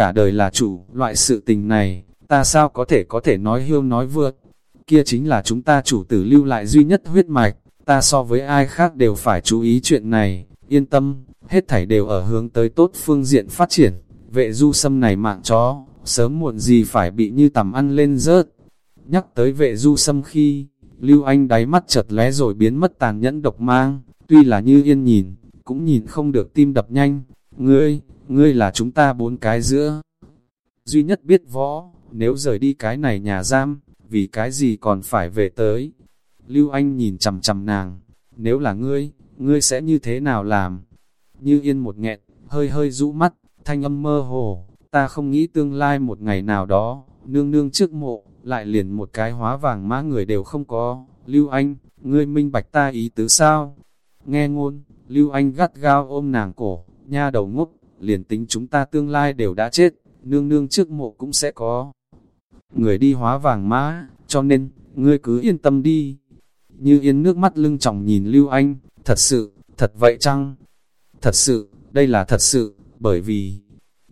cả đời là chủ, loại sự tình này, ta sao có thể có thể nói hiêu nói vượt. Kia chính là chúng ta chủ tử lưu lại duy nhất huyết mạch, ta so với ai khác đều phải chú ý chuyện này, yên tâm, hết thảy đều ở hướng tới tốt phương diện phát triển. Vệ du sâm này mạng chó, sớm muộn gì phải bị như tầm ăn lên rớt. Nhắc tới vệ du sâm khi, Lưu Anh đáy mắt chợt lé rồi biến mất tàn nhẫn độc mang, tuy là như yên nhìn, cũng nhìn không được tim đập nhanh. Ngươi, ngươi là chúng ta bốn cái giữa. Duy nhất biết võ, nếu rời đi cái này nhà giam, vì cái gì còn phải về tới. Lưu Anh nhìn chầm chầm nàng, nếu là ngươi, ngươi sẽ như thế nào làm? Như yên một nghẹn, hơi hơi rũ mắt, thanh âm mơ hồ, ta không nghĩ tương lai một ngày nào đó, nương nương trước mộ, lại liền một cái hóa vàng mã người đều không có. Lưu Anh, ngươi minh bạch ta ý tứ sao? Nghe ngôn, Lưu Anh gắt gao ôm nàng cổ, nha đầu ngốc, liền tính chúng ta tương lai đều đã chết, nương nương trước mộ cũng sẽ có. Người đi hóa vàng mã, cho nên, ngươi cứ yên tâm đi. Như yên nước mắt lưng tròng nhìn Lưu Anh, thật sự, thật vậy chăng? Thật sự, đây là thật sự, bởi vì...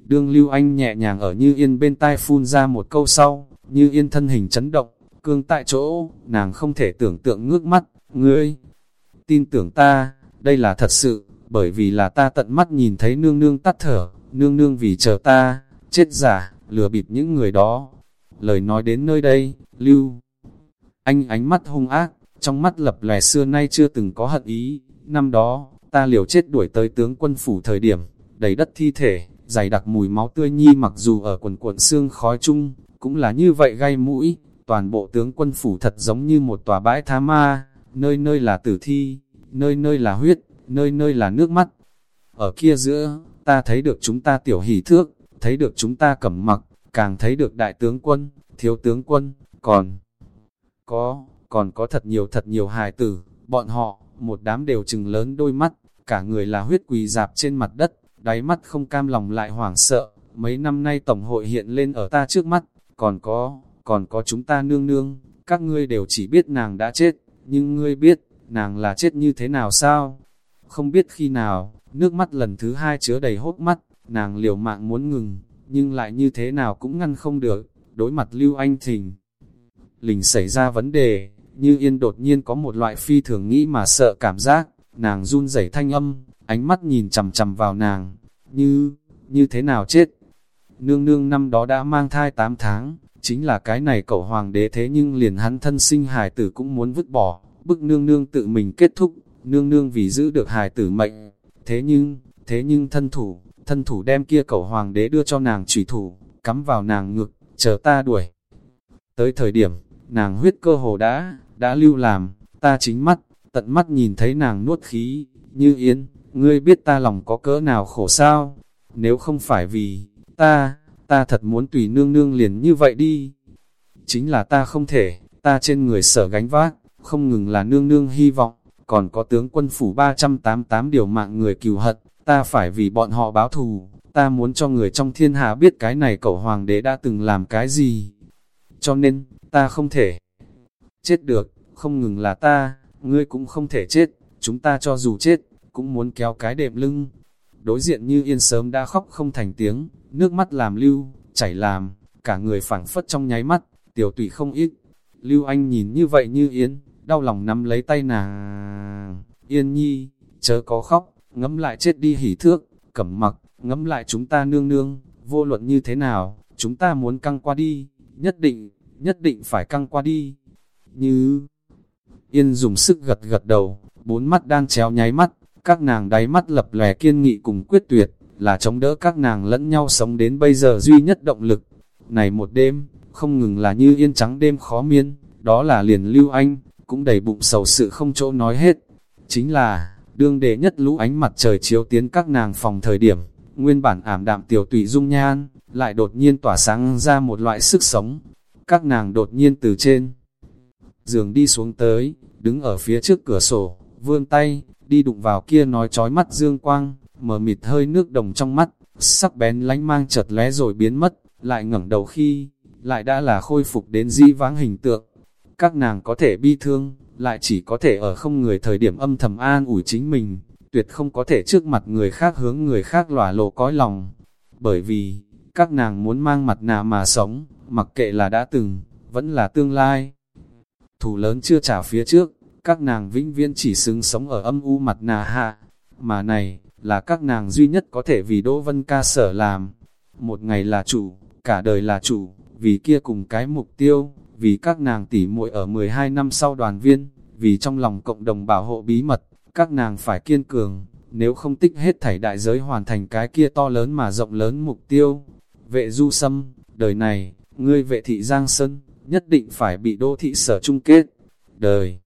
Đương Lưu Anh nhẹ nhàng ở Như Yên bên tai phun ra một câu sau, Như Yên thân hình chấn động, cương tại chỗ, nàng không thể tưởng tượng ngước mắt, ngươi, tin tưởng ta, đây là thật sự, bởi vì là ta tận mắt nhìn thấy nương nương tắt thở, nương nương vì chờ ta, chết giả, lừa bịp những người đó. Lời nói đến nơi đây, Lưu, anh ánh mắt hung ác, trong mắt lập lè xưa nay chưa từng có hận ý, năm đó, ta liều chết đuổi tới tướng quân phủ thời điểm, đầy đất thi thể, dày đặc mùi máu tươi nhi mặc dù ở quần cuộn xương khói chung, cũng là như vậy gây mũi, toàn bộ tướng quân phủ thật giống như một tòa bãi tha ma, nơi nơi là tử thi, nơi nơi là huyết, nơi nơi là nước mắt. Ở kia giữa, ta thấy được chúng ta tiểu hỷ thước, thấy được chúng ta cẩm mặc, càng thấy được đại tướng quân, thiếu tướng quân, còn có, còn có thật nhiều thật nhiều hài tử, bọn họ, một đám đều chừng lớn đôi mắt, cả người là huyết quỳ dạp trên mặt đất, đáy mắt không cam lòng lại hoảng sợ, mấy năm nay tổng hội hiện lên ở ta trước mắt, còn có, còn có chúng ta nương nương, các ngươi đều chỉ biết nàng đã chết, nhưng ngươi biết, nàng là chết như thế nào sao? Không biết khi nào, nước mắt lần thứ hai chứa đầy hốt mắt, nàng liều mạng muốn ngừng, nhưng lại như thế nào cũng ngăn không được, đối mặt Lưu Anh Thình. Lình xảy ra vấn đề, như yên đột nhiên có một loại phi thường nghĩ mà sợ cảm giác, nàng run rẩy thanh âm, ánh mắt nhìn chầm chầm vào nàng, như, như thế nào chết. Nương nương năm đó đã mang thai 8 tháng, chính là cái này cậu hoàng đế thế nhưng liền hắn thân sinh hài tử cũng muốn vứt bỏ, bức nương nương tự mình kết thúc, nương nương vì giữ được hài tử mệnh. Thế nhưng, thế nhưng thân thủ, thân thủ đem kia cậu hoàng đế đưa cho nàng trùy thủ, cắm vào nàng ngực, chờ ta đuổi. Tới thời điểm, nàng huyết cơ hồ đã, đã lưu làm, ta chính mắt, tận mắt nhìn thấy nàng nuốt khí, như yến, ngươi biết ta lòng có cỡ nào khổ sao, nếu không phải vì, ta, ta thật muốn tùy nương nương liền như vậy đi. Chính là ta không thể, ta trên người sở gánh vác, không ngừng là nương nương hy vọng, còn có tướng quân phủ 388 điều mạng người cừu hận, ta phải vì bọn họ báo thù, ta muốn cho người trong thiên hạ biết cái này cậu hoàng đế đã từng làm cái gì. Cho nên, ta không thể chết được, không ngừng là ta, ngươi cũng không thể chết, chúng ta cho dù chết, cũng muốn kéo cái đệm lưng. Đối diện như yên sớm đã khóc không thành tiếng, nước mắt làm lưu, chảy làm, cả người phảng phất trong nháy mắt, tiểu tụy không ít. Lưu Anh nhìn như vậy như yên, đau lòng nắm lấy tay nàng. Yên nhi, chớ có khóc, ngẫm lại chết đi hỉ thước, cẩm mặc, ngẫm lại chúng ta nương nương, vô luận như thế nào, chúng ta muốn căng qua đi, nhất định, nhất định phải căng qua đi. Như Yên dùng sức gật gật đầu, bốn mắt đang chéo nháy mắt, các nàng đáy mắt lập lè kiên nghị cùng quyết tuyệt, là chống đỡ các nàng lẫn nhau sống đến bây giờ duy nhất động lực. Này một đêm, không ngừng là như yên trắng đêm khó miên, đó là liền lưu anh, cũng đầy bụng sầu sự không chỗ nói hết. Chính là, đương đệ nhất lũ ánh mặt trời chiếu tiến các nàng phòng thời điểm, nguyên bản ảm đạm tiểu tùy dung nhan, lại đột nhiên tỏa sáng ra một loại sức sống. Các nàng đột nhiên từ trên giường đi xuống tới, đứng ở phía trước cửa sổ, vươn tay, đi đụng vào kia nói chói mắt dương quang, mở mịt hơi nước đồng trong mắt, sắc bén lánh mang chợt lé rồi biến mất, lại ngẩng đầu khi, lại đã là khôi phục đến di vãng hình tượng. Các nàng có thể bi thương, lại chỉ có thể ở không người thời điểm âm thầm an ủi chính mình, tuyệt không có thể trước mặt người khác hướng người khác lỏa lộ cõi lòng. Bởi vì, các nàng muốn mang mặt nạ mà sống, mặc kệ là đã từng, vẫn là tương lai. Thủ lớn chưa trả phía trước, các nàng vĩnh viễn chỉ xứng sống ở âm u mặt nạ hạ, mà này, là các nàng duy nhất có thể vì Đỗ Vân Ca sở làm. Một ngày là chủ, cả đời là chủ, vì kia cùng cái mục tiêu, vì các nàng tỉ muội ở 12 năm sau đoàn viên, vì trong lòng cộng đồng bảo hộ bí mật, các nàng phải kiên cường, nếu không tích hết thảy đại giới hoàn thành cái kia to lớn mà rộng lớn mục tiêu. Vệ du sâm, đời này, ngươi vệ thị Giang Sơn, nhất định phải bị đô thị sở chung kết. Đời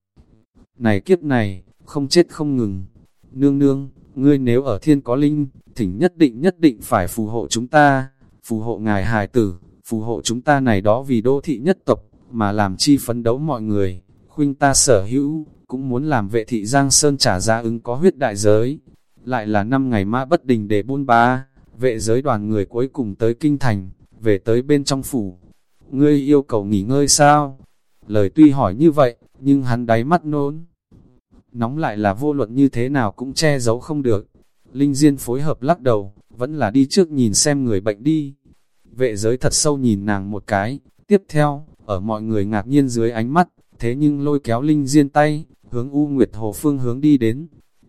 này kiếp này, không chết không ngừng. Nương nương, ngươi nếu ở thiên có linh, thỉnh nhất định nhất định phải phù hộ chúng ta, phù hộ ngài hài tử, phù hộ chúng ta này đó vì đô thị nhất tộc, mà làm chi phấn đấu mọi người, khuynh ta sở hữu, cũng muốn làm vệ thị Giang Sơn trả giá ứng có huyết đại giới. Lại là năm ngày mã bất đình để buôn ba, vệ giới đoàn người cuối cùng tới kinh thành, về tới bên trong phủ. Ngươi yêu cầu nghỉ ngơi sao? Lời tuy hỏi như vậy, nhưng hắn đáy mắt nôn. Nóng lại là vô luận như thế nào cũng che giấu không được. Linh Diên phối hợp lắc đầu, vẫn là đi trước nhìn xem người bệnh đi. Vệ giới thật sâu nhìn nàng một cái, tiếp theo, ở mọi người ngạc nhiên dưới ánh mắt, thế nhưng lôi kéo Linh Diên tay, hướng U Nguyệt Hồ phương hướng đi đến.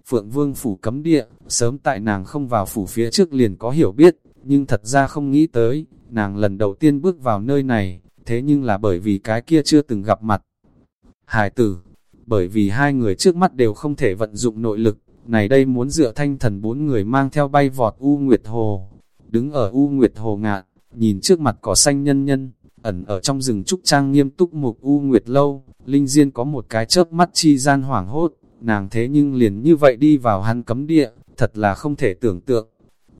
Phượng Vương phủ cấm địa, sớm tại nàng không vào phủ phía trước liền có hiểu biết, nhưng thật ra không nghĩ tới, nàng lần đầu tiên bước vào nơi này, thế nhưng là bởi vì cái kia chưa từng gặp mặt. Hải tử, bởi vì hai người trước mắt đều không thể vận dụng nội lực, này đây muốn dựa thanh thần bốn người mang theo bay vọt U Nguyệt Hồ. Đứng ở U Nguyệt Hồ ngạn, nhìn trước mặt cỏ xanh nhân nhân, ẩn ở trong rừng trúc trang nghiêm túc mục U Nguyệt Lâu, Linh Diên có một cái chớp mắt chi gian hoảng hốt, nàng thế nhưng liền như vậy đi vào hắn cấm địa, thật là không thể tưởng tượng.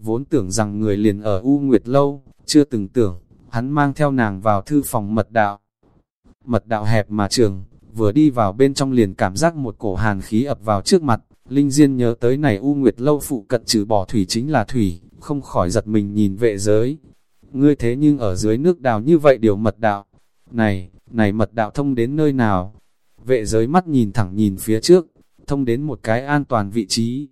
Vốn tưởng rằng người liền ở U Nguyệt Lâu, chưa từng tưởng, hắn mang theo nàng vào thư phòng mật đạo. Mật đạo hẹp mà trường, vừa đi vào bên trong liền cảm giác một cổ hàn khí ập vào trước mặt, Linh Diên nhớ tới này U Nguyệt Lâu phụ cận trừ bỏ thủy chính là thủy, không khỏi giật mình nhìn vệ giới. Ngươi thế nhưng ở dưới nước đào như vậy điều mật đạo. Này, này mật đạo thông đến nơi nào? Vệ giới mắt nhìn thẳng nhìn phía trước, thông đến một cái an toàn vị trí.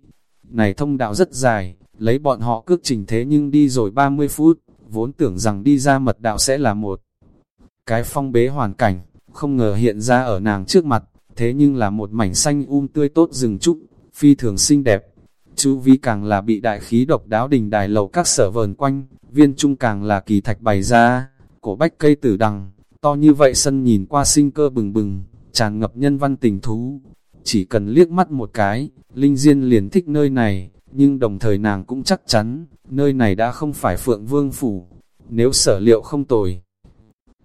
Này thông đạo rất dài, lấy bọn họ cước trình thế nhưng đi rồi 30 phút, vốn tưởng rằng đi ra mật đạo sẽ là một cái phong bế hoàn cảnh, không ngờ hiện ra ở nàng trước mặt, thế nhưng là một mảnh xanh um tươi tốt rừng trúc, phi thường xinh đẹp. Chú vi càng là bị đại khí độc đáo đình đài lầu các sở vờn quanh, viên trung càng là kỳ thạch bày ra, cổ bách cây tử đằng, to như vậy sân nhìn qua sinh cơ bừng bừng, tràn ngập nhân văn tình thú. Chỉ cần liếc mắt một cái, Linh Diên liền thích nơi này, nhưng đồng thời nàng cũng chắc chắn, nơi này đã không phải Phượng Vương Phủ, nếu sở liệu không tồi.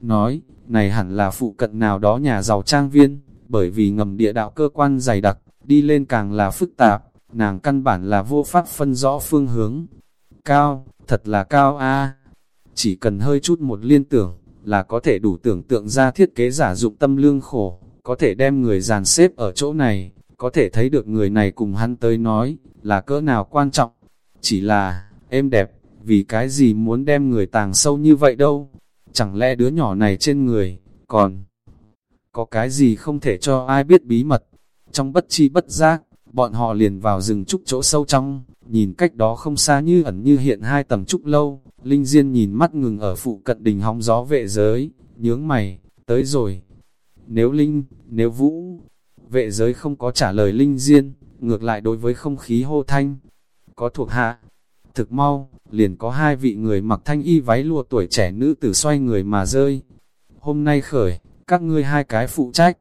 Nói, này hẳn là phụ cận nào đó nhà giàu trang viên, bởi vì ngầm địa đạo cơ quan dày đặc, đi lên càng là phức tạp, nàng căn bản là vô pháp phân rõ phương hướng. Cao, thật là cao a Chỉ cần hơi chút một liên tưởng, là có thể đủ tưởng tượng ra thiết kế giả dụng tâm lương khổ, có thể đem người dàn xếp ở chỗ này, có thể thấy được người này cùng hắn tới nói, là cỡ nào quan trọng. Chỉ là, êm đẹp, vì cái gì muốn đem người tàng sâu như vậy đâu? Chẳng lẽ đứa nhỏ này trên người, còn có cái gì không thể cho ai biết bí mật? Trong bất chi bất giác, bọn họ liền vào rừng trúc chỗ sâu trong, nhìn cách đó không xa như ẩn như hiện hai tầng trúc lâu, Linh Diên nhìn mắt ngừng ở phụ cận đình hóng gió vệ giới, nhướng mày, tới rồi. Nếu Linh, nếu Vũ, vệ giới không có trả lời Linh Diên, ngược lại đối với không khí hô thanh, có thuộc hạ. Thực mau, liền có hai vị người mặc thanh y váy lụa tuổi trẻ nữ tử xoay người mà rơi. Hôm nay khởi, các ngươi hai cái phụ trách.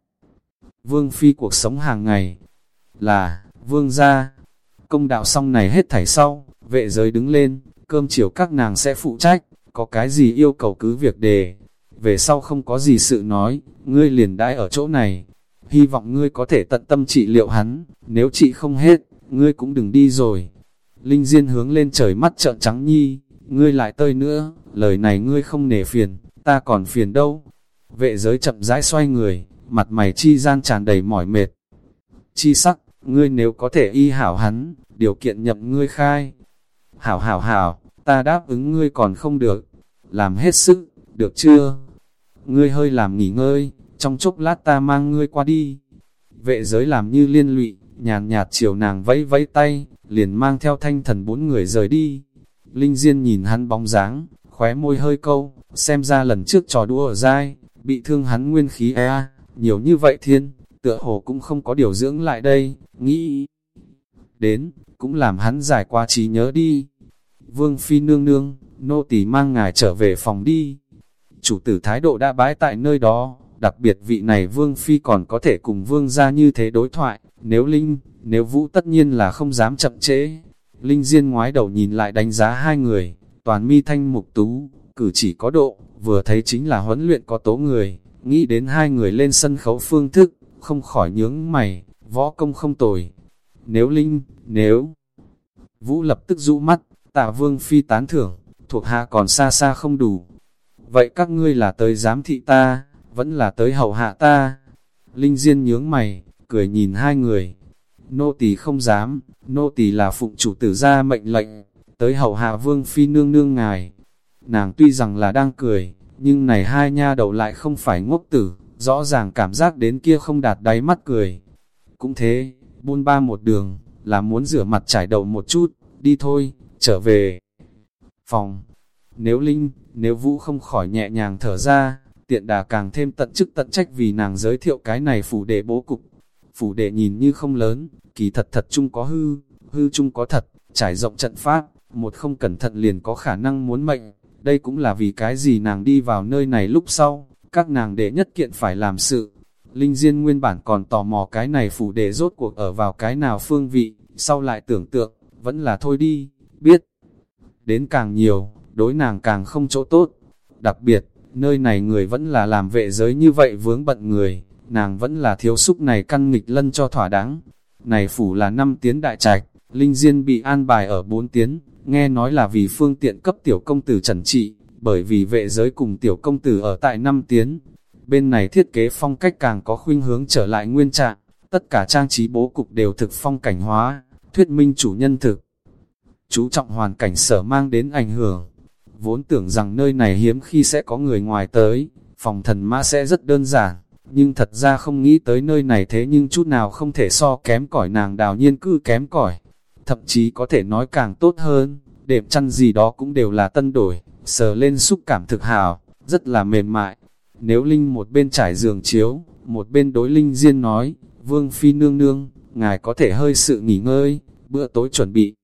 Vương phi cuộc sống hàng ngày là, vương gia. Công đạo xong này hết thảy sau, vệ giới đứng lên, cơm chiều các nàng sẽ phụ trách, có cái gì yêu cầu cứ việc đề. Về sau không có gì sự nói, ngươi liền đãi ở chỗ này. Hy vọng ngươi có thể tận tâm trị liệu hắn, nếu trị không hết, ngươi cũng đừng đi rồi. Linh Diên hướng lên trời mắt trợn trắng nhi, ngươi lại tơi nữa, lời này ngươi không nể phiền, ta còn phiền đâu. Vệ giới chậm rãi xoay người, mặt mày chi gian tràn đầy mỏi mệt. Chi sắc, ngươi nếu có thể y hảo hắn, điều kiện nhậm ngươi khai. Hảo hảo hảo, ta đáp ứng ngươi còn không được, làm hết sức, được chưa? Ngươi hơi làm nghỉ ngơi, trong chốc lát ta mang ngươi qua đi. Vệ giới làm như liên lụy, nhàn nhạt chiều nàng vẫy vẫy tay, liền mang theo thanh thần bốn người rời đi. Linh Diên nhìn hắn bóng dáng, khóe môi hơi câu, xem ra lần trước trò đua ở dai, bị thương hắn nguyên khí e nhiều như vậy thiên, tựa hồ cũng không có điều dưỡng lại đây, nghĩ đến, cũng làm hắn giải qua trí nhớ đi. Vương Phi nương nương, nô tỳ mang ngài trở về phòng đi. Chủ tử thái độ đã bái tại nơi đó, đặc biệt vị này Vương Phi còn có thể cùng Vương ra như thế đối thoại, nếu Linh, nếu Vũ tất nhiên là không dám chậm trễ. Linh Diên ngoái đầu nhìn lại đánh giá hai người, toàn mi thanh mục tú, cử chỉ có độ, vừa thấy chính là huấn luyện có tố người, nghĩ đến hai người lên sân khấu phương thức, không khỏi nhướng mày, võ công không tồi. Nếu Linh, nếu Vũ lập tức rũ mắt, tạ vương phi tán thưởng, thuộc hạ còn xa xa không đủ. Vậy các ngươi là tới giám thị ta, vẫn là tới hậu hạ ta. Linh Diên nhướng mày, cười nhìn hai người. Nô tỳ không dám, nô tỳ là phụng chủ tử ra mệnh lệnh, tới hậu hạ vương phi nương nương ngài. Nàng tuy rằng là đang cười, nhưng này hai nha đầu lại không phải ngốc tử, rõ ràng cảm giác đến kia không đạt đáy mắt cười. Cũng thế, buôn ba một đường, là muốn rửa mặt trải đầu một chút, đi thôi, trở về. Phòng, nếu Linh, nếu Vũ không khỏi nhẹ nhàng thở ra, tiện đà càng thêm tận chức tận trách vì nàng giới thiệu cái này phủ đệ bố cục. Phủ đệ nhìn như không lớn, kỳ thật thật chung có hư, hư chung có thật, trải rộng trận pháp, một không cẩn thận liền có khả năng muốn mệnh. Đây cũng là vì cái gì nàng đi vào nơi này lúc sau, các nàng đệ nhất kiện phải làm sự. Linh Diên nguyên bản còn tò mò cái này phủ đệ rốt cuộc ở vào cái nào phương vị, sau lại tưởng tượng, vẫn là thôi đi, biết. Đến càng nhiều, đối nàng càng không chỗ tốt. Đặc biệt, nơi này người vẫn là làm vệ giới như vậy vướng bận người, nàng vẫn là thiếu súc này căn nghịch lân cho thỏa đáng. Này phủ là năm tiến đại trạch, Linh Diên bị an bài ở bốn tiến, nghe nói là vì phương tiện cấp tiểu công tử trần trị, bởi vì vệ giới cùng tiểu công tử ở tại năm tiến. Bên này thiết kế phong cách càng có khuynh hướng trở lại nguyên trạng, tất cả trang trí bố cục đều thực phong cảnh hóa, thuyết minh chủ nhân thực. Chú trọng hoàn cảnh sở mang đến ảnh hưởng. Vốn tưởng rằng nơi này hiếm khi sẽ có người ngoài tới, phòng thần ma sẽ rất đơn giản, nhưng thật ra không nghĩ tới nơi này thế nhưng chút nào không thể so kém cỏi nàng đào nhiên cư kém cỏi thậm chí có thể nói càng tốt hơn, đệm chăn gì đó cũng đều là tân đổi, sờ lên xúc cảm thực hào, rất là mềm mại. Nếu Linh một bên trải giường chiếu, một bên đối Linh Diên nói, Vương Phi nương nương, ngài có thể hơi sự nghỉ ngơi, bữa tối chuẩn bị.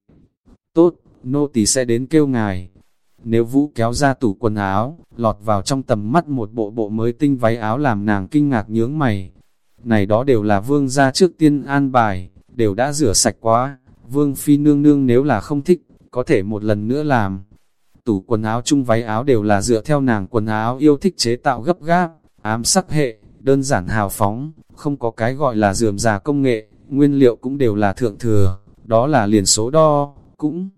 Tốt, nô tỳ sẽ đến kêu ngài. Nếu Vũ kéo ra tủ quần áo, lọt vào trong tầm mắt một bộ bộ mới tinh váy áo làm nàng kinh ngạc nhướng mày. Này đó đều là vương gia trước tiên an bài, đều đã rửa sạch quá, Vương Phi nương nương nếu là không thích, có thể một lần nữa làm. Tủ quần áo chung váy áo đều là dựa theo nàng quần áo yêu thích chế tạo gấp gáp, ám sắc hệ, đơn giản hào phóng, không có cái gọi là dườm già công nghệ, nguyên liệu cũng đều là thượng thừa, đó là liền số đo, cũng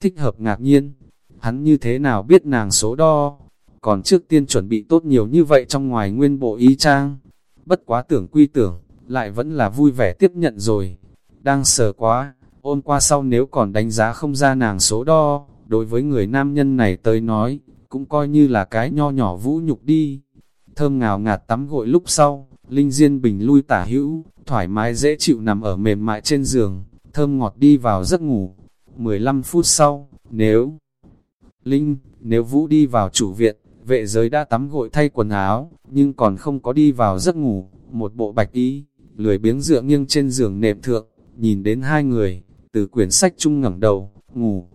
thích hợp ngạc nhiên. Hắn như thế nào biết nàng số đo, còn trước tiên chuẩn bị tốt nhiều như vậy trong ngoài nguyên bộ y trang. Bất quá tưởng quy tưởng, lại vẫn là vui vẻ tiếp nhận rồi. Đang sờ quá, ôm qua sau nếu còn đánh giá không ra nàng số đo, đối với người nam nhân này tới nói, cũng coi như là cái nho nhỏ vũ nhục đi. Thơm ngào ngạt tắm gội lúc sau, Linh Diên Bình lui tả hữu, thoải mái dễ chịu nằm ở mềm mại trên giường, thơm ngọt đi vào giấc ngủ. 15 phút sau, nếu Linh, nếu Vũ đi vào chủ viện, vệ giới đã tắm gội thay quần áo, nhưng còn không có đi vào giấc ngủ, một bộ bạch y, lười biếng dựa nghiêng trên giường nệm thượng, nhìn đến hai người, từ quyển sách chung ngẩng đầu, ngủ.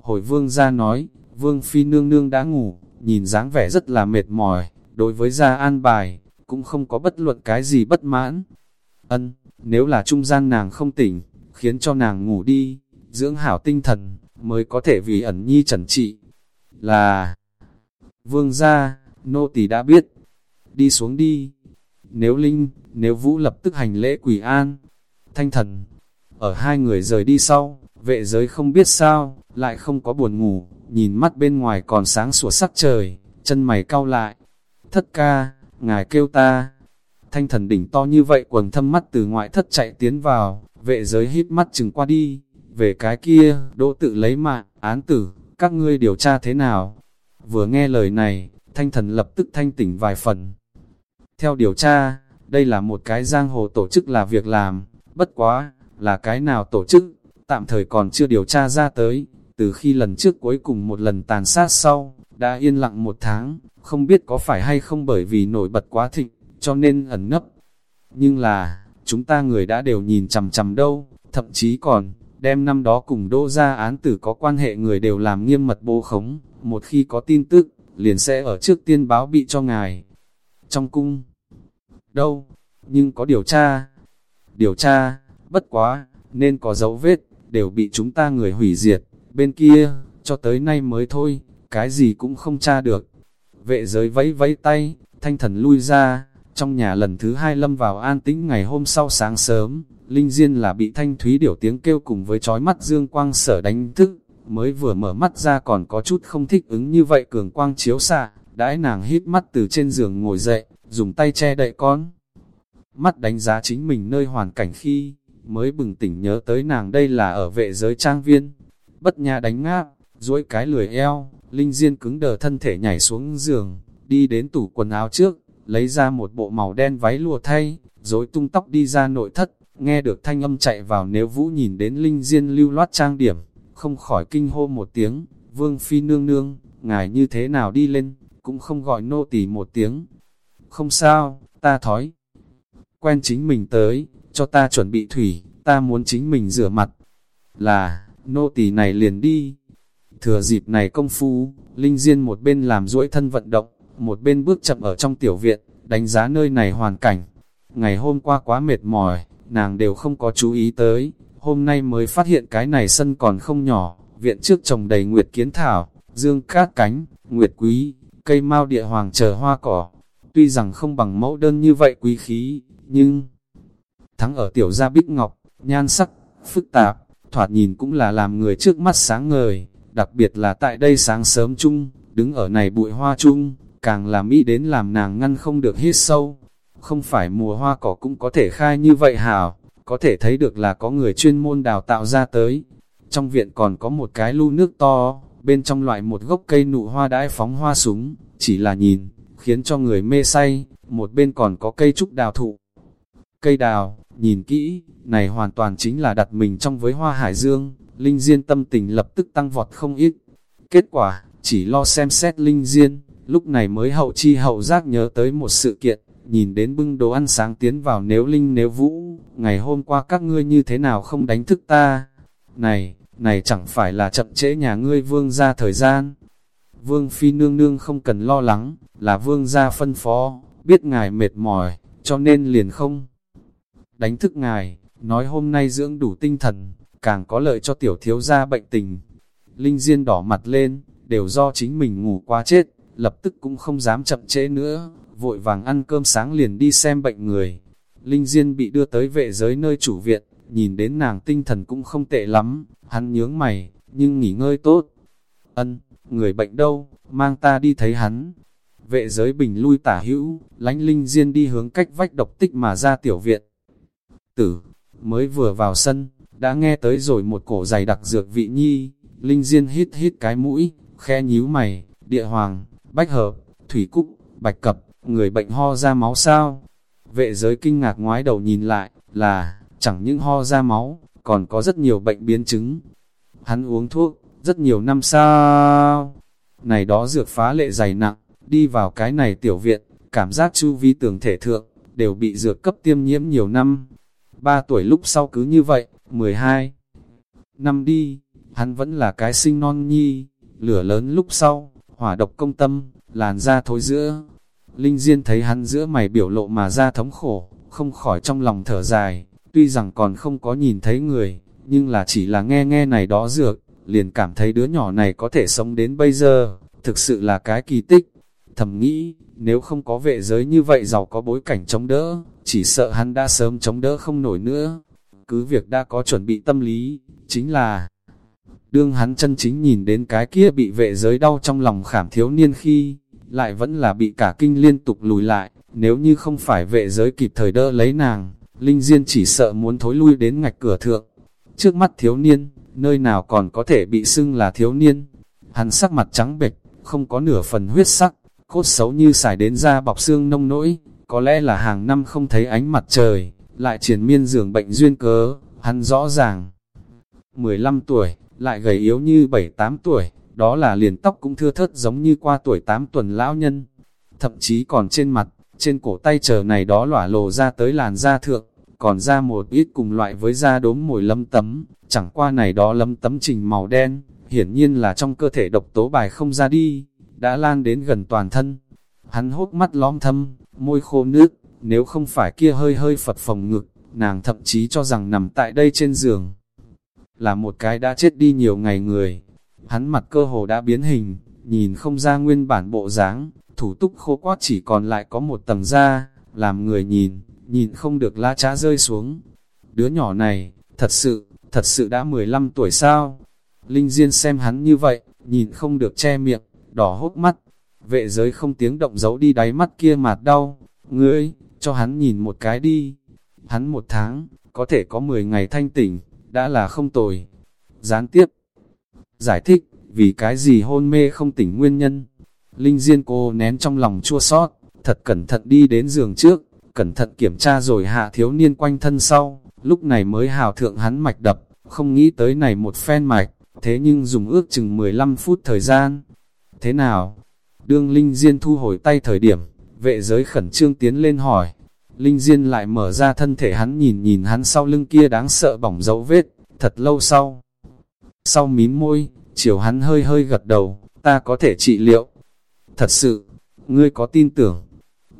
Hồi vương ra nói, vương phi nương nương đã ngủ, nhìn dáng vẻ rất là mệt mỏi, đối với gia an bài, cũng không có bất luận cái gì bất mãn. Ân, nếu là trung gian nàng không tỉnh, khiến cho nàng ngủ đi, dưỡng hảo tinh thần, mới có thể vì ẩn nhi trần trị. Là, vương gia, nô tỳ đã biết, đi xuống đi. Nếu Linh, nếu Vũ lập tức hành lễ quỷ an, thanh thần, ở hai người rời đi sau, vệ giới không biết sao, lại không có buồn ngủ, nhìn mắt bên ngoài còn sáng sủa sắc trời, chân mày cau lại. Thất ca, ngài kêu ta. Thanh thần đỉnh to như vậy quần thâm mắt từ ngoại thất chạy tiến vào, vệ giới hít mắt chừng qua đi. Về cái kia, đỗ tự lấy mạng, án tử, các ngươi điều tra thế nào? Vừa nghe lời này, thanh thần lập tức thanh tỉnh vài phần. Theo điều tra, đây là một cái giang hồ tổ chức là việc làm, bất quá, là cái nào tổ chức, tạm thời còn chưa điều tra ra tới, từ khi lần trước cuối cùng một lần tàn sát sau, đã yên lặng một tháng, không biết có phải hay không bởi vì nổi bật quá thịnh, cho nên ẩn nấp. Nhưng là, chúng ta người đã đều nhìn chằm chằm đâu, thậm chí còn, đem năm đó cùng đô ra án tử có quan hệ người đều làm nghiêm mật bố khống, một khi có tin tức, liền sẽ ở trước tiên báo bị cho ngài. Trong cung, đâu, nhưng có điều tra, điều tra, bất quá, nên có dấu vết, đều bị chúng ta người hủy diệt, bên kia, cho tới nay mới thôi, cái gì cũng không tra được. Vệ giới vẫy vẫy tay, thanh thần lui ra, trong nhà lần thứ hai lâm vào an tĩnh ngày hôm sau sáng sớm, Linh Diên là bị thanh thúy điểu tiếng kêu cùng với chói mắt dương quang sở đánh thức, mới vừa mở mắt ra còn có chút không thích ứng như vậy cường quang chiếu xạ, đãi nàng hít mắt từ trên giường ngồi dậy, dùng tay che đậy con. Mắt đánh giá chính mình nơi hoàn cảnh khi, mới bừng tỉnh nhớ tới nàng đây là ở vệ giới trang viên. Bất nhà đánh ngáp, duỗi cái lười eo, Linh Diên cứng đờ thân thể nhảy xuống giường, đi đến tủ quần áo trước, lấy ra một bộ màu đen váy lùa thay, rối tung tóc đi ra nội thất, nghe được thanh âm chạy vào nếu vũ nhìn đến Linh Diên lưu loát trang điểm, không khỏi kinh hô một tiếng, vương phi nương nương, ngài như thế nào đi lên, cũng không gọi nô tỳ một tiếng. Không sao, ta thói. Quen chính mình tới, cho ta chuẩn bị thủy, ta muốn chính mình rửa mặt. Là, nô tỳ này liền đi. Thừa dịp này công phu, Linh Diên một bên làm duỗi thân vận động, một bên bước chậm ở trong tiểu viện, đánh giá nơi này hoàn cảnh. Ngày hôm qua quá mệt mỏi, nàng đều không có chú ý tới, hôm nay mới phát hiện cái này sân còn không nhỏ, viện trước trồng đầy nguyệt kiến thảo, dương cát cánh, nguyệt quý, cây mau địa hoàng chờ hoa cỏ. Tuy rằng không bằng mẫu đơn như vậy quý khí, nhưng thắng ở tiểu gia bích ngọc, nhan sắc, phức tạp, thoạt nhìn cũng là làm người trước mắt sáng ngời, đặc biệt là tại đây sáng sớm chung, đứng ở này bụi hoa chung, càng làm mỹ đến làm nàng ngăn không được hít sâu. Không phải mùa hoa cỏ cũng có thể khai như vậy hảo, có thể thấy được là có người chuyên môn đào tạo ra tới. Trong viện còn có một cái lu nước to, bên trong loại một gốc cây nụ hoa đãi phóng hoa súng, chỉ là nhìn, khiến cho người mê say, một bên còn có cây trúc đào thụ. Cây đào, nhìn kỹ, này hoàn toàn chính là đặt mình trong với hoa hải dương, Linh Diên tâm tình lập tức tăng vọt không ít. Kết quả, chỉ lo xem xét Linh Diên, lúc này mới hậu chi hậu giác nhớ tới một sự kiện, nhìn đến bưng đồ ăn sáng tiến vào nếu Linh nếu Vũ, ngày hôm qua các ngươi như thế nào không đánh thức ta. Này, này chẳng phải là chậm trễ nhà ngươi vương ra thời gian. Vương Phi nương nương không cần lo lắng, là vương gia phân phó, biết ngài mệt mỏi, cho nên liền không đánh thức ngài, nói hôm nay dưỡng đủ tinh thần, càng có lợi cho tiểu thiếu gia bệnh tình. Linh Diên đỏ mặt lên, đều do chính mình ngủ quá chết, lập tức cũng không dám chậm trễ nữa, vội vàng ăn cơm sáng liền đi xem bệnh người. Linh Diên bị đưa tới vệ giới nơi chủ viện, nhìn đến nàng tinh thần cũng không tệ lắm, hắn nhướng mày, nhưng nghỉ ngơi tốt. Ân, người bệnh đâu, mang ta đi thấy hắn. Vệ giới bình lui tả hữu, lánh Linh Diên đi hướng cách vách độc tích mà ra tiểu viện. Tử, mới vừa vào sân, đã nghe tới rồi một cổ giày đặc dược vị nhi, Linh Diên hít hít cái mũi, khe nhíu mày, địa hoàng, bách hợp, thủy cúc, bạch cập, người bệnh ho ra máu sao? Vệ giới kinh ngạc ngoái đầu nhìn lại, là, chẳng những ho ra máu, còn có rất nhiều bệnh biến chứng. Hắn uống thuốc, rất nhiều năm sao? Này đó dược phá lệ dày nặng, đi vào cái này tiểu viện, cảm giác chu vi tường thể thượng, đều bị dược cấp tiêm nhiễm nhiều năm. Ba tuổi lúc sau cứ như vậy, 12 năm đi, hắn vẫn là cái sinh non nhi, lửa lớn lúc sau, hỏa độc công tâm, làn da thối giữa. Linh Diên thấy hắn giữa mày biểu lộ mà ra thống khổ, không khỏi trong lòng thở dài, tuy rằng còn không có nhìn thấy người, nhưng là chỉ là nghe nghe này đó dược, liền cảm thấy đứa nhỏ này có thể sống đến bây giờ, thực sự là cái kỳ tích. Thầm nghĩ, nếu không có vệ giới như vậy giàu có bối cảnh chống đỡ, chỉ sợ hắn đã sớm chống đỡ không nổi nữa. Cứ việc đã có chuẩn bị tâm lý, chính là đương hắn chân chính nhìn đến cái kia bị vệ giới đau trong lòng khảm thiếu niên khi, lại vẫn là bị cả kinh liên tục lùi lại, nếu như không phải vệ giới kịp thời đỡ lấy nàng, Linh Diên chỉ sợ muốn thối lui đến ngạch cửa thượng. Trước mắt thiếu niên, nơi nào còn có thể bị xưng là thiếu niên, hắn sắc mặt trắng bệch, không có nửa phần huyết sắc, cốt xấu như xài đến da bọc xương nông nỗi, có lẽ là hàng năm không thấy ánh mặt trời, lại triển miên giường bệnh duyên cớ, hắn rõ ràng. 15 tuổi, lại gầy yếu như 7-8 tuổi, đó là liền tóc cũng thưa thớt giống như qua tuổi 8 tuần lão nhân. Thậm chí còn trên mặt, trên cổ tay chờ này đó lỏa lồ ra tới làn da thượng, còn ra một ít cùng loại với da đốm mồi lâm tấm, chẳng qua này đó lâm tấm trình màu đen, hiển nhiên là trong cơ thể độc tố bài không ra đi, đã lan đến gần toàn thân. Hắn hốt mắt lõm thâm, môi khô nước, nếu không phải kia hơi hơi phật phồng ngực, nàng thậm chí cho rằng nằm tại đây trên giường. Là một cái đã chết đi nhiều ngày người, hắn mặt cơ hồ đã biến hình, nhìn không ra nguyên bản bộ dáng, thủ túc khô quát chỉ còn lại có một tầng da, làm người nhìn, nhìn không được la trá rơi xuống. Đứa nhỏ này, thật sự, thật sự đã 15 tuổi sao? Linh Diên xem hắn như vậy, nhìn không được che miệng, đỏ hốc mắt. Vệ giới không tiếng động giấu đi đáy mắt kia mạt đau. Ngươi, cho hắn nhìn một cái đi. Hắn một tháng, có thể có 10 ngày thanh tỉnh, đã là không tồi. Gián tiếp, giải thích, vì cái gì hôn mê không tỉnh nguyên nhân. Linh Diên cô nén trong lòng chua sót, thật cẩn thận đi đến giường trước, cẩn thận kiểm tra rồi hạ thiếu niên quanh thân sau, lúc này mới hào thượng hắn mạch đập, không nghĩ tới này một phen mạch, thế nhưng dùng ước chừng 15 phút thời gian. Thế nào? Đương Linh Diên thu hồi tay thời điểm, vệ giới khẩn trương tiến lên hỏi. Linh Diên lại mở ra thân thể hắn nhìn nhìn hắn sau lưng kia đáng sợ bỏng dấu vết, thật lâu sau. Sau mím môi, chiều hắn hơi hơi gật đầu, ta có thể trị liệu. Thật sự, ngươi có tin tưởng.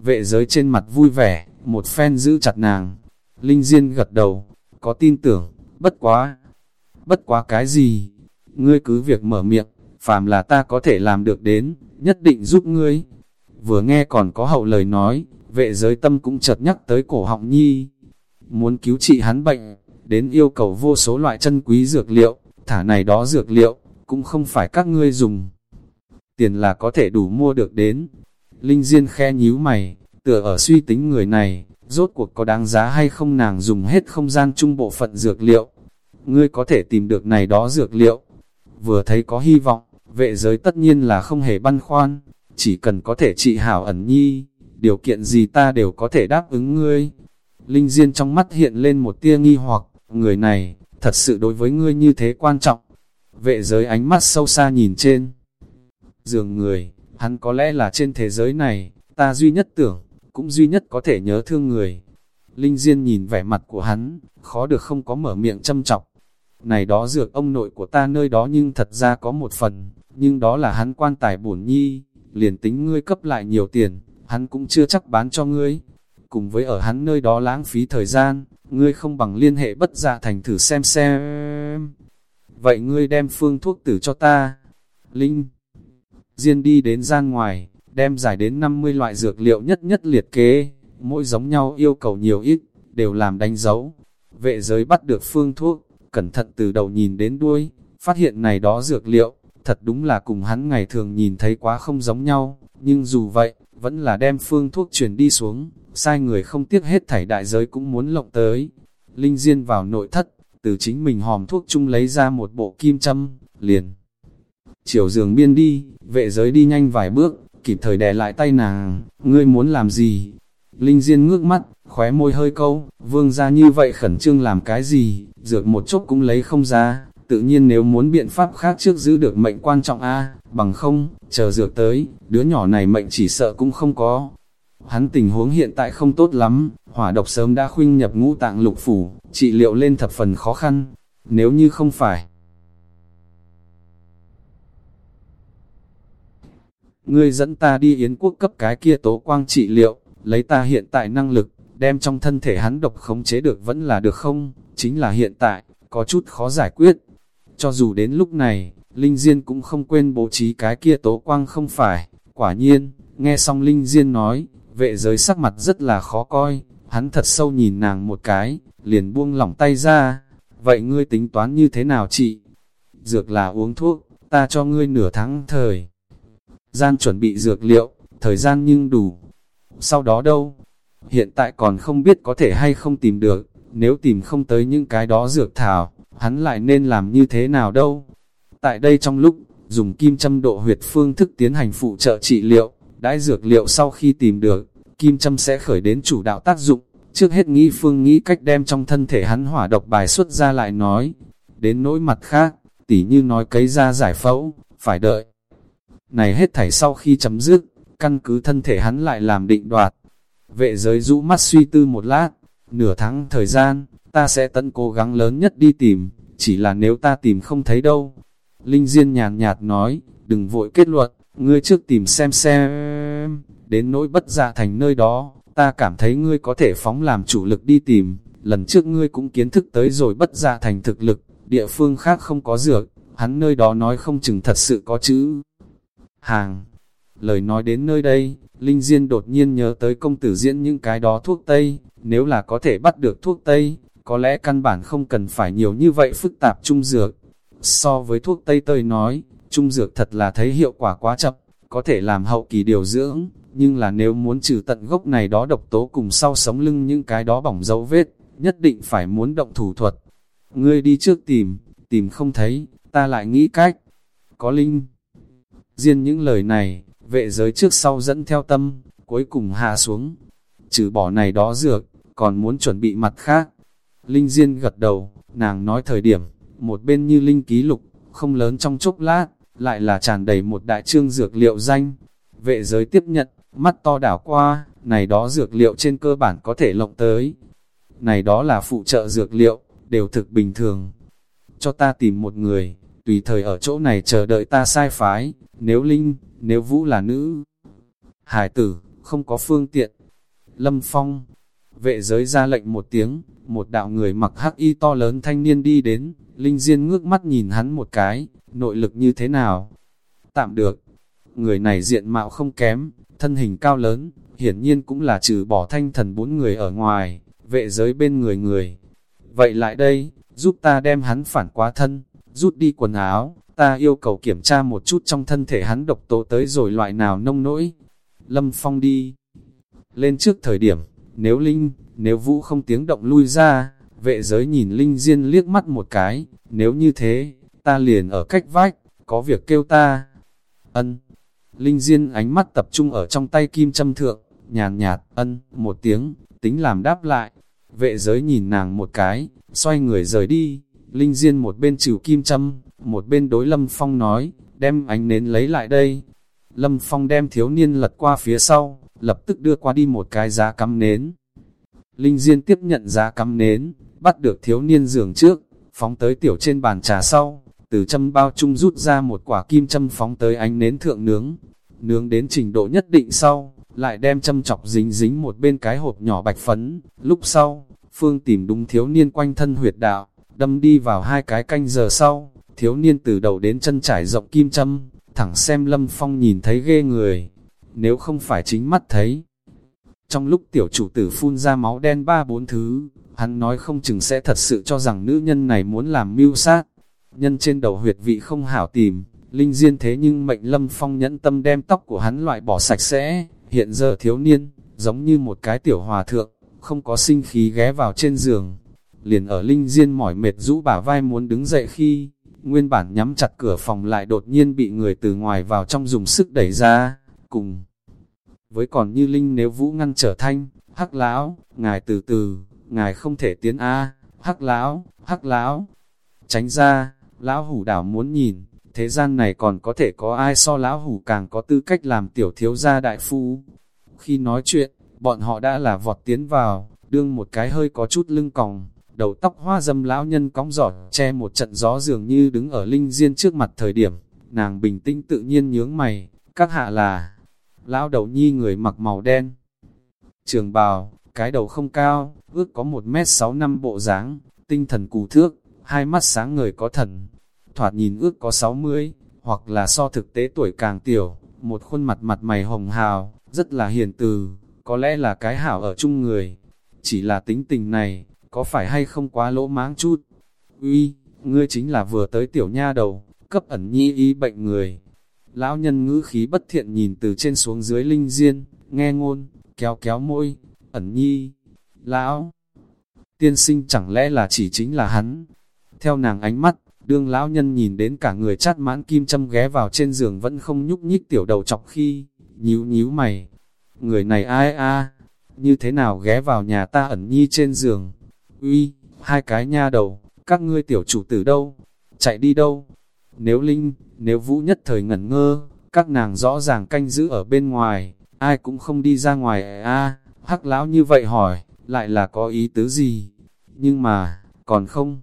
Vệ giới trên mặt vui vẻ, một phen giữ chặt nàng. Linh Diên gật đầu, có tin tưởng, bất quá. Bất quá cái gì? Ngươi cứ việc mở miệng, phàm là ta có thể làm được đến, nhất định giúp ngươi. Vừa nghe còn có hậu lời nói, vệ giới tâm cũng chợt nhắc tới cổ họng nhi. Muốn cứu trị hắn bệnh, đến yêu cầu vô số loại chân quý dược liệu, thả này đó dược liệu, cũng không phải các ngươi dùng. Tiền là có thể đủ mua được đến. Linh Diên khe nhíu mày, tựa ở suy tính người này, rốt cuộc có đáng giá hay không nàng dùng hết không gian trung bộ phận dược liệu. Ngươi có thể tìm được này đó dược liệu. Vừa thấy có hy vọng, vệ giới tất nhiên là không hề băn khoăn, chỉ cần có thể trị hảo ẩn nhi, điều kiện gì ta đều có thể đáp ứng ngươi. Linh Diên trong mắt hiện lên một tia nghi hoặc, người này, thật sự đối với ngươi như thế quan trọng. Vệ giới ánh mắt sâu xa nhìn trên. Dường người, hắn có lẽ là trên thế giới này, ta duy nhất tưởng, cũng duy nhất có thể nhớ thương người. Linh Diên nhìn vẻ mặt của hắn, khó được không có mở miệng châm chọc. Này đó dược ông nội của ta nơi đó nhưng thật ra có một phần, nhưng đó là hắn quan tài bổn nhi, liền tính ngươi cấp lại nhiều tiền, hắn cũng chưa chắc bán cho ngươi. Cùng với ở hắn nơi đó lãng phí thời gian, ngươi không bằng liên hệ bất dạ thành thử xem xem. Vậy ngươi đem phương thuốc tử cho ta. Linh Diên đi đến gian ngoài, đem giải đến 50 loại dược liệu nhất nhất liệt kế, mỗi giống nhau yêu cầu nhiều ít, đều làm đánh dấu. Vệ giới bắt được phương thuốc, cẩn thận từ đầu nhìn đến đuôi, phát hiện này đó dược liệu, thật đúng là cùng hắn ngày thường nhìn thấy quá không giống nhau, nhưng dù vậy, vẫn là đem phương thuốc truyền đi xuống, sai người không tiếc hết thảy đại giới cũng muốn lộng tới. Linh Diên vào nội thất, từ chính mình hòm thuốc chung lấy ra một bộ kim châm, liền. Chiều giường biên đi, vệ giới đi nhanh vài bước, kịp thời đè lại tay nàng, ngươi muốn làm gì? Linh Diên ngước mắt, khóe môi hơi câu, vương ra như vậy khẩn trương làm cái gì, dược một chốc cũng lấy không ra, tự nhiên nếu muốn biện pháp khác trước giữ được mệnh quan trọng a bằng không, chờ dược tới, đứa nhỏ này mệnh chỉ sợ cũng không có. Hắn tình huống hiện tại không tốt lắm, hỏa độc sớm đã khuynh nhập ngũ tạng lục phủ, trị liệu lên thập phần khó khăn, nếu như không phải. Ngươi dẫn ta đi yến quốc cấp cái kia tố quang trị liệu, lấy ta hiện tại năng lực, đem trong thân thể hắn độc khống chế được vẫn là được không, chính là hiện tại, có chút khó giải quyết. Cho dù đến lúc này, Linh Diên cũng không quên bố trí cái kia tố quang không phải, quả nhiên, nghe xong Linh Diên nói, vệ giới sắc mặt rất là khó coi, hắn thật sâu nhìn nàng một cái, liền buông lỏng tay ra, vậy ngươi tính toán như thế nào chị? Dược là uống thuốc, ta cho ngươi nửa tháng thời. Gian chuẩn bị dược liệu, thời gian nhưng đủ. Sau đó đâu? Hiện tại còn không biết có thể hay không tìm được, nếu tìm không tới những cái đó dược thảo, hắn lại nên làm như thế nào đâu? Tại đây trong lúc, dùng kim châm độ huyệt phương thức tiến hành phụ trợ trị liệu, đãi dược liệu sau khi tìm được, kim châm sẽ khởi đến chủ đạo tác dụng, trước hết nghĩ phương nghĩ cách đem trong thân thể hắn hỏa độc bài xuất ra lại nói. Đến nỗi mặt khác, tỉ như nói cấy ra giải phẫu, phải đợi. Này hết thảy sau khi chấm dứt, căn cứ thân thể hắn lại làm định đoạt. Vệ giới rũ mắt suy tư một lát, nửa tháng thời gian, ta sẽ tận cố gắng lớn nhất đi tìm, chỉ là nếu ta tìm không thấy đâu. Linh Diên nhàn nhạt nói, đừng vội kết luận, ngươi trước tìm xem xem, đến nỗi bất dạ thành nơi đó, ta cảm thấy ngươi có thể phóng làm chủ lực đi tìm, lần trước ngươi cũng kiến thức tới rồi bất dạ thành thực lực, địa phương khác không có dược, hắn nơi đó nói không chừng thật sự có chữ. Hàng, lời nói đến nơi đây, Linh Diên đột nhiên nhớ tới công tử diễn những cái đó thuốc Tây, nếu là có thể bắt được thuốc Tây, có lẽ căn bản không cần phải nhiều như vậy phức tạp trung dược. So với thuốc Tây Tây nói, trung dược thật là thấy hiệu quả quá chậm, có thể làm hậu kỳ điều dưỡng, nhưng là nếu muốn trừ tận gốc này đó độc tố cùng sau sống lưng những cái đó bỏng dấu vết, nhất định phải muốn động thủ thuật. Ngươi đi trước tìm, tìm không thấy, ta lại nghĩ cách. Có linh. Riêng những lời này, vệ giới trước sau dẫn theo tâm, cuối cùng hạ xuống. Trừ bỏ này đó dược, còn muốn chuẩn bị mặt khác. Linh Diên gật đầu, nàng nói thời điểm, một bên như Linh ký lục, không lớn trong chốc lát, lại là tràn đầy một đại trương dược liệu danh. Vệ giới tiếp nhận, mắt to đảo qua, này đó dược liệu trên cơ bản có thể lộng tới. Này đó là phụ trợ dược liệu, đều thực bình thường. Cho ta tìm một người, tùy thời ở chỗ này chờ đợi ta sai phái, nếu Linh, nếu Vũ là nữ. Hải tử, không có phương tiện. Lâm Phong, vệ giới ra lệnh một tiếng, một đạo người mặc hắc y to lớn thanh niên đi đến, Linh Diên ngước mắt nhìn hắn một cái, nội lực như thế nào? Tạm được, người này diện mạo không kém, thân hình cao lớn, hiển nhiên cũng là trừ bỏ thanh thần bốn người ở ngoài, vệ giới bên người người. Vậy lại đây, giúp ta đem hắn phản quá thân, rút đi quần áo, ta yêu cầu kiểm tra một chút trong thân thể hắn độc tố tới rồi loại nào nông nỗi. Lâm Phong đi. Lên trước thời điểm, nếu Linh, nếu Vũ không tiếng động lui ra, vệ giới nhìn Linh Diên liếc mắt một cái, nếu như thế, ta liền ở cách vách, có việc kêu ta. Ân. Linh Diên ánh mắt tập trung ở trong tay kim châm thượng, nhàn nhạt, ân, một tiếng, tính làm đáp lại. Vệ giới nhìn nàng một cái, xoay người rời đi. Linh Diên một bên trừ kim châm, một bên đối Lâm Phong nói, đem ánh nến lấy lại đây. Lâm Phong đem thiếu niên lật qua phía sau, lập tức đưa qua đi một cái giá cắm nến. Linh Diên tiếp nhận giá cắm nến, bắt được thiếu niên giường trước, phóng tới tiểu trên bàn trà sau, từ châm bao chung rút ra một quả kim châm phóng tới ánh nến thượng nướng. Nướng đến trình độ nhất định sau, lại đem châm chọc dính dính một bên cái hộp nhỏ bạch phấn. Lúc sau, Phương tìm đúng thiếu niên quanh thân huyệt đạo, đâm đi vào hai cái canh giờ sau, thiếu niên từ đầu đến chân trải rộng kim châm, thẳng xem Lâm Phong nhìn thấy ghê người. Nếu không phải chính mắt thấy, trong lúc tiểu chủ tử phun ra máu đen ba bốn thứ, hắn nói không chừng sẽ thật sự cho rằng nữ nhân này muốn làm mưu sát. Nhân trên đầu huyệt vị không hảo tìm, linh diên thế nhưng mệnh lâm phong nhẫn tâm đem tóc của hắn loại bỏ sạch sẽ, hiện giờ thiếu niên, giống như một cái tiểu hòa thượng, không có sinh khí ghé vào trên giường. Liền ở linh diên mỏi mệt rũ bả vai muốn đứng dậy khi, nguyên bản nhắm chặt cửa phòng lại đột nhiên bị người từ ngoài vào trong dùng sức đẩy ra, cùng với còn như linh nếu vũ ngăn trở thanh, hắc lão, ngài từ từ, ngài không thể tiến A, hắc lão, hắc lão, tránh ra, lão hủ đảo muốn nhìn, thế gian này còn có thể có ai so lão hủ càng có tư cách làm tiểu thiếu gia đại phu. Khi nói chuyện, bọn họ đã là vọt tiến vào, đương một cái hơi có chút lưng còng, đầu tóc hoa dâm lão nhân cóng giỏ che một trận gió dường như đứng ở linh diên trước mặt thời điểm, nàng bình tĩnh tự nhiên nhướng mày, các hạ là, lão đầu nhi người mặc màu đen. Trường bào, cái đầu không cao, ước có một mét sáu năm bộ dáng, tinh thần cù thước, hai mắt sáng người có thần. Thoạt nhìn ước có sáu mươi, hoặc là so thực tế tuổi càng tiểu, một khuôn mặt mặt mày hồng hào, rất là hiền từ, có lẽ là cái hảo ở chung người. Chỉ là tính tình này, có phải hay không quá lỗ máng chút? Uy, ngươi chính là vừa tới tiểu nha đầu, cấp ẩn nhi y bệnh người. Lão nhân ngữ khí bất thiện nhìn từ trên xuống dưới linh diên, nghe ngôn, kéo kéo môi, ẩn nhi, lão, tiên sinh chẳng lẽ là chỉ chính là hắn. Theo nàng ánh mắt, đương lão nhân nhìn đến cả người chát mãn kim châm ghé vào trên giường vẫn không nhúc nhích tiểu đầu chọc khi, nhíu nhíu mày. Người này ai a như thế nào ghé vào nhà ta ẩn nhi trên giường. Uy, hai cái nha đầu, các ngươi tiểu chủ tử đâu? Chạy đi đâu? Nếu Linh, nếu Vũ nhất thời ngẩn ngơ, các nàng rõ ràng canh giữ ở bên ngoài, ai cũng không đi ra ngoài a hắc lão như vậy hỏi, lại là có ý tứ gì? Nhưng mà, còn không.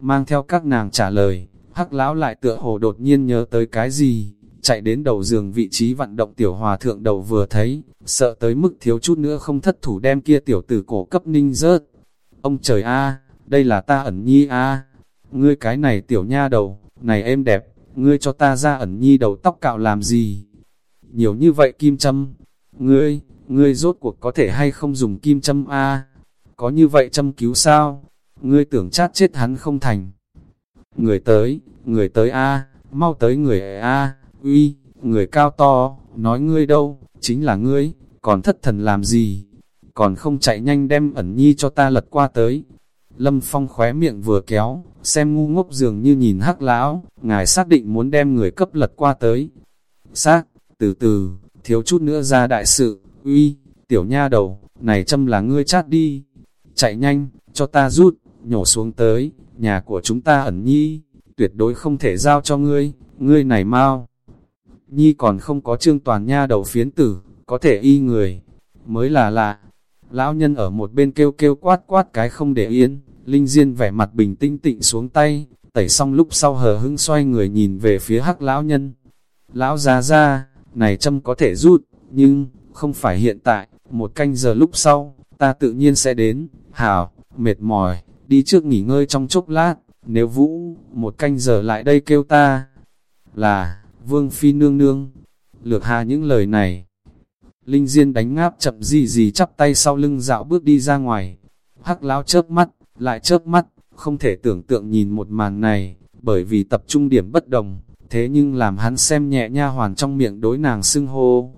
Mang theo các nàng trả lời, hắc lão lại tựa hồ đột nhiên nhớ tới cái gì, chạy đến đầu giường vị trí vận động tiểu hòa thượng đầu vừa thấy, sợ tới mức thiếu chút nữa không thất thủ đem kia tiểu tử cổ cấp ninh rớt. Ông trời a đây là ta ẩn nhi a ngươi cái này tiểu nha đầu, này em đẹp, ngươi cho ta ra ẩn nhi đầu tóc cạo làm gì? Nhiều như vậy kim châm, ngươi, ngươi rốt cuộc có thể hay không dùng kim châm a Có như vậy châm cứu sao? Ngươi tưởng chát chết hắn không thành. Người tới, người tới a mau tới người a uy, người cao to, nói ngươi đâu, chính là ngươi, còn thất thần làm gì? Còn không chạy nhanh đem ẩn nhi cho ta lật qua tới. Lâm Phong khóe miệng vừa kéo, xem ngu ngốc dường như nhìn hắc lão, ngài xác định muốn đem người cấp lật qua tới. Xác, từ từ, thiếu chút nữa ra đại sự, uy, tiểu nha đầu, này châm là ngươi chát đi. Chạy nhanh, cho ta rút, nhổ xuống tới, nhà của chúng ta ẩn nhi, tuyệt đối không thể giao cho ngươi, ngươi này mau. Nhi còn không có trương toàn nha đầu phiến tử, có thể y người, mới là lạ. Lão nhân ở một bên kêu kêu quát quát cái không để yên, Linh Diên vẻ mặt bình tĩnh tịnh xuống tay, tẩy xong lúc sau hờ hững xoay người nhìn về phía hắc lão nhân. Lão già ra, này châm có thể rút, nhưng, không phải hiện tại, một canh giờ lúc sau, ta tự nhiên sẽ đến, hảo, mệt mỏi, đi trước nghỉ ngơi trong chốc lát, nếu vũ, một canh giờ lại đây kêu ta, là, vương phi nương nương, lược hà những lời này. Linh Diên đánh ngáp chậm gì gì chắp tay sau lưng dạo bước đi ra ngoài, hắc lão chớp mắt, lại chớp mắt, không thể tưởng tượng nhìn một màn này, bởi vì tập trung điểm bất đồng, thế nhưng làm hắn xem nhẹ nha hoàn trong miệng đối nàng xưng hô.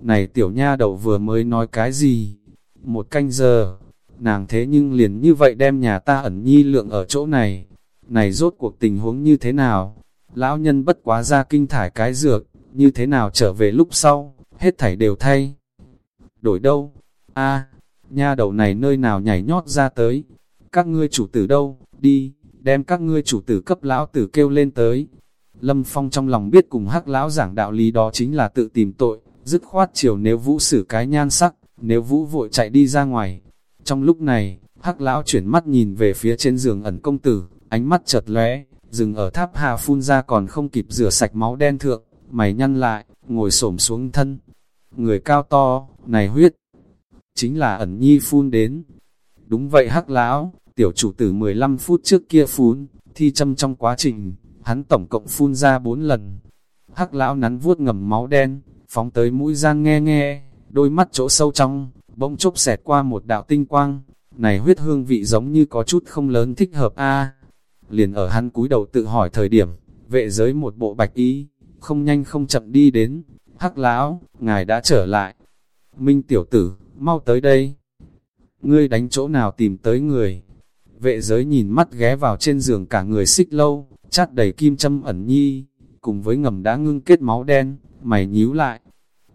Này tiểu nha đầu vừa mới nói cái gì? Một canh giờ, nàng thế nhưng liền như vậy đem nhà ta ẩn nhi lượng ở chỗ này. Này rốt cuộc tình huống như thế nào? Lão nhân bất quá ra kinh thải cái dược, như thế nào trở về lúc sau, hết thảy đều thay. Đổi đâu? a nha đầu này nơi nào nhảy nhót ra tới? Các ngươi chủ tử đâu? Đi, đem các ngươi chủ tử cấp lão tử kêu lên tới. Lâm Phong trong lòng biết cùng hắc lão giảng đạo lý đó chính là tự tìm tội, dứt khoát chiều nếu vũ xử cái nhan sắc, nếu vũ vội chạy đi ra ngoài. Trong lúc này, hắc lão chuyển mắt nhìn về phía trên giường ẩn công tử, ánh mắt chợt lóe, dừng ở tháp hà phun ra còn không kịp rửa sạch máu đen thượng, mày nhăn lại, ngồi xổm xuống thân. Người cao to, này huyết, chính là ẩn nhi phun đến. Đúng vậy hắc lão, tiểu chủ tử 15 phút trước kia phun, thi châm trong quá trình, hắn tổng cộng phun ra 4 lần. Hắc lão nắn vuốt ngầm máu đen, phóng tới mũi gian nghe nghe, đôi mắt chỗ sâu trong, bỗng chốc xẹt qua một đạo tinh quang, này huyết hương vị giống như có chút không lớn thích hợp a. Liền ở hắn cúi đầu tự hỏi thời điểm, vệ giới một bộ bạch y, không nhanh không chậm đi đến, hắc lão, ngài đã trở lại. Minh tiểu tử, mau tới đây. Ngươi đánh chỗ nào tìm tới người? Vệ giới nhìn mắt ghé vào trên giường cả người xích lâu, chát đầy kim châm ẩn nhi, cùng với ngầm đã ngưng kết máu đen, mày nhíu lại.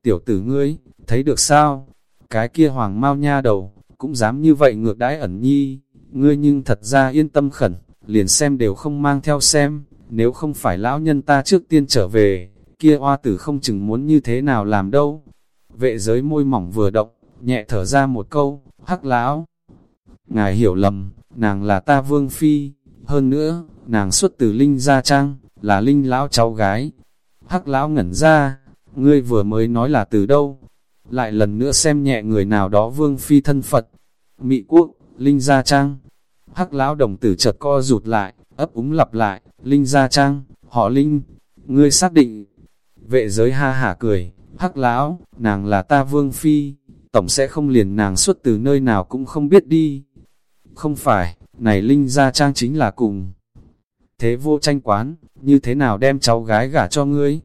Tiểu tử ngươi, thấy được sao? Cái kia hoàng mau nha đầu, cũng dám như vậy ngược đãi ẩn nhi, ngươi nhưng thật ra yên tâm khẩn, liền xem đều không mang theo xem, nếu không phải lão nhân ta trước tiên trở về, kia oa tử không chừng muốn như thế nào làm đâu. Vệ giới môi mỏng vừa động, nhẹ thở ra một câu, hắc lão. Ngài hiểu lầm, nàng là ta vương phi, hơn nữa, nàng xuất từ Linh Gia Trang, là Linh lão cháu gái. Hắc lão ngẩn ra, ngươi vừa mới nói là từ đâu? Lại lần nữa xem nhẹ người nào đó vương phi thân Phật. Mị quốc, Linh Gia Trang. Hắc lão đồng tử chợt co rụt lại, ấp úng lặp lại, Linh Gia Trang, họ Linh, ngươi xác định. Vệ giới ha hả cười, Hắc lão, nàng là ta vương phi, tổng sẽ không liền nàng xuất từ nơi nào cũng không biết đi. Không phải, này Linh Gia Trang chính là cùng. Thế vô tranh quán, như thế nào đem cháu gái gả cho ngươi?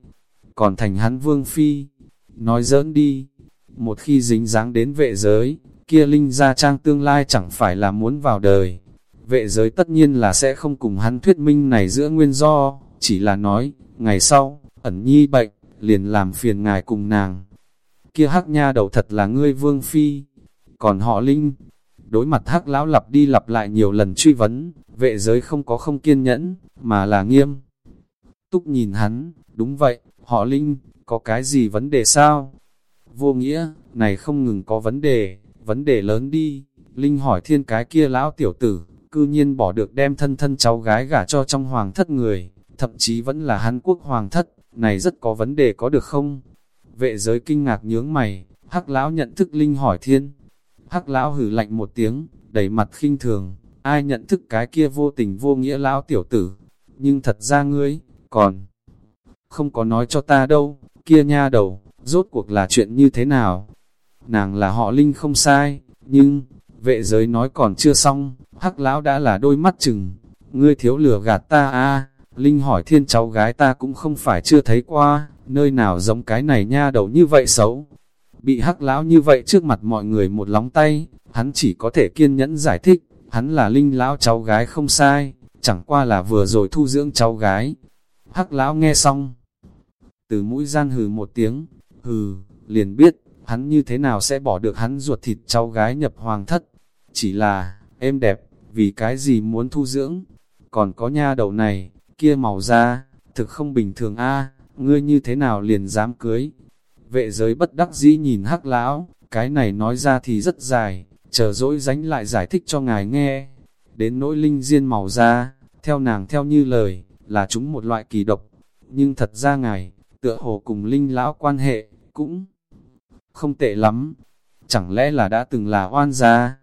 Còn thành hắn vương phi, nói giỡn đi. Một khi dính dáng đến vệ giới, kia Linh Gia Trang tương lai chẳng phải là muốn vào đời. Vệ giới tất nhiên là sẽ không cùng hắn thuyết minh này giữa nguyên do, chỉ là nói, ngày sau, ẩn nhi bệnh, liền làm phiền ngài cùng nàng. Kia hắc nha đầu thật là ngươi vương phi, còn họ Linh, Đối mặt hắc lão lặp đi lặp lại nhiều lần truy vấn, vệ giới không có không kiên nhẫn, mà là nghiêm. Túc nhìn hắn, đúng vậy, họ Linh, có cái gì vấn đề sao? Vô nghĩa, này không ngừng có vấn đề, vấn đề lớn đi. Linh hỏi thiên cái kia lão tiểu tử, cư nhiên bỏ được đem thân thân cháu gái gả cho trong hoàng thất người, thậm chí vẫn là Hàn Quốc hoàng thất, này rất có vấn đề có được không? Vệ giới kinh ngạc nhướng mày, hắc lão nhận thức Linh hỏi thiên. Hắc lão hử lạnh một tiếng, đầy mặt khinh thường, ai nhận thức cái kia vô tình vô nghĩa lão tiểu tử. Nhưng thật ra ngươi, còn không có nói cho ta đâu, kia nha đầu, rốt cuộc là chuyện như thế nào? Nàng là họ Linh không sai, nhưng, vệ giới nói còn chưa xong, hắc lão đã là đôi mắt chừng, ngươi thiếu lửa gạt ta a Linh hỏi thiên cháu gái ta cũng không phải chưa thấy qua, nơi nào giống cái này nha đầu như vậy xấu. Bị hắc lão như vậy trước mặt mọi người một lóng tay, hắn chỉ có thể kiên nhẫn giải thích, hắn là Linh lão cháu gái không sai, chẳng qua là vừa rồi thu dưỡng cháu gái. Hắc lão nghe xong, từ mũi gian hừ một tiếng, hừ, liền biết, hắn như thế nào sẽ bỏ được hắn ruột thịt cháu gái nhập hoàng thất. Chỉ là, em đẹp, vì cái gì muốn thu dưỡng, còn có nha đầu này, kia màu da, thực không bình thường a ngươi như thế nào liền dám cưới. Vệ giới bất đắc dĩ nhìn hắc lão, cái này nói ra thì rất dài, chờ dỗi dánh lại giải thích cho ngài nghe. Đến nỗi linh diên màu da, theo nàng theo như lời, là chúng một loại kỳ độc. Nhưng thật ra ngài, tựa hồ cùng linh lão quan hệ, cũng không tệ lắm. Chẳng lẽ là đã từng là oan gia,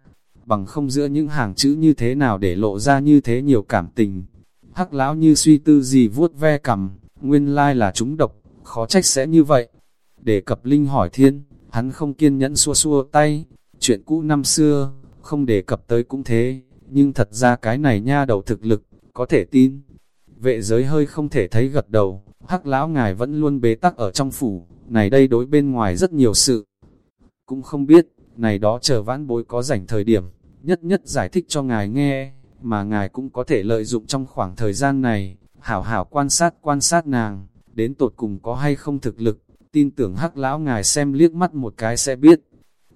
bằng không giữa những hàng chữ như thế nào để lộ ra như thế nhiều cảm tình. Hắc lão như suy tư gì vuốt ve cầm, nguyên lai là chúng độc, khó trách sẽ như vậy. Để cập linh hỏi thiên, hắn không kiên nhẫn xua xua tay, chuyện cũ năm xưa, không đề cập tới cũng thế, nhưng thật ra cái này nha đầu thực lực, có thể tin. Vệ giới hơi không thể thấy gật đầu, hắc lão ngài vẫn luôn bế tắc ở trong phủ, này đây đối bên ngoài rất nhiều sự. Cũng không biết, này đó chờ vãn bối có rảnh thời điểm, nhất nhất giải thích cho ngài nghe, mà ngài cũng có thể lợi dụng trong khoảng thời gian này, hảo hảo quan sát quan sát nàng, đến tột cùng có hay không thực lực, tin tưởng hắc lão ngài xem liếc mắt một cái sẽ biết.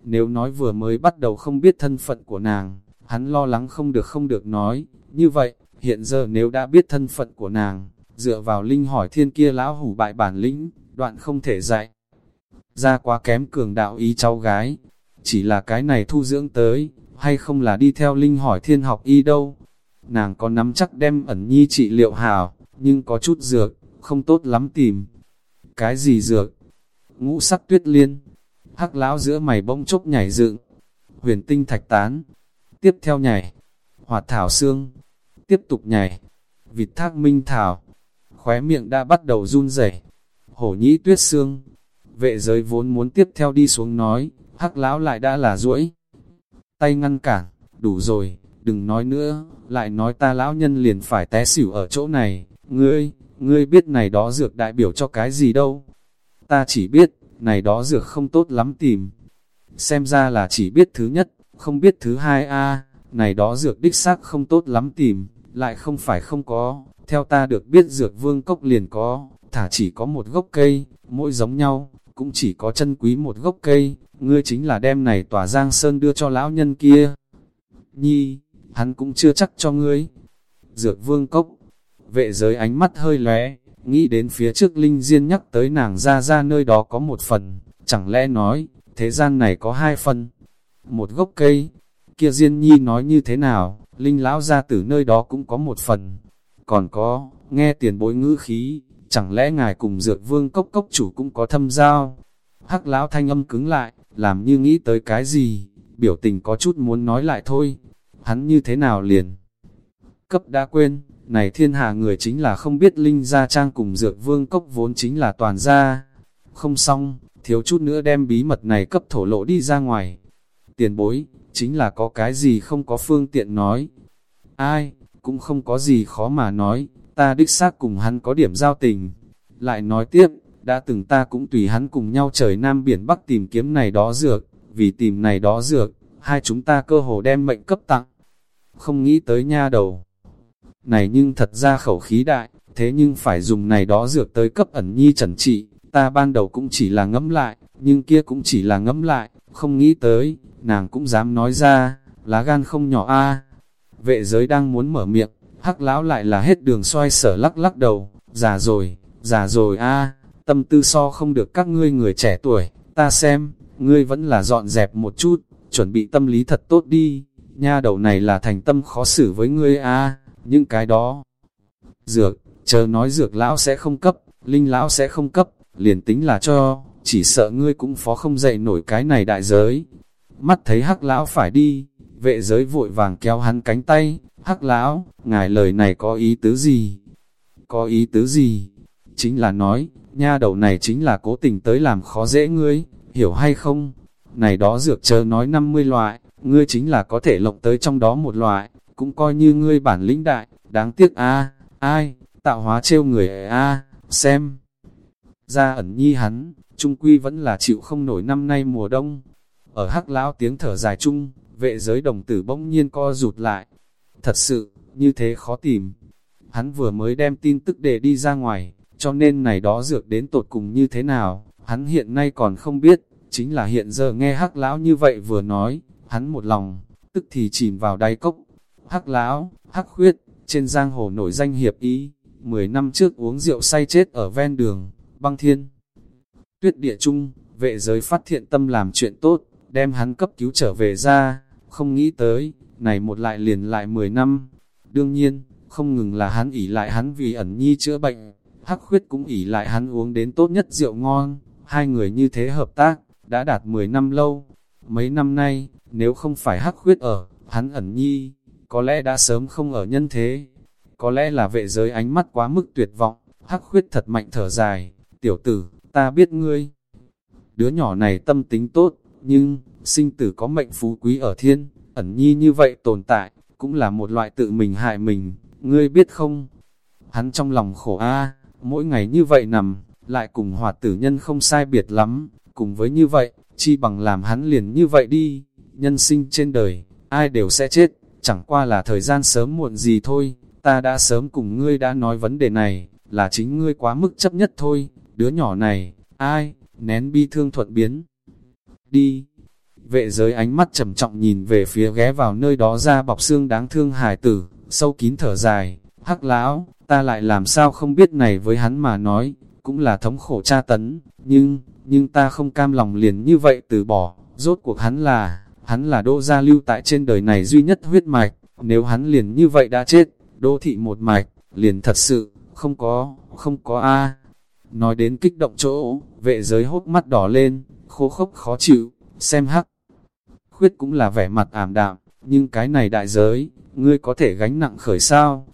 Nếu nói vừa mới bắt đầu không biết thân phận của nàng, hắn lo lắng không được không được nói, như vậy, hiện giờ nếu đã biết thân phận của nàng, dựa vào linh hỏi thiên kia lão hủ bại bản lĩnh, đoạn không thể dạy. Ra quá kém cường đạo ý cháu gái, chỉ là cái này thu dưỡng tới, hay không là đi theo linh hỏi thiên học y đâu. Nàng có nắm chắc đem ẩn nhi trị liệu hảo, nhưng có chút dược, không tốt lắm tìm. Cái gì dược? Ngũ sắc tuyết liên. Hắc lão giữa mày bỗng chốc nhảy dựng. Huyền tinh thạch tán. Tiếp theo nhảy. Hoạt thảo xương. Tiếp tục nhảy. Vịt thác minh thảo. Khóe miệng đã bắt đầu run rẩy. Hổ nhĩ tuyết xương. Vệ giới vốn muốn tiếp theo đi xuống nói, hắc lão lại đã là duỗi tay ngăn cản, đủ rồi, đừng nói nữa, lại nói ta lão nhân liền phải té xỉu ở chỗ này, ngươi, ngươi biết này đó dược đại biểu cho cái gì đâu. Ta chỉ biết, này đó dược không tốt lắm tìm. Xem ra là chỉ biết thứ nhất, không biết thứ hai a này đó dược đích xác không tốt lắm tìm, lại không phải không có, theo ta được biết dược vương cốc liền có, thả chỉ có một gốc cây, mỗi giống nhau, cũng chỉ có chân quý một gốc cây, ngươi chính là đem này tỏa giang sơn đưa cho lão nhân kia. Nhi, hắn cũng chưa chắc cho ngươi. Dược vương cốc, vệ giới ánh mắt hơi lóe, nghĩ đến phía trước Linh Diên nhắc tới nàng ra ra nơi đó có một phần, chẳng lẽ nói, thế gian này có hai phần, một gốc cây, kia Diên Nhi nói như thế nào, Linh lão ra từ nơi đó cũng có một phần, còn có, nghe tiền bối ngữ khí, chẳng lẽ ngài cùng dược vương cốc cốc chủ cũng có thâm giao? Hắc lão thanh âm cứng lại, làm như nghĩ tới cái gì, biểu tình có chút muốn nói lại thôi. Hắn như thế nào liền? Cấp đã quên, này thiên hạ người chính là không biết linh gia trang cùng dược vương cốc vốn chính là toàn gia. Không xong, thiếu chút nữa đem bí mật này cấp thổ lộ đi ra ngoài. Tiền bối, chính là có cái gì không có phương tiện nói. Ai, cũng không có gì khó mà nói, ta đích xác cùng hắn có điểm giao tình. Lại nói tiếp, đã từng ta cũng tùy hắn cùng nhau trời Nam Biển Bắc tìm kiếm này đó dược, vì tìm này đó dược, hai chúng ta cơ hồ đem mệnh cấp tặng. Không nghĩ tới nha đầu. Này nhưng thật ra khẩu khí đại, thế nhưng phải dùng này đó dược tới cấp ẩn nhi trần trị, ta ban đầu cũng chỉ là ngẫm lại, nhưng kia cũng chỉ là ngẫm lại, không nghĩ tới, nàng cũng dám nói ra, lá gan không nhỏ a Vệ giới đang muốn mở miệng, hắc lão lại là hết đường xoay sở lắc lắc đầu, già rồi, già rồi a tâm tư so không được các ngươi người trẻ tuổi, ta xem, ngươi vẫn là dọn dẹp một chút, chuẩn bị tâm lý thật tốt đi, nha đầu này là thành tâm khó xử với ngươi a những cái đó. Dược, chờ nói dược lão sẽ không cấp, linh lão sẽ không cấp, liền tính là cho, chỉ sợ ngươi cũng phó không dậy nổi cái này đại giới. Mắt thấy hắc lão phải đi, vệ giới vội vàng kéo hắn cánh tay, hắc lão, ngài lời này có ý tứ gì? Có ý tứ gì? Chính là nói, nha đầu này chính là cố tình tới làm khó dễ ngươi, hiểu hay không? Này đó dược chờ nói 50 loại, ngươi chính là có thể lộng tới trong đó một loại, cũng coi như ngươi bản lĩnh đại, đáng tiếc a ai, tạo hóa trêu người a xem. Ra ẩn nhi hắn, trung quy vẫn là chịu không nổi năm nay mùa đông. Ở hắc lão tiếng thở dài chung, vệ giới đồng tử bỗng nhiên co rụt lại. Thật sự, như thế khó tìm. Hắn vừa mới đem tin tức để đi ra ngoài, cho nên này đó dược đến tột cùng như thế nào, hắn hiện nay còn không biết, chính là hiện giờ nghe hắc lão như vậy vừa nói, hắn một lòng, tức thì chìm vào đáy cốc. Hắc lão, hắc khuyết, trên giang hồ nổi danh hiệp ý, 10 năm trước uống rượu say chết ở ven đường, băng thiên. Tuyết địa trung, vệ giới phát thiện tâm làm chuyện tốt, đem hắn cấp cứu trở về ra, không nghĩ tới, này một lại liền lại 10 năm. Đương nhiên, không ngừng là hắn ỉ lại hắn vì ẩn nhi chữa bệnh, hắc khuyết cũng ỉ lại hắn uống đến tốt nhất rượu ngon, hai người như thế hợp tác, đã đạt 10 năm lâu. Mấy năm nay, nếu không phải hắc khuyết ở, hắn ẩn nhi, có lẽ đã sớm không ở nhân thế. Có lẽ là vệ giới ánh mắt quá mức tuyệt vọng, hắc khuyết thật mạnh thở dài, tiểu tử, ta biết ngươi. Đứa nhỏ này tâm tính tốt, nhưng, sinh tử có mệnh phú quý ở thiên, ẩn nhi như vậy tồn tại, cũng là một loại tự mình hại mình, ngươi biết không? Hắn trong lòng khổ a mỗi ngày như vậy nằm, lại cùng hoạt tử nhân không sai biệt lắm, cùng với như vậy, chi bằng làm hắn liền như vậy đi, nhân sinh trên đời, ai đều sẽ chết, chẳng qua là thời gian sớm muộn gì thôi, ta đã sớm cùng ngươi đã nói vấn đề này, là chính ngươi quá mức chấp nhất thôi, đứa nhỏ này, ai, nén bi thương thuận biến. Đi, vệ giới ánh mắt trầm trọng nhìn về phía ghé vào nơi đó ra bọc xương đáng thương hài tử, sâu kín thở dài, hắc lão, ta lại làm sao không biết này với hắn mà nói, cũng là thống khổ tra tấn, nhưng, nhưng ta không cam lòng liền như vậy từ bỏ, rốt cuộc hắn là, hắn là đô gia lưu tại trên đời này duy nhất huyết mạch, nếu hắn liền như vậy đã chết, đô thị một mạch, liền thật sự, không có, không có a. Nói đến kích động chỗ, vệ giới hốt mắt đỏ lên, khô khốc khó chịu, xem hắc. Khuyết cũng là vẻ mặt ảm đạm, nhưng cái này đại giới, ngươi có thể gánh nặng khởi sao?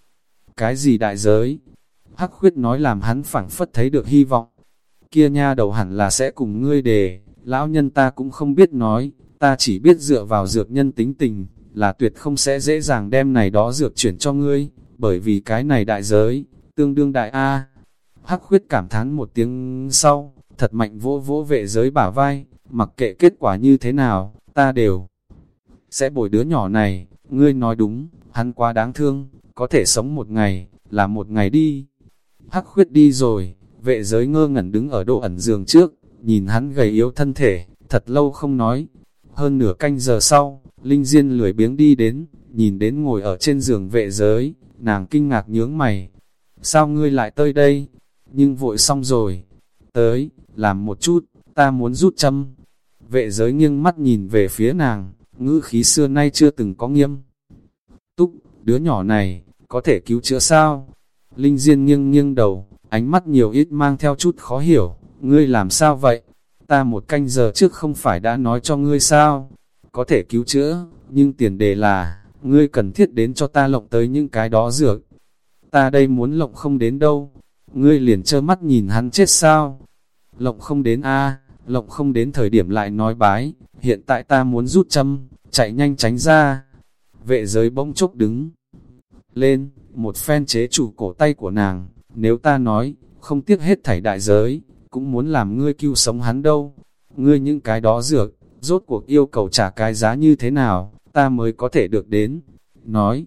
Cái gì đại giới? Hắc khuyết nói làm hắn phẳng phất thấy được hy vọng. Kia nha đầu hẳn là sẽ cùng ngươi đề, lão nhân ta cũng không biết nói, ta chỉ biết dựa vào dược nhân tính tình, là tuyệt không sẽ dễ dàng đem này đó dược chuyển cho ngươi, bởi vì cái này đại giới, tương đương đại A. Hắc khuyết cảm thán một tiếng sau, thật mạnh vỗ vỗ vệ giới bả vai, mặc kệ kết quả như thế nào, ta đều sẽ bồi đứa nhỏ này, ngươi nói đúng, hắn quá đáng thương, có thể sống một ngày, là một ngày đi. Hắc khuyết đi rồi, vệ giới ngơ ngẩn đứng ở độ ẩn giường trước, nhìn hắn gầy yếu thân thể, thật lâu không nói. Hơn nửa canh giờ sau, Linh Diên lười biếng đi đến, nhìn đến ngồi ở trên giường vệ giới, nàng kinh ngạc nhướng mày. Sao ngươi lại tới đây? Nhưng vội xong rồi. Tới, làm một chút, ta muốn rút châm. Vệ giới nghiêng mắt nhìn về phía nàng, ngữ khí xưa nay chưa từng có nghiêm. Túc, đứa nhỏ này, có thể cứu chữa sao? Linh Diên nghiêng nghiêng đầu, ánh mắt nhiều ít mang theo chút khó hiểu, ngươi làm sao vậy? Ta một canh giờ trước không phải đã nói cho ngươi sao? Có thể cứu chữa, nhưng tiền đề là, ngươi cần thiết đến cho ta lộng tới những cái đó dược. Ta đây muốn lộng không đến đâu, ngươi liền trơ mắt nhìn hắn chết sao? Lộng không đến a lộng không đến thời điểm lại nói bái, hiện tại ta muốn rút châm, chạy nhanh tránh ra. Vệ giới bỗng chốc đứng lên, một phen chế chủ cổ tay của nàng, nếu ta nói, không tiếc hết thảy đại giới, cũng muốn làm ngươi cứu sống hắn đâu. Ngươi những cái đó dược, rốt cuộc yêu cầu trả cái giá như thế nào, ta mới có thể được đến. Nói,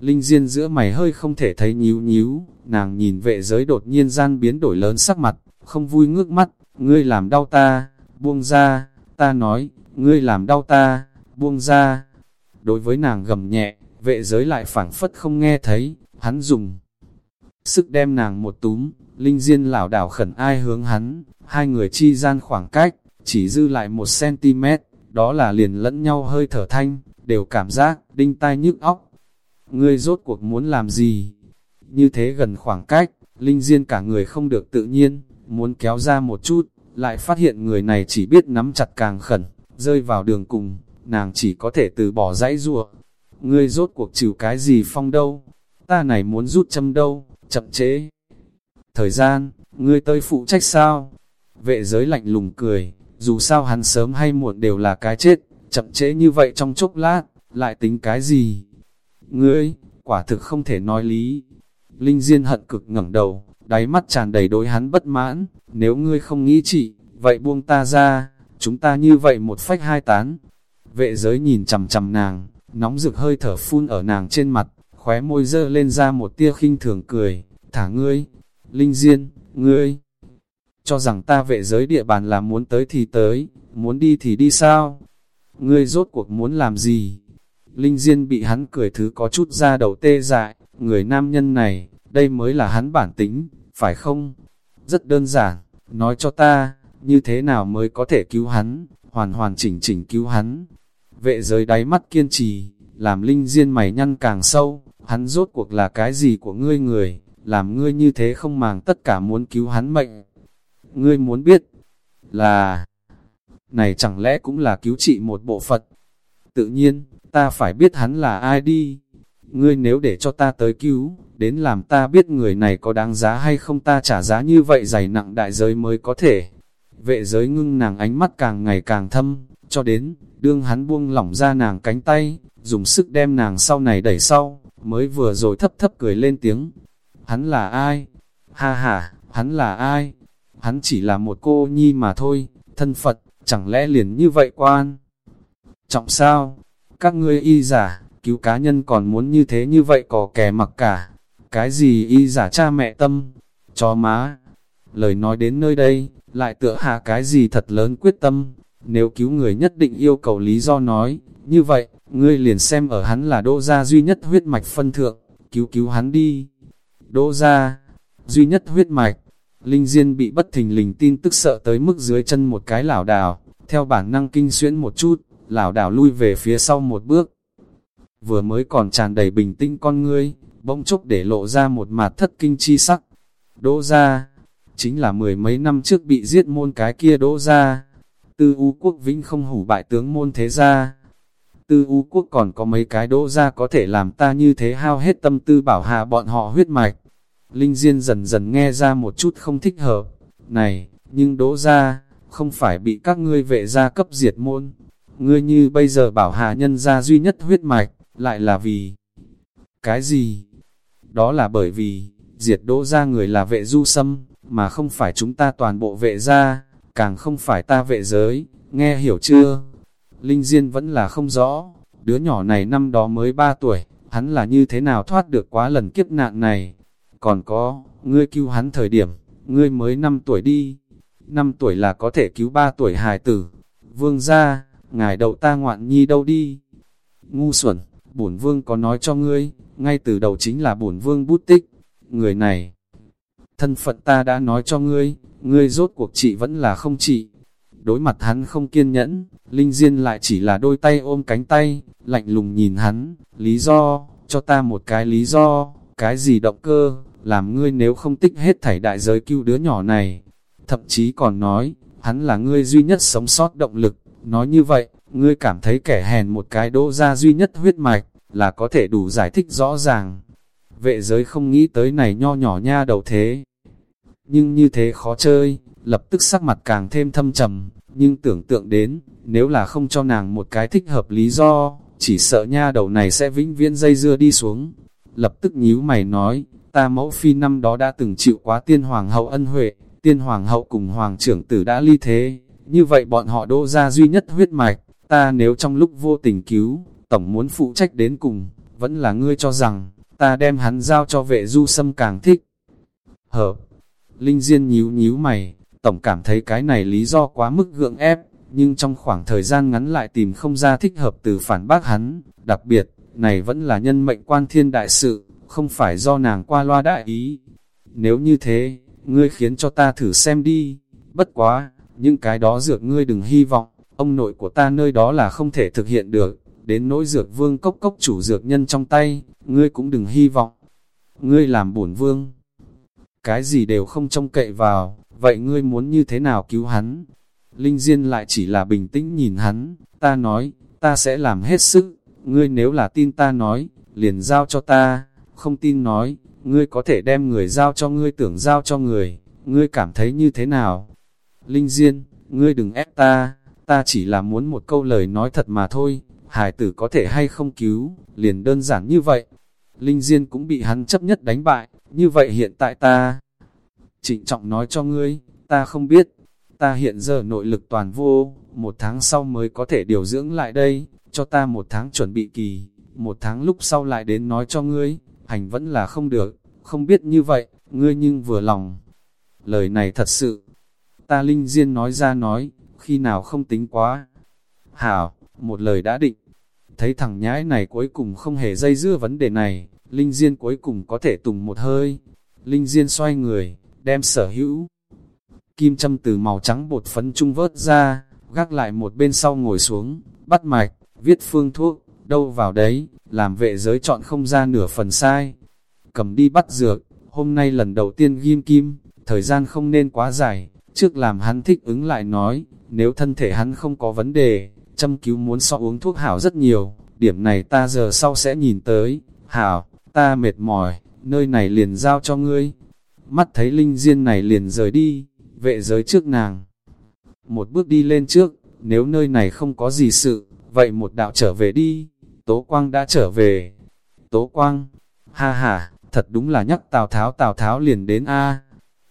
Linh Diên giữa mày hơi không thể thấy nhíu nhíu, nàng nhìn vệ giới đột nhiên gian biến đổi lớn sắc mặt, không vui ngước mắt, ngươi làm đau ta, buông ra, ta nói, ngươi làm đau ta, buông ra. Đối với nàng gầm nhẹ, vệ giới lại phảng phất không nghe thấy, hắn dùng sức đem nàng một túm, linh diên lảo đảo khẩn ai hướng hắn, hai người chi gian khoảng cách, chỉ dư lại một cm, đó là liền lẫn nhau hơi thở thanh, đều cảm giác, đinh tai nhức óc. Ngươi rốt cuộc muốn làm gì? Như thế gần khoảng cách, linh diên cả người không được tự nhiên, muốn kéo ra một chút, lại phát hiện người này chỉ biết nắm chặt càng khẩn, rơi vào đường cùng, nàng chỉ có thể từ bỏ dãy rùa. Ngươi rốt cuộc chịu cái gì phong đâu? Ta này muốn rút châm đâu, chậm chế. Thời gian, ngươi tới phụ trách sao? Vệ giới lạnh lùng cười, dù sao hắn sớm hay muộn đều là cái chết, chậm chế như vậy trong chốc lát, lại tính cái gì? Ngươi, quả thực không thể nói lý. Linh Diên hận cực ngẩng đầu, đáy mắt tràn đầy đối hắn bất mãn, nếu ngươi không nghĩ chị, vậy buông ta ra, chúng ta như vậy một phách hai tán. Vệ giới nhìn chầm chầm nàng, nóng rực hơi thở phun ở nàng trên mặt, khóe môi dơ lên ra một tia khinh thường cười, thả ngươi, Linh Diên, ngươi, cho rằng ta vệ giới địa bàn là muốn tới thì tới, muốn đi thì đi sao? Ngươi rốt cuộc muốn làm gì? Linh Diên bị hắn cười thứ có chút ra đầu tê dại, người nam nhân này, đây mới là hắn bản tính, phải không? Rất đơn giản, nói cho ta, như thế nào mới có thể cứu hắn, hoàn hoàn chỉnh chỉnh cứu hắn. Vệ giới đáy mắt kiên trì, làm Linh Diên mày nhăn càng sâu, hắn rốt cuộc là cái gì của ngươi người, làm ngươi như thế không màng tất cả muốn cứu hắn mệnh. Ngươi muốn biết, là, này chẳng lẽ cũng là cứu trị một bộ Phật. Tự nhiên, ta phải biết hắn là ai đi. Ngươi nếu để cho ta tới cứu, đến làm ta biết người này có đáng giá hay không ta trả giá như vậy dày nặng đại giới mới có thể. Vệ giới ngưng nàng ánh mắt càng ngày càng thâm, cho đến, đương hắn buông lỏng ra nàng cánh tay, dùng sức đem nàng sau này đẩy sau, mới vừa rồi thấp thấp cười lên tiếng. Hắn là ai? Ha ha, hắn là ai? Hắn chỉ là một cô nhi mà thôi, thân Phật, chẳng lẽ liền như vậy quan? Trọng sao? Các ngươi y giả, cứu cá nhân còn muốn như thế như vậy có kẻ mặc cả. Cái gì y giả cha mẹ tâm? Chó má! Lời nói đến nơi đây, lại tựa hạ cái gì thật lớn quyết tâm. Nếu cứu người nhất định yêu cầu lý do nói, như vậy, ngươi liền xem ở hắn là đô gia duy nhất huyết mạch phân thượng, cứu cứu hắn đi. Đô gia, duy nhất huyết mạch, Linh Diên bị bất thình lình tin tức sợ tới mức dưới chân một cái lảo đảo, theo bản năng kinh xuyễn một chút, lảo đảo lui về phía sau một bước. Vừa mới còn tràn đầy bình tĩnh con ngươi, bỗng chốc để lộ ra một mặt thất kinh chi sắc. Đỗ gia, chính là mười mấy năm trước bị giết môn cái kia đỗ gia. Tư U quốc vĩnh không hủ bại tướng môn thế gia. Tư U quốc còn có mấy cái đỗ gia có thể làm ta như thế hao hết tâm tư bảo hạ bọn họ huyết mạch. Linh Diên dần dần nghe ra một chút không thích hợp. Này, nhưng đỗ gia, không phải bị các ngươi vệ gia cấp diệt môn. Ngươi như bây giờ bảo hạ nhân gia duy nhất huyết mạch, lại là vì... Cái gì? Đó là bởi vì, diệt đỗ gia người là vệ du sâm, mà không phải chúng ta toàn bộ vệ gia, càng không phải ta vệ giới, nghe hiểu chưa? Linh Diên vẫn là không rõ, đứa nhỏ này năm đó mới 3 tuổi, hắn là như thế nào thoát được quá lần kiếp nạn này? Còn có, ngươi cứu hắn thời điểm, ngươi mới 5 tuổi đi, 5 tuổi là có thể cứu 3 tuổi hài tử. Vương gia, ngài đậu ta ngoạn nhi đâu đi? Ngu xuẩn, bổn vương có nói cho ngươi, ngay từ đầu chính là bổn vương bút tích. Người này, thân phận ta đã nói cho ngươi, ngươi rốt cuộc trị vẫn là không trị. Đối mặt hắn không kiên nhẫn, Linh Diên lại chỉ là đôi tay ôm cánh tay, lạnh lùng nhìn hắn, lý do, cho ta một cái lý do, cái gì động cơ, làm ngươi nếu không tích hết thảy đại giới cứu đứa nhỏ này. Thậm chí còn nói, hắn là ngươi duy nhất sống sót động lực, nói như vậy, ngươi cảm thấy kẻ hèn một cái đỗ ra duy nhất huyết mạch, là có thể đủ giải thích rõ ràng. Vệ giới không nghĩ tới này nho nhỏ nha đầu thế. Nhưng như thế khó chơi, lập tức sắc mặt càng thêm thâm trầm, nhưng tưởng tượng đến, nếu là không cho nàng một cái thích hợp lý do, chỉ sợ nha đầu này sẽ vĩnh viễn dây dưa đi xuống. Lập tức nhíu mày nói, ta mẫu phi năm đó đã từng chịu quá tiên hoàng hậu ân huệ, tiên hoàng hậu cùng hoàng trưởng tử đã ly thế, như vậy bọn họ đô ra duy nhất huyết mạch, ta nếu trong lúc vô tình cứu, tổng muốn phụ trách đến cùng, vẫn là ngươi cho rằng, ta đem hắn giao cho vệ du sâm càng thích. Hợp, Linh Diên nhíu nhíu mày, tổng cảm thấy cái này lý do quá mức gượng ép, nhưng trong khoảng thời gian ngắn lại tìm không ra thích hợp từ phản bác hắn, đặc biệt, này vẫn là nhân mệnh quan thiên đại sự, không phải do nàng qua loa đại ý. nếu như thế, ngươi khiến cho ta thử xem đi, bất quá, những cái đó dược ngươi đừng hy vọng, ông nội của ta nơi đó là không thể thực hiện được, đến nỗi dược vương cốc cốc chủ dược nhân trong tay, ngươi cũng đừng hy vọng, ngươi làm bổn vương. Cái gì đều không trông cậy vào, vậy ngươi muốn như thế nào cứu hắn? Linh Diên lại chỉ là bình tĩnh nhìn hắn, ta nói, ta sẽ làm hết sức, ngươi nếu là tin ta nói, liền giao cho ta, không tin nói, ngươi có thể đem người giao cho ngươi tưởng giao cho người, ngươi cảm thấy như thế nào? Linh Diên, ngươi đừng ép ta, ta chỉ là muốn một câu lời nói thật mà thôi, hải tử có thể hay không cứu, liền đơn giản như vậy. Linh Diên cũng bị hắn chấp nhất đánh bại, như vậy hiện tại ta... Trịnh trọng nói cho ngươi, ta không biết, ta hiện giờ nội lực toàn vô, một tháng sau mới có thể điều dưỡng lại đây, cho ta một tháng chuẩn bị kỳ, một tháng lúc sau lại đến nói cho ngươi, hành vẫn là không được, không biết như vậy, ngươi nhưng vừa lòng. Lời này thật sự, ta linh diên nói ra nói, khi nào không tính quá. Hảo, một lời đã định. Thấy thằng nhãi này cuối cùng không hề dây dưa vấn đề này, Linh Diên cuối cùng có thể tùng một hơi. Linh Diên xoay người, đem sở hữu. Kim châm từ màu trắng bột phấn trung vớt ra, gác lại một bên sau ngồi xuống, bắt mạch, viết phương thuốc, đâu vào đấy, làm vệ giới chọn không ra nửa phần sai. Cầm đi bắt dược, hôm nay lần đầu tiên ghim kim, thời gian không nên quá dài, trước làm hắn thích ứng lại nói, nếu thân thể hắn không có vấn đề, châm cứu muốn so uống thuốc hảo rất nhiều, điểm này ta giờ sau sẽ nhìn tới, hảo, ta mệt mỏi, nơi này liền giao cho ngươi. Mắt thấy linh diên này liền rời đi, vệ giới trước nàng. Một bước đi lên trước, nếu nơi này không có gì sự, vậy một đạo trở về đi, Tố Quang đã trở về. Tố Quang, ha ha, thật đúng là nhắc Tào Tháo Tào Tháo liền đến A.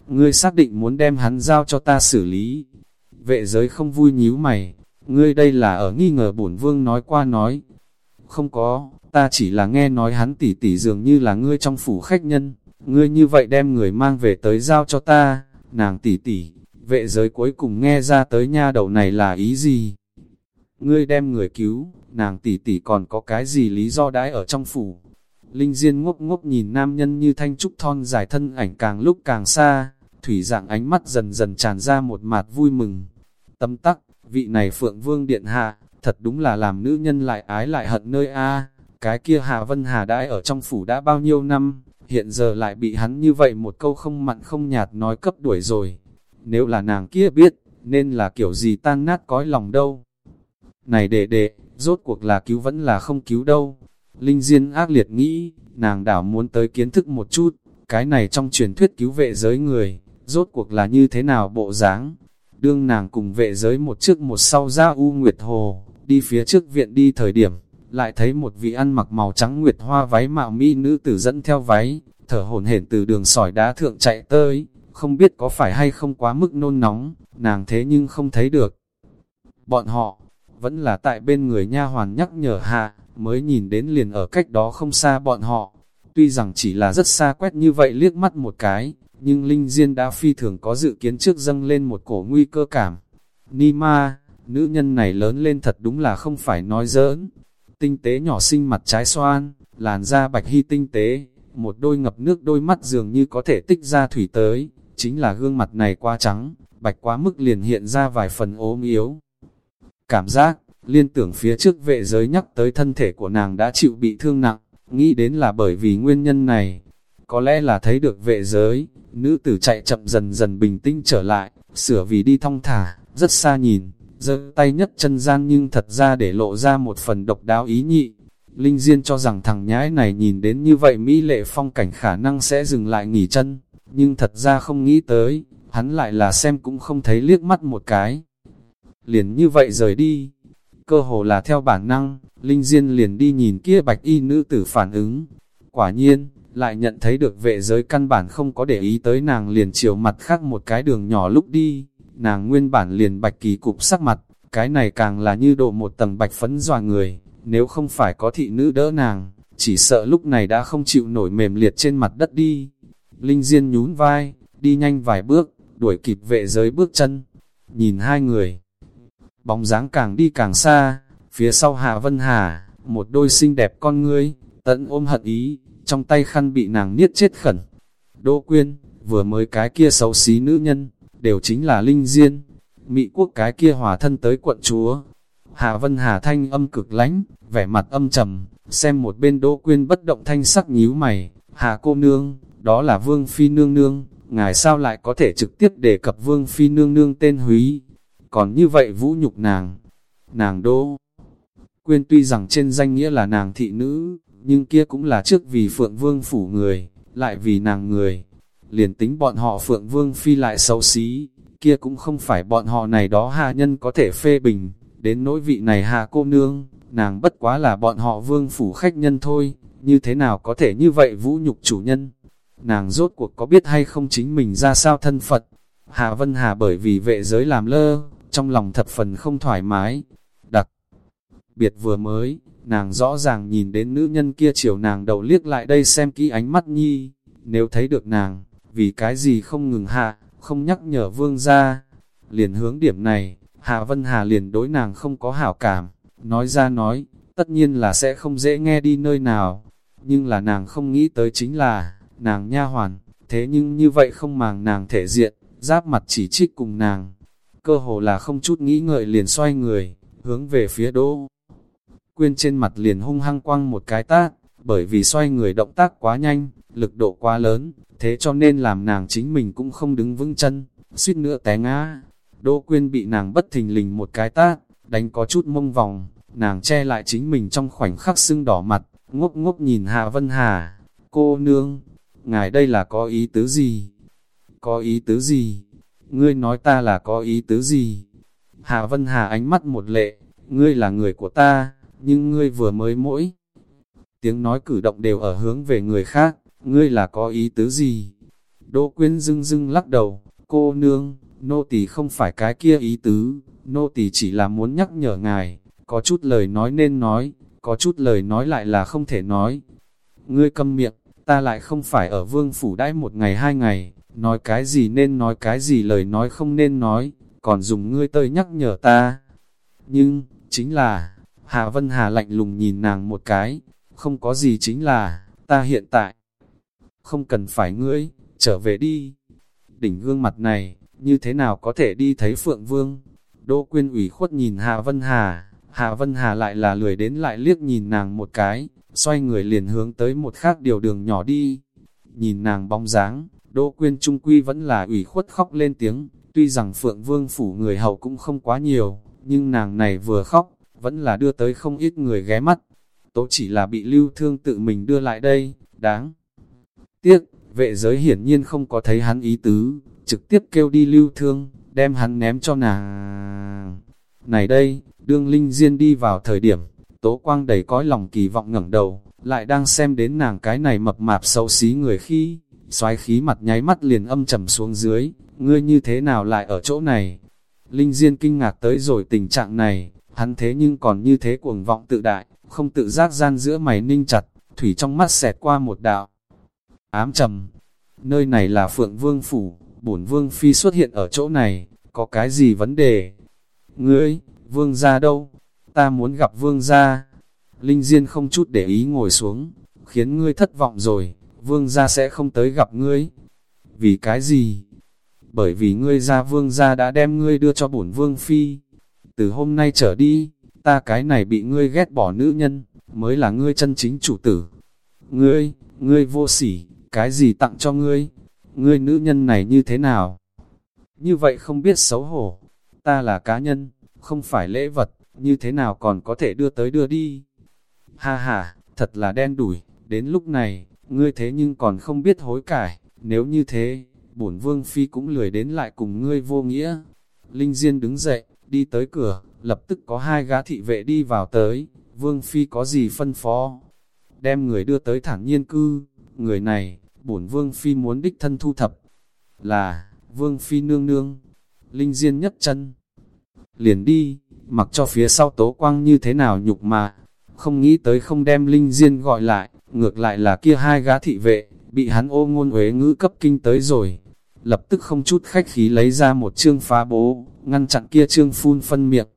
Ngươi xác định muốn đem hắn giao cho ta xử lý. Vệ giới không vui nhíu mày, ngươi đây là ở nghi ngờ bổn vương nói qua nói. Không có, ta chỉ là nghe nói hắn tỉ tỉ dường như là ngươi trong phủ khách nhân, ngươi như vậy đem người mang về tới giao cho ta, nàng tỉ tỉ, vệ giới cuối cùng nghe ra tới nha đầu này là ý gì? Ngươi đem người cứu, nàng tỉ tỉ còn có cái gì lý do đãi ở trong phủ? Linh Diên ngốc ngốc nhìn nam nhân như thanh trúc thon dài thân ảnh càng lúc càng xa, thủy dạng ánh mắt dần dần tràn ra một mạt vui mừng. Tâm tắc, vị này Phượng Vương Điện Hạ, thật đúng là làm nữ nhân lại ái lại hận nơi A, cái kia Hà Vân Hà đãi ở trong phủ đã bao nhiêu năm, hiện giờ lại bị hắn như vậy một câu không mặn không nhạt nói cấp đuổi rồi. Nếu là nàng kia biết, nên là kiểu gì tan nát cõi lòng đâu. Này đệ đệ, rốt cuộc là cứu vẫn là không cứu đâu. Linh Diên ác liệt nghĩ, nàng đảo muốn tới kiến thức một chút, cái này trong truyền thuyết cứu vệ giới người, rốt cuộc là như thế nào bộ dáng. Đương nàng cùng vệ giới một trước một sau ra U Nguyệt Hồ, đi phía trước viện đi thời điểm, lại thấy một vị ăn mặc màu trắng nguyệt hoa váy mạo mỹ nữ tử dẫn theo váy, thở hổn hển từ đường sỏi đá thượng chạy tới, không biết có phải hay không quá mức nôn nóng, nàng thế nhưng không thấy được. Bọn họ, vẫn là tại bên người nha hoàn nhắc nhở hạ, mới nhìn đến liền ở cách đó không xa bọn họ. Tuy rằng chỉ là rất xa quét như vậy liếc mắt một cái, nhưng Linh Diên đã phi thường có dự kiến trước dâng lên một cổ nguy cơ cảm. Nima, nữ nhân này lớn lên thật đúng là không phải nói giỡn. Tinh tế nhỏ xinh mặt trái xoan, làn da bạch hy tinh tế, một đôi ngập nước đôi mắt dường như có thể tích ra thủy tới, chính là gương mặt này quá trắng, bạch quá mức liền hiện ra vài phần ốm yếu. Cảm giác, liên tưởng phía trước vệ giới nhắc tới thân thể của nàng đã chịu bị thương nặng, nghĩ đến là bởi vì nguyên nhân này. Có lẽ là thấy được vệ giới, nữ tử chạy chậm dần dần bình tĩnh trở lại, sửa vì đi thong thả, rất xa nhìn, giơ tay nhất chân gian nhưng thật ra để lộ ra một phần độc đáo ý nhị. Linh Diên cho rằng thằng nhãi này nhìn đến như vậy Mỹ lệ phong cảnh khả năng sẽ dừng lại nghỉ chân, nhưng thật ra không nghĩ tới, hắn lại là xem cũng không thấy liếc mắt một cái. Liền như vậy rời đi, cơ hồ là theo bản năng, Linh Diên liền đi nhìn kia bạch y nữ tử phản ứng. Quả nhiên, lại nhận thấy được vệ giới căn bản không có để ý tới nàng liền chiều mặt khác một cái đường nhỏ lúc đi, nàng nguyên bản liền bạch kỳ cục sắc mặt, cái này càng là như độ một tầng bạch phấn dòa người, nếu không phải có thị nữ đỡ nàng, chỉ sợ lúc này đã không chịu nổi mềm liệt trên mặt đất đi. Linh Diên nhún vai, đi nhanh vài bước, đuổi kịp vệ giới bước chân, nhìn hai người. Bóng dáng càng đi càng xa, phía sau Hạ Vân Hà, một đôi xinh đẹp con ngươi, tận ôm hận ý, trong tay khăn bị nàng niết chết khẩn. Đỗ Quyên, vừa mới cái kia xấu xí nữ nhân, đều chính là linh diên. Mỹ quốc cái kia hòa thân tới quận chúa. Hà Vân Hà thanh âm cực lánh, vẻ mặt âm trầm, xem một bên Đỗ Quyên bất động thanh sắc nhíu mày, Hà cô nương, đó là Vương Phi nương nương, ngài sao lại có thể trực tiếp đề cập Vương Phi nương nương tên Húy, còn như vậy vũ nhục nàng, nàng Đỗ. Quyên tuy rằng trên danh nghĩa là nàng thị nữ, nhưng kia cũng là trước vì Phượng Vương phủ người, lại vì nàng người. Liền tính bọn họ Phượng Vương Phi lại xấu xí, kia cũng không phải bọn họ này đó hạ nhân có thể phê bình, đến nỗi vị này hạ cô nương, nàng bất quá là bọn họ Vương phủ khách nhân thôi, như thế nào có thể như vậy vũ nhục chủ nhân. Nàng rốt cuộc có biết hay không chính mình ra sao thân Phật. hà Vân Hà bởi vì vệ giới làm lơ, trong lòng thập phần không thoải mái. Biệt vừa mới, nàng rõ ràng nhìn đến nữ nhân kia chiều nàng đầu liếc lại đây xem kỹ ánh mắt nhi. Nếu thấy được nàng, vì cái gì không ngừng hạ, không nhắc nhở vương ra. Liền hướng điểm này, Hạ Vân Hà liền đối nàng không có hảo cảm, nói ra nói, tất nhiên là sẽ không dễ nghe đi nơi nào. Nhưng là nàng không nghĩ tới chính là, nàng nha hoàn, thế nhưng như vậy không màng nàng thể diện, giáp mặt chỉ trích cùng nàng. Cơ hồ là không chút nghĩ ngợi liền xoay người, hướng về phía đỗ. Quyên trên mặt liền hung hăng quăng một cái tát, bởi vì xoay người động tác quá nhanh, lực độ quá lớn, thế cho nên làm nàng chính mình cũng không đứng vững chân, suýt nữa té ngã. Đỗ Quyên bị nàng bất thình lình một cái tát, đánh có chút mông vòng, nàng che lại chính mình trong khoảnh khắc sưng đỏ mặt, ngốc ngốc nhìn Hạ Vân Hà. Cô nương, ngài đây là có ý tứ gì? Có ý tứ gì? Ngươi nói ta là có ý tứ gì? Hạ Vân Hà ánh mắt một lệ, ngươi là người của ta, nhưng ngươi vừa mới mỗi. Tiếng nói cử động đều ở hướng về người khác, ngươi là có ý tứ gì? Đỗ quyên dưng dưng lắc đầu, cô nương, nô tỳ không phải cái kia ý tứ, nô tỳ chỉ là muốn nhắc nhở ngài, có chút lời nói nên nói, có chút lời nói lại là không thể nói. Ngươi câm miệng, ta lại không phải ở vương phủ đãi một ngày hai ngày, nói cái gì nên nói cái gì lời nói không nên nói, còn dùng ngươi tơi nhắc nhở ta. Nhưng, chính là, Hà Vân Hà lạnh lùng nhìn nàng một cái, không có gì chính là, ta hiện tại, không cần phải ngươi, trở về đi. Đỉnh gương mặt này, như thế nào có thể đi thấy Phượng Vương? Đỗ Quyên ủy khuất nhìn Hà Vân Hà, Hà Vân Hà lại là lười đến lại liếc nhìn nàng một cái, xoay người liền hướng tới một khác điều đường nhỏ đi. Nhìn nàng bóng dáng, Đỗ Quyên Trung Quy vẫn là ủy khuất khóc lên tiếng, tuy rằng Phượng Vương phủ người hầu cũng không quá nhiều, nhưng nàng này vừa khóc, vẫn là đưa tới không ít người ghé mắt. Tố chỉ là bị lưu thương tự mình đưa lại đây, đáng. Tiếc, vệ giới hiển nhiên không có thấy hắn ý tứ, trực tiếp kêu đi lưu thương, đem hắn ném cho nàng. Này đây, đương Linh Diên đi vào thời điểm, Tố Quang đầy cõi lòng kỳ vọng ngẩng đầu, lại đang xem đến nàng cái này mập mạp xấu xí người khi, xoái khí mặt nháy mắt liền âm trầm xuống dưới, ngươi như thế nào lại ở chỗ này? Linh Diên kinh ngạc tới rồi tình trạng này, hắn thế nhưng còn như thế cuồng vọng tự đại, không tự giác gian giữa mày ninh chặt, thủy trong mắt xẹt qua một đạo. Ám trầm, nơi này là Phượng Vương Phủ, bổn Vương Phi xuất hiện ở chỗ này, có cái gì vấn đề? Ngươi, Vương ra đâu? Ta muốn gặp Vương ra. Linh Diên không chút để ý ngồi xuống, khiến ngươi thất vọng rồi, Vương ra sẽ không tới gặp ngươi. Vì cái gì? Bởi vì ngươi ra Vương ra đã đem ngươi đưa cho bổn Vương Phi. Từ hôm nay trở đi, ta cái này bị ngươi ghét bỏ nữ nhân, mới là ngươi chân chính chủ tử. Ngươi, ngươi vô sỉ, cái gì tặng cho ngươi? Ngươi nữ nhân này như thế nào? Như vậy không biết xấu hổ, ta là cá nhân, không phải lễ vật, như thế nào còn có thể đưa tới đưa đi? Ha ha, thật là đen đủi, đến lúc này, ngươi thế nhưng còn không biết hối cải, nếu như thế, bổn vương phi cũng lười đến lại cùng ngươi vô nghĩa. Linh Diên đứng dậy, đi tới cửa, lập tức có hai gã thị vệ đi vào tới, vương phi có gì phân phó, đem người đưa tới thản nhiên cư, người này, bổn vương phi muốn đích thân thu thập, là, vương phi nương nương, linh diên nhất chân, liền đi, mặc cho phía sau tố quang như thế nào nhục mà, không nghĩ tới không đem linh diên gọi lại, ngược lại là kia hai gã thị vệ, bị hắn ô ngôn uế ngữ cấp kinh tới rồi, lập tức không chút khách khí lấy ra một chương phá bố, ngăn chặn kia trương phun phân miệng,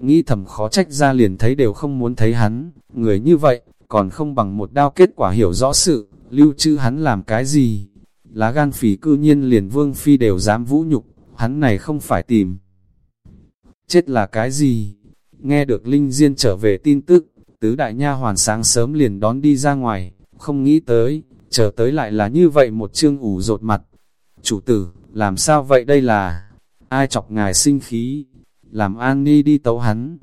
nghĩ thầm khó trách ra liền thấy đều không muốn thấy hắn, người như vậy, còn không bằng một đao kết quả hiểu rõ sự, lưu trữ hắn làm cái gì. lá gan phì cư nhiên liền vương phi đều dám vũ nhục, hắn này không phải tìm. Chết là cái gì? Nghe được Linh Diên trở về tin tức, tứ đại nha hoàn sáng sớm liền đón đi ra ngoài, không nghĩ tới, chờ tới lại là như vậy một chương ủ rột mặt. Chủ tử, làm sao vậy đây là, ai chọc ngài sinh khí, làm an ni đi tấu hắn.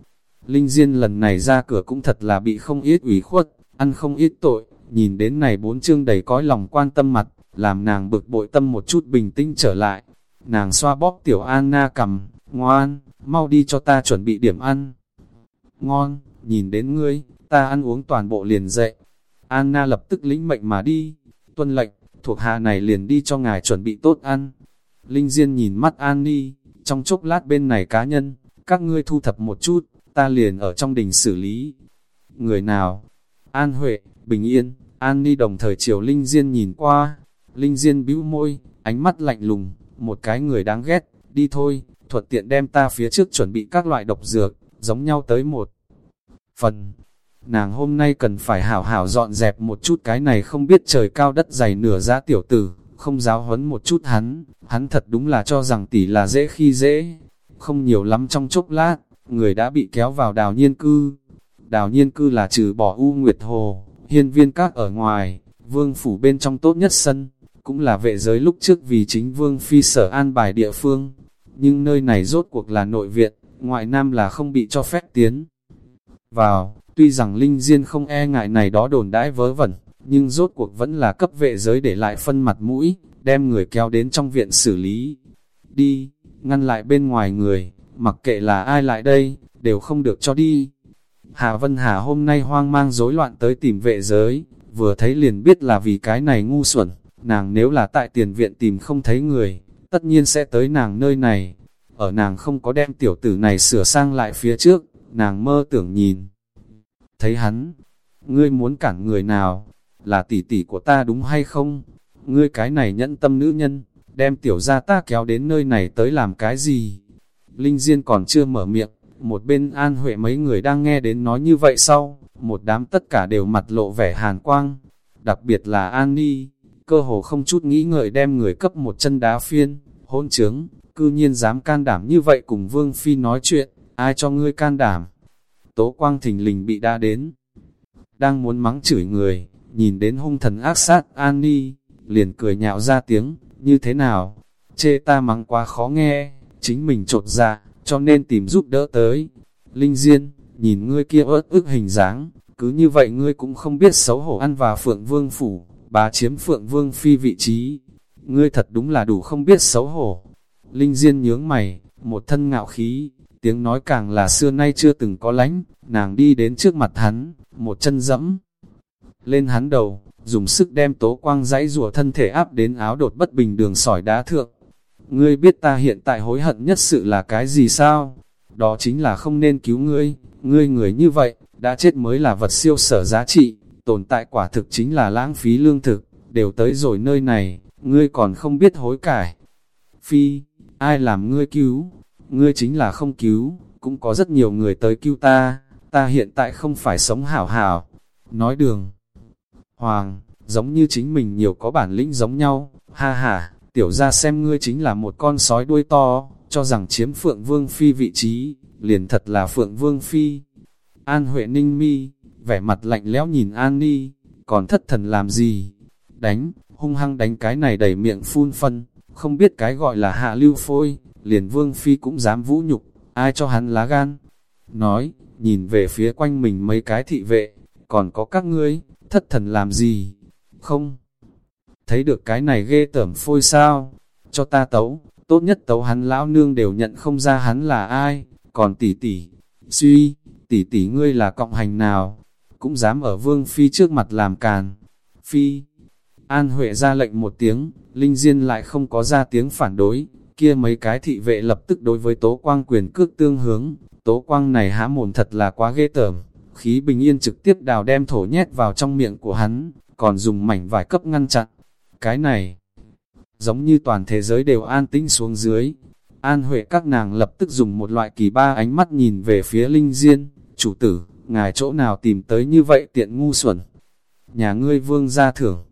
Linh Diên lần này ra cửa cũng thật là bị không ít ủy khuất, ăn không ít tội, nhìn đến này bốn chương đầy cõi lòng quan tâm mặt, làm nàng bực bội tâm một chút bình tĩnh trở lại. Nàng xoa bóp tiểu Anna cầm, ngoan, mau đi cho ta chuẩn bị điểm ăn. Ngon, nhìn đến ngươi, ta ăn uống toàn bộ liền dậy. Anna lập tức lĩnh mệnh mà đi, tuân lệnh, thuộc hạ này liền đi cho ngài chuẩn bị tốt ăn. Linh Diên nhìn mắt Annie, trong chốc lát bên này cá nhân, các ngươi thu thập một chút, ta liền ở trong đình xử lý. Người nào? An Huệ, Bình Yên, An Ni đồng thời chiều Linh Diên nhìn qua. Linh Diên bĩu môi, ánh mắt lạnh lùng, một cái người đáng ghét, đi thôi, thuận tiện đem ta phía trước chuẩn bị các loại độc dược, giống nhau tới một phần. Nàng hôm nay cần phải hảo hảo dọn dẹp một chút cái này không biết trời cao đất dày nửa giá tiểu tử, không giáo huấn một chút hắn, hắn thật đúng là cho rằng tỷ là dễ khi dễ. Không nhiều lắm trong chốc lát, người đã bị kéo vào đào nhiên cư. Đào nhiên cư là trừ bỏ U Nguyệt Hồ, hiên viên các ở ngoài, vương phủ bên trong tốt nhất sân, cũng là vệ giới lúc trước vì chính vương phi sở an bài địa phương. Nhưng nơi này rốt cuộc là nội viện, ngoại nam là không bị cho phép tiến. Vào, tuy rằng Linh Diên không e ngại này đó đồn đãi vớ vẩn, nhưng rốt cuộc vẫn là cấp vệ giới để lại phân mặt mũi, đem người kéo đến trong viện xử lý. Đi, ngăn lại bên ngoài người, mặc kệ là ai lại đây, đều không được cho đi. Hà Vân Hà hôm nay hoang mang rối loạn tới tìm vệ giới, vừa thấy liền biết là vì cái này ngu xuẩn, nàng nếu là tại tiền viện tìm không thấy người, tất nhiên sẽ tới nàng nơi này. Ở nàng không có đem tiểu tử này sửa sang lại phía trước, nàng mơ tưởng nhìn. Thấy hắn, ngươi muốn cản người nào, là tỷ tỷ của ta đúng hay không? Ngươi cái này nhẫn tâm nữ nhân, đem tiểu gia ta kéo đến nơi này tới làm cái gì? Linh Diên còn chưa mở miệng, một bên An Huệ mấy người đang nghe đến nói như vậy sau, một đám tất cả đều mặt lộ vẻ hàn quang, đặc biệt là An Ni, cơ hồ không chút nghĩ ngợi đem người cấp một chân đá phiên, hôn trướng, cư nhiên dám can đảm như vậy cùng Vương Phi nói chuyện, ai cho ngươi can đảm? Tố Quang thình lình bị đa đến, đang muốn mắng chửi người, nhìn đến hung thần ác sát An liền cười nhạo ra tiếng, như thế nào? Chê ta mắng quá khó nghe, chính mình trột ra, cho nên tìm giúp đỡ tới. Linh Diên, nhìn ngươi kia ớt ức hình dáng, cứ như vậy ngươi cũng không biết xấu hổ ăn và Phượng Vương Phủ, bà chiếm Phượng Vương Phi vị trí. Ngươi thật đúng là đủ không biết xấu hổ. Linh Diên nhướng mày, một thân ngạo khí, tiếng nói càng là xưa nay chưa từng có lánh, nàng đi đến trước mặt hắn, một chân dẫm lên hắn đầu, dùng sức đem tố quang dãy rùa thân thể áp đến áo đột bất bình đường sỏi đá thượng. Ngươi biết ta hiện tại hối hận nhất sự là cái gì sao? Đó chính là không nên cứu ngươi, ngươi người như vậy, đã chết mới là vật siêu sở giá trị, tồn tại quả thực chính là lãng phí lương thực, đều tới rồi nơi này, ngươi còn không biết hối cải. Phi, ai làm ngươi cứu? Ngươi chính là không cứu, cũng có rất nhiều người tới cứu ta, ta hiện tại không phải sống hảo hảo. Nói đường, Hoàng, giống như chính mình nhiều có bản lĩnh giống nhau, ha ha, tiểu ra xem ngươi chính là một con sói đuôi to, cho rằng chiếm Phượng Vương Phi vị trí, liền thật là Phượng Vương Phi. An Huệ Ninh mi, vẻ mặt lạnh lẽo nhìn An Ni, còn thất thần làm gì? Đánh, hung hăng đánh cái này đầy miệng phun phân, không biết cái gọi là hạ lưu phôi, liền Vương Phi cũng dám vũ nhục, ai cho hắn lá gan. Nói, nhìn về phía quanh mình mấy cái thị vệ, còn có các ngươi, thất thần làm gì? Không. Thấy được cái này ghê tởm phôi sao? Cho ta tấu, tốt nhất tấu hắn lão nương đều nhận không ra hắn là ai, còn tỷ tỷ, suy, tỷ tỷ ngươi là cộng hành nào, cũng dám ở vương phi trước mặt làm càn. Phi, An Huệ ra lệnh một tiếng, Linh Diên lại không có ra tiếng phản đối, kia mấy cái thị vệ lập tức đối với Tố Quang quyền cước tương hướng, Tố Quang này há mồm thật là quá ghê tởm khí bình yên trực tiếp đào đem thổ nhét vào trong miệng của hắn, còn dùng mảnh vải cấp ngăn chặn. Cái này, giống như toàn thế giới đều an tĩnh xuống dưới. An Huệ các nàng lập tức dùng một loại kỳ ba ánh mắt nhìn về phía Linh Diên, chủ tử, ngài chỗ nào tìm tới như vậy tiện ngu xuẩn. Nhà ngươi vương gia thưởng,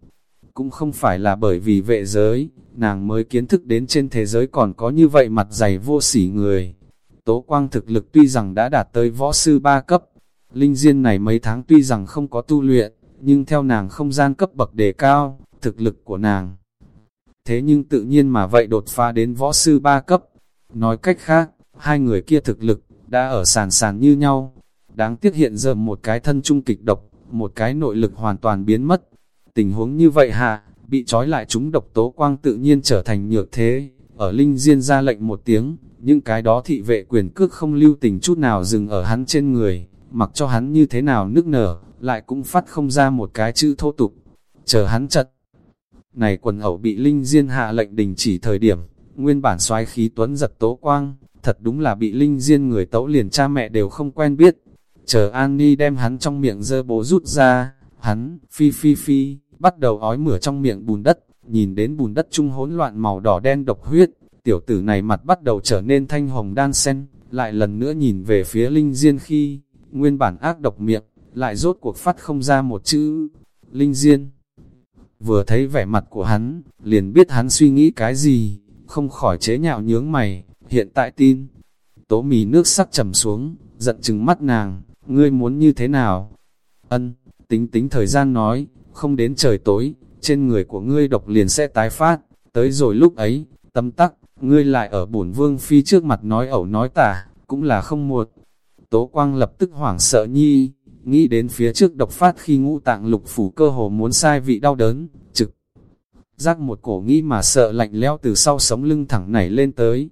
cũng không phải là bởi vì vệ giới, nàng mới kiến thức đến trên thế giới còn có như vậy mặt dày vô sỉ người. Tố quang thực lực tuy rằng đã đạt tới võ sư ba cấp, linh diên này mấy tháng tuy rằng không có tu luyện, nhưng theo nàng không gian cấp bậc đề cao, thực lực của nàng. Thế nhưng tự nhiên mà vậy đột phá đến võ sư ba cấp. Nói cách khác, hai người kia thực lực, đã ở sàn sàn như nhau. Đáng tiếc hiện giờ một cái thân trung kịch độc, một cái nội lực hoàn toàn biến mất. Tình huống như vậy hạ, bị trói lại chúng độc tố quang tự nhiên trở thành nhược thế. Ở Linh Diên ra lệnh một tiếng, những cái đó thị vệ quyền cước không lưu tình chút nào dừng ở hắn trên người, mặc cho hắn như thế nào nức nở, lại cũng phát không ra một cái chữ thô tục. Chờ hắn chật. Này quần ẩu bị Linh Diên hạ lệnh đình chỉ thời điểm, nguyên bản xoái khí tuấn giật tố quang, thật đúng là bị Linh Diên người tấu liền cha mẹ đều không quen biết. Chờ An Ni đem hắn trong miệng dơ bố rút ra, hắn, phi phi phi, bắt đầu ói mửa trong miệng bùn đất, nhìn đến bùn đất trung hỗn loạn màu đỏ đen độc huyết, tiểu tử này mặt bắt đầu trở nên thanh hồng đan sen, lại lần nữa nhìn về phía Linh Diên khi, nguyên bản ác độc miệng, lại rốt cuộc phát không ra một chữ, Linh Diên. Vừa thấy vẻ mặt của hắn, liền biết hắn suy nghĩ cái gì, không khỏi chế nhạo nhướng mày, hiện tại tin. Tố mì nước sắc trầm xuống, giận chừng mắt nàng, ngươi muốn như thế nào? Ân, tính tính thời gian nói, không đến trời tối, trên người của ngươi độc liền sẽ tái phát, tới rồi lúc ấy, tâm tắc, ngươi lại ở bổn vương phi trước mặt nói ẩu nói tả, cũng là không muộn. Tố quang lập tức hoảng sợ nhi, nghĩ đến phía trước độc phát khi ngũ tạng lục phủ cơ hồ muốn sai vị đau đớn, trực. Giác một cổ nghĩ mà sợ lạnh lẽo từ sau sống lưng thẳng nảy lên tới.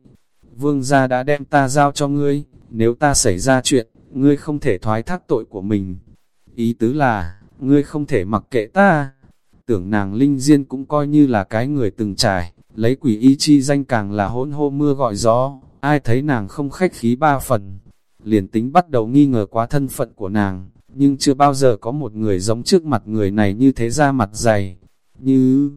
Vương gia đã đem ta giao cho ngươi, nếu ta xảy ra chuyện, ngươi không thể thoái thác tội của mình. Ý tứ là, ngươi không thể mặc kệ ta. Tưởng nàng Linh Diên cũng coi như là cái người từng trải, lấy quỷ ý chi danh càng là hỗn hô mưa gọi gió, ai thấy nàng không khách khí ba phần. Liền tính bắt đầu nghi ngờ quá thân phận của nàng, nhưng chưa bao giờ có một người giống trước mặt người này như thế ra mặt dày. Như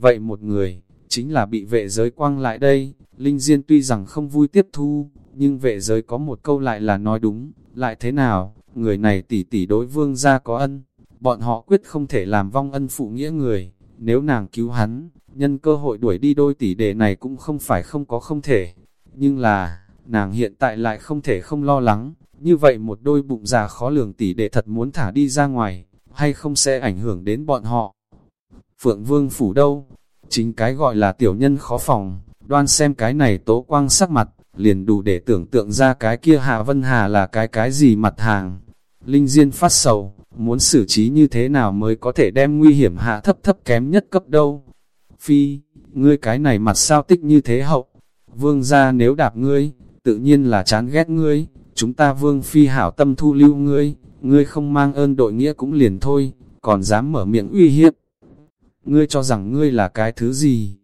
vậy một người, chính là bị vệ giới quang lại đây, Linh Diên tuy rằng không vui tiếp thu, nhưng vệ giới có một câu lại là nói đúng, lại thế nào, người này tỷ tỷ đối vương gia có ân, bọn họ quyết không thể làm vong ân phụ nghĩa người, nếu nàng cứu hắn, nhân cơ hội đuổi đi đôi tỷ đệ này cũng không phải không có không thể, nhưng là, nàng hiện tại lại không thể không lo lắng, như vậy một đôi bụng già khó lường tỷ đệ thật muốn thả đi ra ngoài, hay không sẽ ảnh hưởng đến bọn họ. Phượng Vương phủ đâu? Chính cái gọi là tiểu nhân khó phòng, đoan xem cái này tố quang sắc mặt, liền đủ để tưởng tượng ra cái kia Hạ Vân Hà là cái cái gì mặt hàng. Linh Diên phát sầu, muốn xử trí như thế nào mới có thể đem nguy hiểm hạ thấp thấp kém nhất cấp đâu. Phi, ngươi cái này mặt sao tích như thế hậu, vương ra nếu đạp ngươi, tự nhiên là chán ghét ngươi, chúng ta vương phi hảo tâm thu lưu ngươi, ngươi không mang ơn đội nghĩa cũng liền thôi, còn dám mở miệng uy hiếp. Ngươi cho rằng ngươi là cái thứ gì?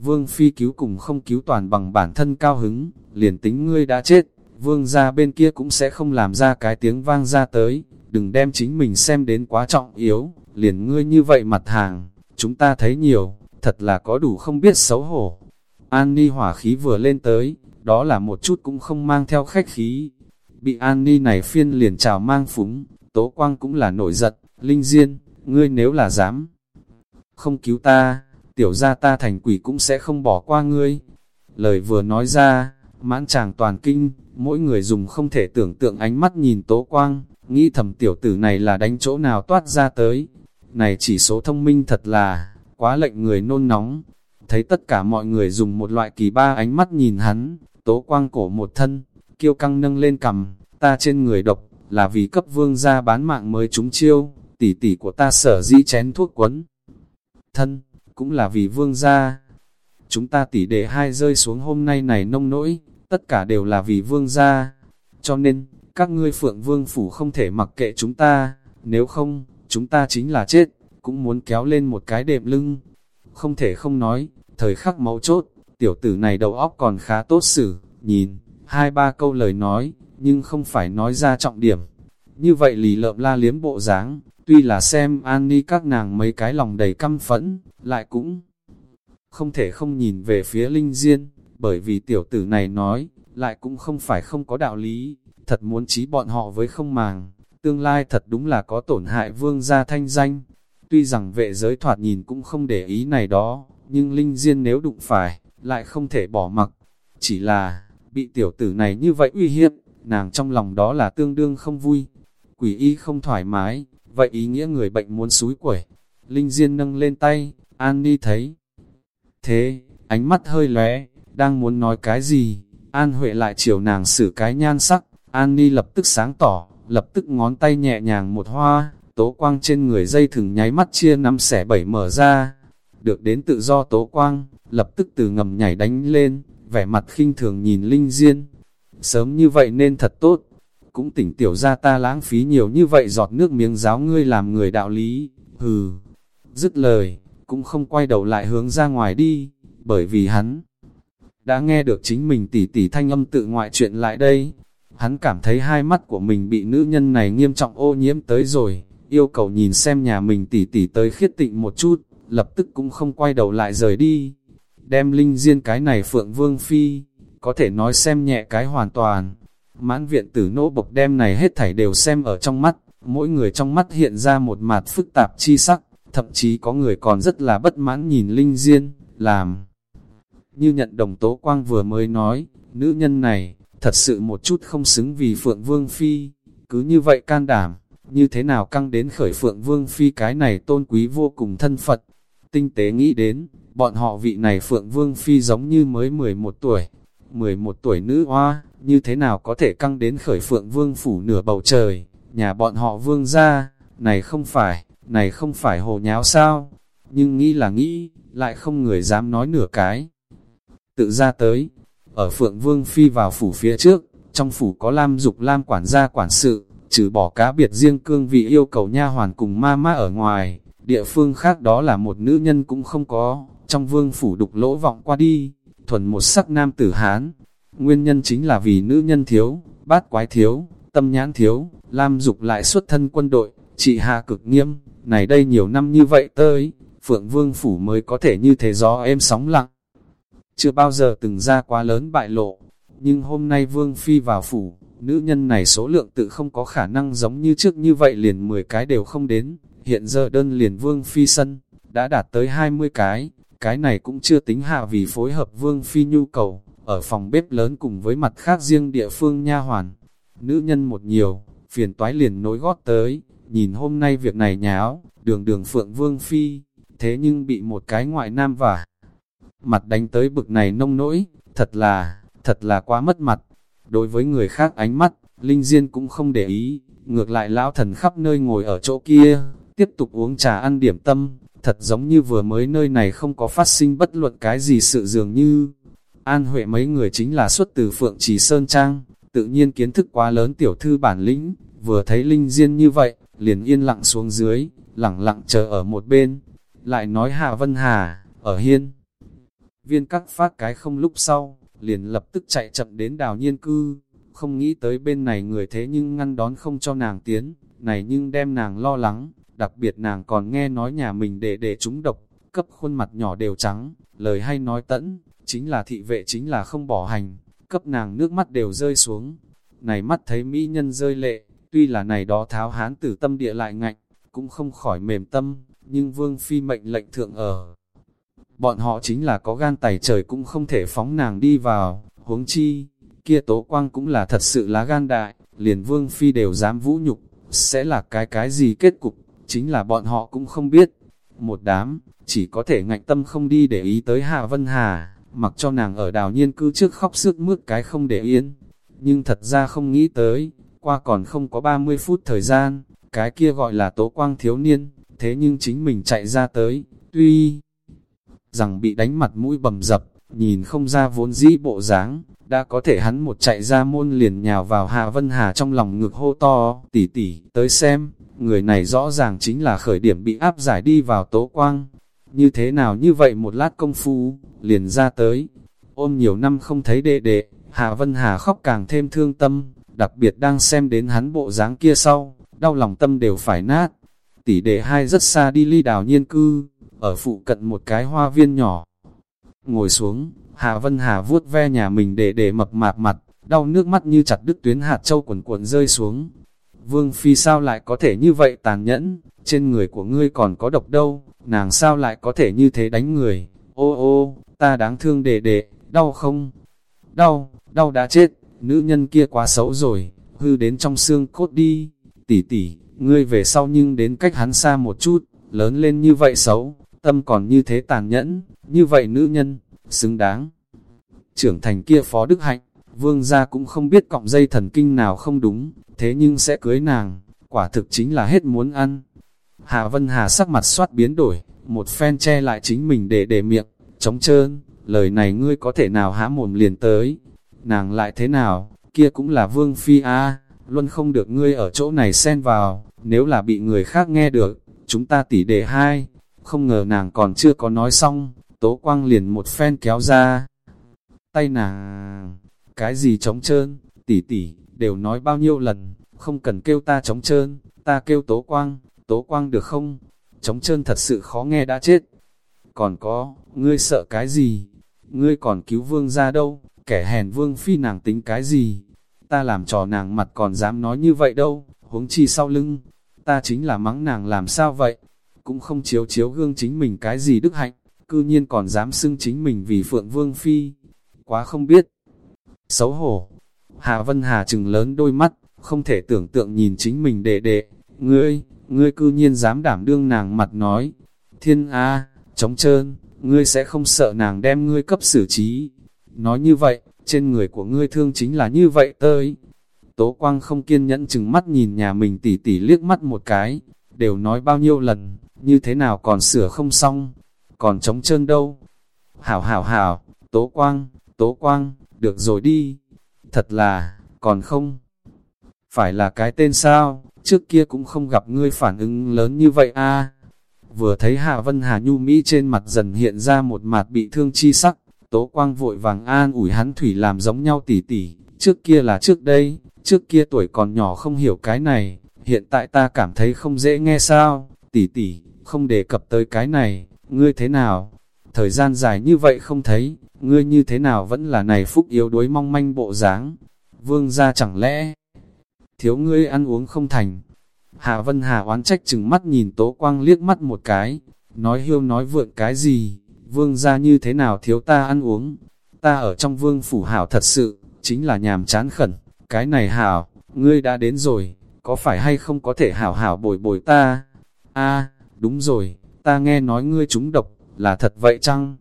Vương phi cứu cùng không cứu toàn bằng bản thân cao hứng, liền tính ngươi đã chết, vương gia bên kia cũng sẽ không làm ra cái tiếng vang ra tới, đừng đem chính mình xem đến quá trọng yếu, liền ngươi như vậy mặt hàng, chúng ta thấy nhiều, thật là có đủ không biết xấu hổ. An Ni hỏa khí vừa lên tới, đó là một chút cũng không mang theo khách khí. Bị An Ni này phiên liền chào mang phúng, Tố Quang cũng là nổi giật, Linh Diên, ngươi nếu là dám không cứu ta, tiểu gia ta thành quỷ cũng sẽ không bỏ qua ngươi. Lời vừa nói ra, mãn chàng toàn kinh, mỗi người dùng không thể tưởng tượng ánh mắt nhìn Tố Quang, nghĩ thầm tiểu tử này là đánh chỗ nào toát ra tới. Này chỉ số thông minh thật là, quá lệnh người nôn nóng. Thấy tất cả mọi người dùng một loại kỳ ba ánh mắt nhìn hắn, Tố Quang cổ một thân, kiêu căng nâng lên cầm, ta trên người độc, là vì cấp vương gia bán mạng mới trúng chiêu, tỷ tỷ của ta sở dĩ chén thuốc quấn. Thân, cũng là vì vương gia. Chúng ta tỷ đệ hai rơi xuống hôm nay này nông nỗi, tất cả đều là vì vương gia. Cho nên, các ngươi phượng vương phủ không thể mặc kệ chúng ta, nếu không, chúng ta chính là chết, cũng muốn kéo lên một cái đệm lưng. Không thể không nói, thời khắc máu chốt, tiểu tử này đầu óc còn khá tốt xử, nhìn, hai ba câu lời nói, nhưng không phải nói ra trọng điểm. Như vậy lì lợm la liếm bộ dáng, tuy là xem an ni các nàng mấy cái lòng đầy căm phẫn, lại cũng không thể không nhìn về phía linh diên, bởi vì tiểu tử này nói, lại cũng không phải không có đạo lý, thật muốn trí bọn họ với không màng, tương lai thật đúng là có tổn hại vương gia thanh danh. Tuy rằng vệ giới thoạt nhìn cũng không để ý này đó, nhưng Linh Diên nếu đụng phải, lại không thể bỏ mặc. Chỉ là, bị tiểu tử này như vậy uy hiếp, nàng trong lòng đó là tương đương không vui. Quỷ y không thoải mái, vậy ý nghĩa người bệnh muốn suối quẩy. Linh Diên nâng lên tay, An Ni thấy. Thế, ánh mắt hơi lóe, đang muốn nói cái gì, An Huệ lại chiều nàng xử cái nhan sắc, An Ni lập tức sáng tỏ, lập tức ngón tay nhẹ nhàng một hoa, tố quang trên người dây thừng nháy mắt chia năm xẻ bảy mở ra. Được đến tự do tố quang, lập tức từ ngầm nhảy đánh lên, vẻ mặt khinh thường nhìn Linh Diên. Sớm như vậy nên thật tốt, cũng tỉnh tiểu ra ta lãng phí nhiều như vậy giọt nước miếng giáo ngươi làm người đạo lý, hừ. Dứt lời, cũng không quay đầu lại hướng ra ngoài đi, bởi vì hắn đã nghe được chính mình tỉ tỉ thanh âm tự ngoại chuyện lại đây. Hắn cảm thấy hai mắt của mình bị nữ nhân này nghiêm trọng ô nhiễm tới rồi, yêu cầu nhìn xem nhà mình tỉ tỉ tới khiết tịnh một chút, lập tức cũng không quay đầu lại rời đi. Đem linh diên cái này phượng vương phi, có thể nói xem nhẹ cái hoàn toàn. Mãn viện tử nỗ bộc đem này hết thảy đều xem ở trong mắt, mỗi người trong mắt hiện ra một mặt phức tạp chi sắc, thậm chí có người còn rất là bất mãn nhìn linh diên, làm. Như nhận đồng tố quang vừa mới nói, nữ nhân này, thật sự một chút không xứng vì Phượng Vương Phi, cứ như vậy can đảm, như thế nào căng đến khởi Phượng Vương Phi cái này tôn quý vô cùng thân Phật. Tinh tế nghĩ đến, bọn họ vị này Phượng Vương Phi giống như mới 11 tuổi, 11 tuổi nữ hoa, như thế nào có thể căng đến khởi Phượng Vương phủ nửa bầu trời, nhà bọn họ vương ra, này không phải, này không phải hồ nháo sao, nhưng nghĩ là nghĩ, lại không người dám nói nửa cái. Tự ra tới, ở Phượng Vương Phi vào phủ phía trước, trong phủ có Lam Dục Lam quản gia quản sự, trừ bỏ cá biệt riêng cương vị yêu cầu nha hoàn cùng ma ma ở ngoài, địa phương khác đó là một nữ nhân cũng không có, trong vương phủ đục lỗ vọng qua đi, thuần một sắc nam tử Hán. Nguyên nhân chính là vì nữ nhân thiếu, bát quái thiếu, tâm nhãn thiếu, Lam Dục lại xuất thân quân đội, trị hạ cực nghiêm, này đây nhiều năm như vậy tới, Phượng Vương Phủ mới có thể như thế gió êm sóng lặng. Chưa bao giờ từng ra quá lớn bại lộ, nhưng hôm nay Vương Phi vào phủ, nữ nhân này số lượng tự không có khả năng giống như trước như vậy liền 10 cái đều không đến, hiện giờ đơn liền Vương Phi sân, đã đạt tới 20 cái, cái này cũng chưa tính hạ vì phối hợp Vương Phi nhu cầu, ở phòng bếp lớn cùng với mặt khác riêng địa phương nha hoàn. Nữ nhân một nhiều, phiền toái liền nối gót tới, nhìn hôm nay việc này nháo, đường đường Phượng Vương Phi, thế nhưng bị một cái ngoại nam vả. Mặt đánh tới bực này nông nỗi, thật là, thật là quá mất mặt. Đối với người khác ánh mắt, Linh Diên cũng không để ý, ngược lại lão thần khắp nơi ngồi ở chỗ kia, tiếp tục uống trà ăn điểm tâm, thật giống như vừa mới nơi này không có phát sinh bất luận cái gì sự dường như. An Huệ mấy người chính là xuất từ Phượng Trì Sơn Trang, tự nhiên kiến thức quá lớn tiểu thư bản lĩnh, vừa thấy Linh Diên như vậy, liền yên lặng xuống dưới, lặng lặng chờ ở một bên, lại nói hà Vân Hà, ở hiên. Viên các phát cái không lúc sau, liền lập tức chạy chậm đến đào nhiên cư, không nghĩ tới bên này người thế nhưng ngăn đón không cho nàng tiến, này nhưng đem nàng lo lắng, đặc biệt nàng còn nghe nói nhà mình để để chúng độc, cấp khuôn mặt nhỏ đều trắng, lời hay nói tẫn, chính là thị vệ chính là không bỏ hành, cấp nàng nước mắt đều rơi xuống. Này mắt thấy mỹ nhân rơi lệ, tuy là này đó tháo hán tử tâm địa lại ngạnh, cũng không khỏi mềm tâm, nhưng vương phi mệnh lệnh thượng ở. Bọn họ chính là có gan tẩy trời cũng không thể phóng nàng đi vào, huống chi, kia tố quang cũng là thật sự lá gan đại, liền vương phi đều dám vũ nhục, sẽ là cái cái gì kết cục, chính là bọn họ cũng không biết. Một đám, chỉ có thể ngạnh tâm không đi để ý tới Hạ Vân Hà, mặc cho nàng ở đào nhiên cư trước khóc sức mướt cái không để yên. Nhưng thật ra không nghĩ tới, qua còn không có 30 phút thời gian, cái kia gọi là tố quang thiếu niên, thế nhưng chính mình chạy ra tới, tuy rằng bị đánh mặt mũi bầm dập, nhìn không ra vốn dĩ bộ dáng, đã có thể hắn một chạy ra môn liền nhào vào Hạ Vân Hà trong lòng ngực hô to, tỉ tỉ, tới xem, người này rõ ràng chính là khởi điểm bị áp giải đi vào tố quang. Như thế nào như vậy một lát công phu, liền ra tới, ôm nhiều năm không thấy đệ đệ, Hạ Vân Hà khóc càng thêm thương tâm, đặc biệt đang xem đến hắn bộ dáng kia sau, đau lòng tâm đều phải nát. Tỷ đệ hai rất xa đi ly đào nhiên cư, ở phụ cận một cái hoa viên nhỏ. Ngồi xuống, Hà Vân Hà vuốt ve nhà mình để để mập mạp mặt, đau nước mắt như chặt đứt tuyến hạt châu quần cuộn rơi xuống. Vương Phi sao lại có thể như vậy tàn nhẫn, trên người của ngươi còn có độc đâu, nàng sao lại có thể như thế đánh người, ô ô, ta đáng thương đệ đệ, đau không? Đau, đau đã chết, nữ nhân kia quá xấu rồi, hư đến trong xương cốt đi, tỷ tỷ, ngươi về sau nhưng đến cách hắn xa một chút, lớn lên như vậy xấu, tâm còn như thế tàn nhẫn, như vậy nữ nhân, xứng đáng. Trưởng thành kia phó đức hạnh, vương gia cũng không biết cọng dây thần kinh nào không đúng, thế nhưng sẽ cưới nàng, quả thực chính là hết muốn ăn. hà Vân Hà sắc mặt soát biến đổi, một phen che lại chính mình để để miệng, trống trơn, lời này ngươi có thể nào há mồm liền tới. Nàng lại thế nào, kia cũng là vương phi a luôn không được ngươi ở chỗ này xen vào, nếu là bị người khác nghe được, chúng ta tỉ đề hai. Không ngờ nàng còn chưa có nói xong, Tố Quang liền một phen kéo ra. Tay nàng, cái gì trống trơn, tỉ tỉ, đều nói bao nhiêu lần, không cần kêu ta trống trơn, ta kêu Tố Quang, Tố Quang được không? Trống trơn thật sự khó nghe đã chết. Còn có, ngươi sợ cái gì? Ngươi còn cứu vương ra đâu? Kẻ hèn vương phi nàng tính cái gì? Ta làm trò nàng mặt còn dám nói như vậy đâu, huống chi sau lưng. Ta chính là mắng nàng làm sao vậy? Cũng không chiếu chiếu gương chính mình cái gì đức hạnh, cư nhiên còn dám xưng chính mình vì phượng vương phi. Quá không biết. Xấu hổ. Hà Vân Hà trừng lớn đôi mắt, không thể tưởng tượng nhìn chính mình đệ đệ. Ngươi, ngươi cư nhiên dám đảm đương nàng mặt nói. Thiên A, trống trơn, ngươi sẽ không sợ nàng đem ngươi cấp xử trí. Nói như vậy, trên người của ngươi thương chính là như vậy tơi. Tố Quang không kiên nhẫn chừng mắt nhìn nhà mình tỉ tỉ liếc mắt một cái, đều nói bao nhiêu lần, như thế nào còn sửa không xong, còn trống trơn đâu. Hảo hảo hảo, Tố Quang, Tố Quang, được rồi đi, thật là, còn không. Phải là cái tên sao, trước kia cũng không gặp ngươi phản ứng lớn như vậy a Vừa thấy Hạ Vân Hà Nhu Mỹ trên mặt dần hiện ra một mặt bị thương chi sắc, Tố Quang vội vàng an ủi hắn thủy làm giống nhau tỉ tỉ, trước kia là trước đây, trước kia tuổi còn nhỏ không hiểu cái này, hiện tại ta cảm thấy không dễ nghe sao, tỉ tỉ, không đề cập tới cái này, ngươi thế nào? Thời gian dài như vậy không thấy, ngươi như thế nào vẫn là này phúc yếu đuối mong manh bộ dáng. Vương ra chẳng lẽ thiếu ngươi ăn uống không thành. Hạ Vân Hà oán trách chừng mắt nhìn Tố Quang liếc mắt một cái, nói hiêu nói vượn cái gì, vương ra như thế nào thiếu ta ăn uống. Ta ở trong vương phủ hảo thật sự, chính là nhàm chán khẩn, cái này hảo, ngươi đã đến rồi, có phải hay không có thể hảo hảo bồi bồi ta? a đúng rồi, ta nghe nói ngươi trúng độc, là thật vậy chăng?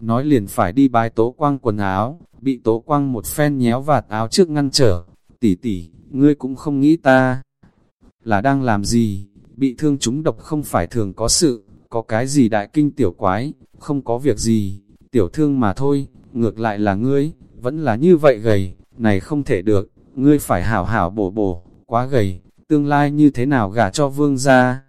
Nói liền phải đi bái tố quang quần áo, bị tố quang một phen nhéo vạt áo trước ngăn trở. Tỷ tỷ, ngươi cũng không nghĩ ta là đang làm gì, bị thương trúng độc không phải thường có sự, có cái gì đại kinh tiểu quái, không có việc gì, tiểu thương mà thôi, ngược lại là ngươi, vẫn là như vậy gầy, này không thể được, ngươi phải hảo hảo bổ bổ, quá gầy, tương lai như thế nào gả cho vương gia?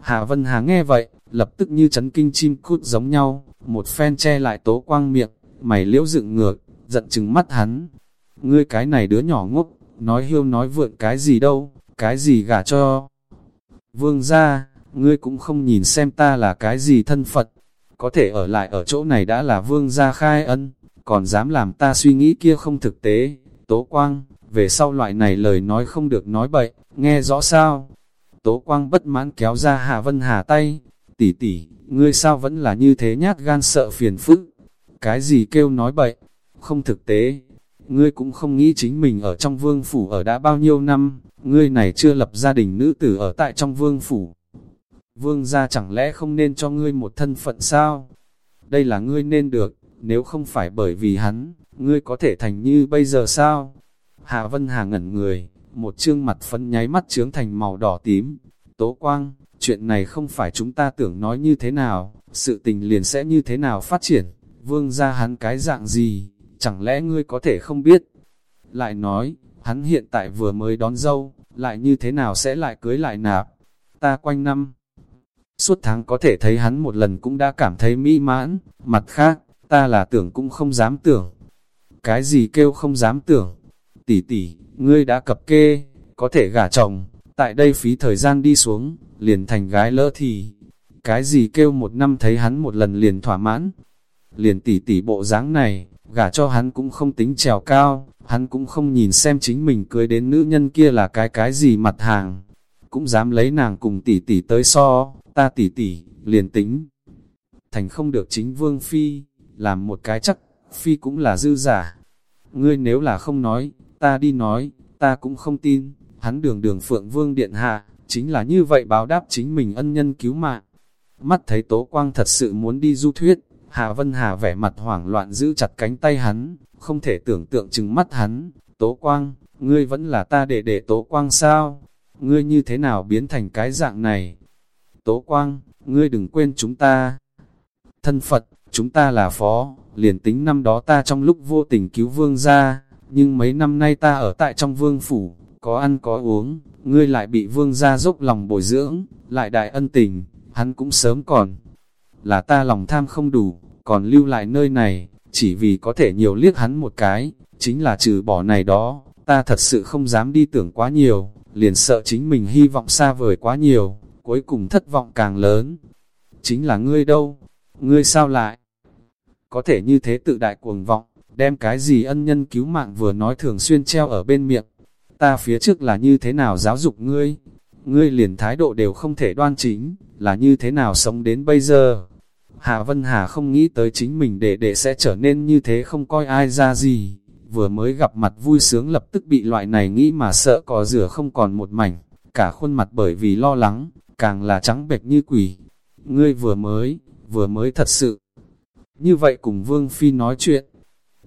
Hà Vân Hà nghe vậy, lập tức như chấn kinh chim cút giống nhau, một phen che lại tố quang miệng, mày liễu dựng ngược, giận chừng mắt hắn. Ngươi cái này đứa nhỏ ngốc, nói hiêu nói vượn cái gì đâu, cái gì gả cho. Vương ra, ngươi cũng không nhìn xem ta là cái gì thân Phật, có thể ở lại ở chỗ này đã là vương gia khai ân, còn dám làm ta suy nghĩ kia không thực tế. Tố Quang, về sau loại này lời nói không được nói bậy, nghe rõ sao? Tố Quang bất mãn kéo ra Hà Vân Hà tay, tỷ tỷ, ngươi sao vẫn là như thế nhát gan sợ phiền phức? Cái gì kêu nói bậy? Không thực tế, ngươi cũng không nghĩ chính mình ở trong vương phủ ở đã bao nhiêu năm, ngươi này chưa lập gia đình nữ tử ở tại trong vương phủ. Vương gia chẳng lẽ không nên cho ngươi một thân phận sao? Đây là ngươi nên được, nếu không phải bởi vì hắn, ngươi có thể thành như bây giờ sao? Hà Vân Hà ngẩn người, một trương mặt phấn nháy mắt trướng thành màu đỏ tím. Tố Quang, chuyện này không phải chúng ta tưởng nói như thế nào, sự tình liền sẽ như thế nào phát triển, vương gia hắn cái dạng gì, chẳng lẽ ngươi có thể không biết? Lại nói, hắn hiện tại vừa mới đón dâu, lại như thế nào sẽ lại cưới lại nạp? Ta quanh năm, suốt tháng có thể thấy hắn một lần cũng đã cảm thấy mỹ mãn, mặt khác, ta là tưởng cũng không dám tưởng. Cái gì kêu không dám tưởng? Tỷ tỷ, ngươi đã cập kê, có thể gả chồng, tại đây phí thời gian đi xuống, liền thành gái lỡ thì. Cái gì kêu một năm thấy hắn một lần liền thỏa mãn? Liền tỷ tỷ bộ dáng này, gả cho hắn cũng không tính trèo cao, hắn cũng không nhìn xem chính mình cưới đến nữ nhân kia là cái cái gì mặt hàng, cũng dám lấy nàng cùng tỷ tỷ tới so, ta tỷ tỷ, liền tính. Thành không được chính vương phi, làm một cái chắc, phi cũng là dư giả. Ngươi nếu là không nói, ta đi nói, ta cũng không tin, hắn đường đường phượng vương điện hạ, chính là như vậy báo đáp chính mình ân nhân cứu mạng. Mắt thấy Tố Quang thật sự muốn đi du thuyết, Hà Vân Hà vẻ mặt hoảng loạn giữ chặt cánh tay hắn, không thể tưởng tượng chừng mắt hắn. Tố Quang, ngươi vẫn là ta để để Tố Quang sao? Ngươi như thế nào biến thành cái dạng này? Tố Quang, ngươi đừng quên chúng ta. Thân Phật, chúng ta là phó, liền tính năm đó ta trong lúc vô tình cứu vương ra, nhưng mấy năm nay ta ở tại trong vương phủ, có ăn có uống, ngươi lại bị vương gia dốc lòng bồi dưỡng, lại đại ân tình, hắn cũng sớm còn. Là ta lòng tham không đủ, còn lưu lại nơi này, chỉ vì có thể nhiều liếc hắn một cái, chính là trừ bỏ này đó, ta thật sự không dám đi tưởng quá nhiều, liền sợ chính mình hy vọng xa vời quá nhiều, cuối cùng thất vọng càng lớn. Chính là ngươi đâu? Ngươi sao lại? Có thể như thế tự đại cuồng vọng, đem cái gì ân nhân cứu mạng vừa nói thường xuyên treo ở bên miệng. Ta phía trước là như thế nào giáo dục ngươi? Ngươi liền thái độ đều không thể đoan chính, là như thế nào sống đến bây giờ? Hà Vân Hà không nghĩ tới chính mình để để sẽ trở nên như thế không coi ai ra gì. Vừa mới gặp mặt vui sướng lập tức bị loại này nghĩ mà sợ có rửa không còn một mảnh. Cả khuôn mặt bởi vì lo lắng, càng là trắng bệch như quỷ. Ngươi vừa mới, vừa mới thật sự. Như vậy cùng Vương Phi nói chuyện.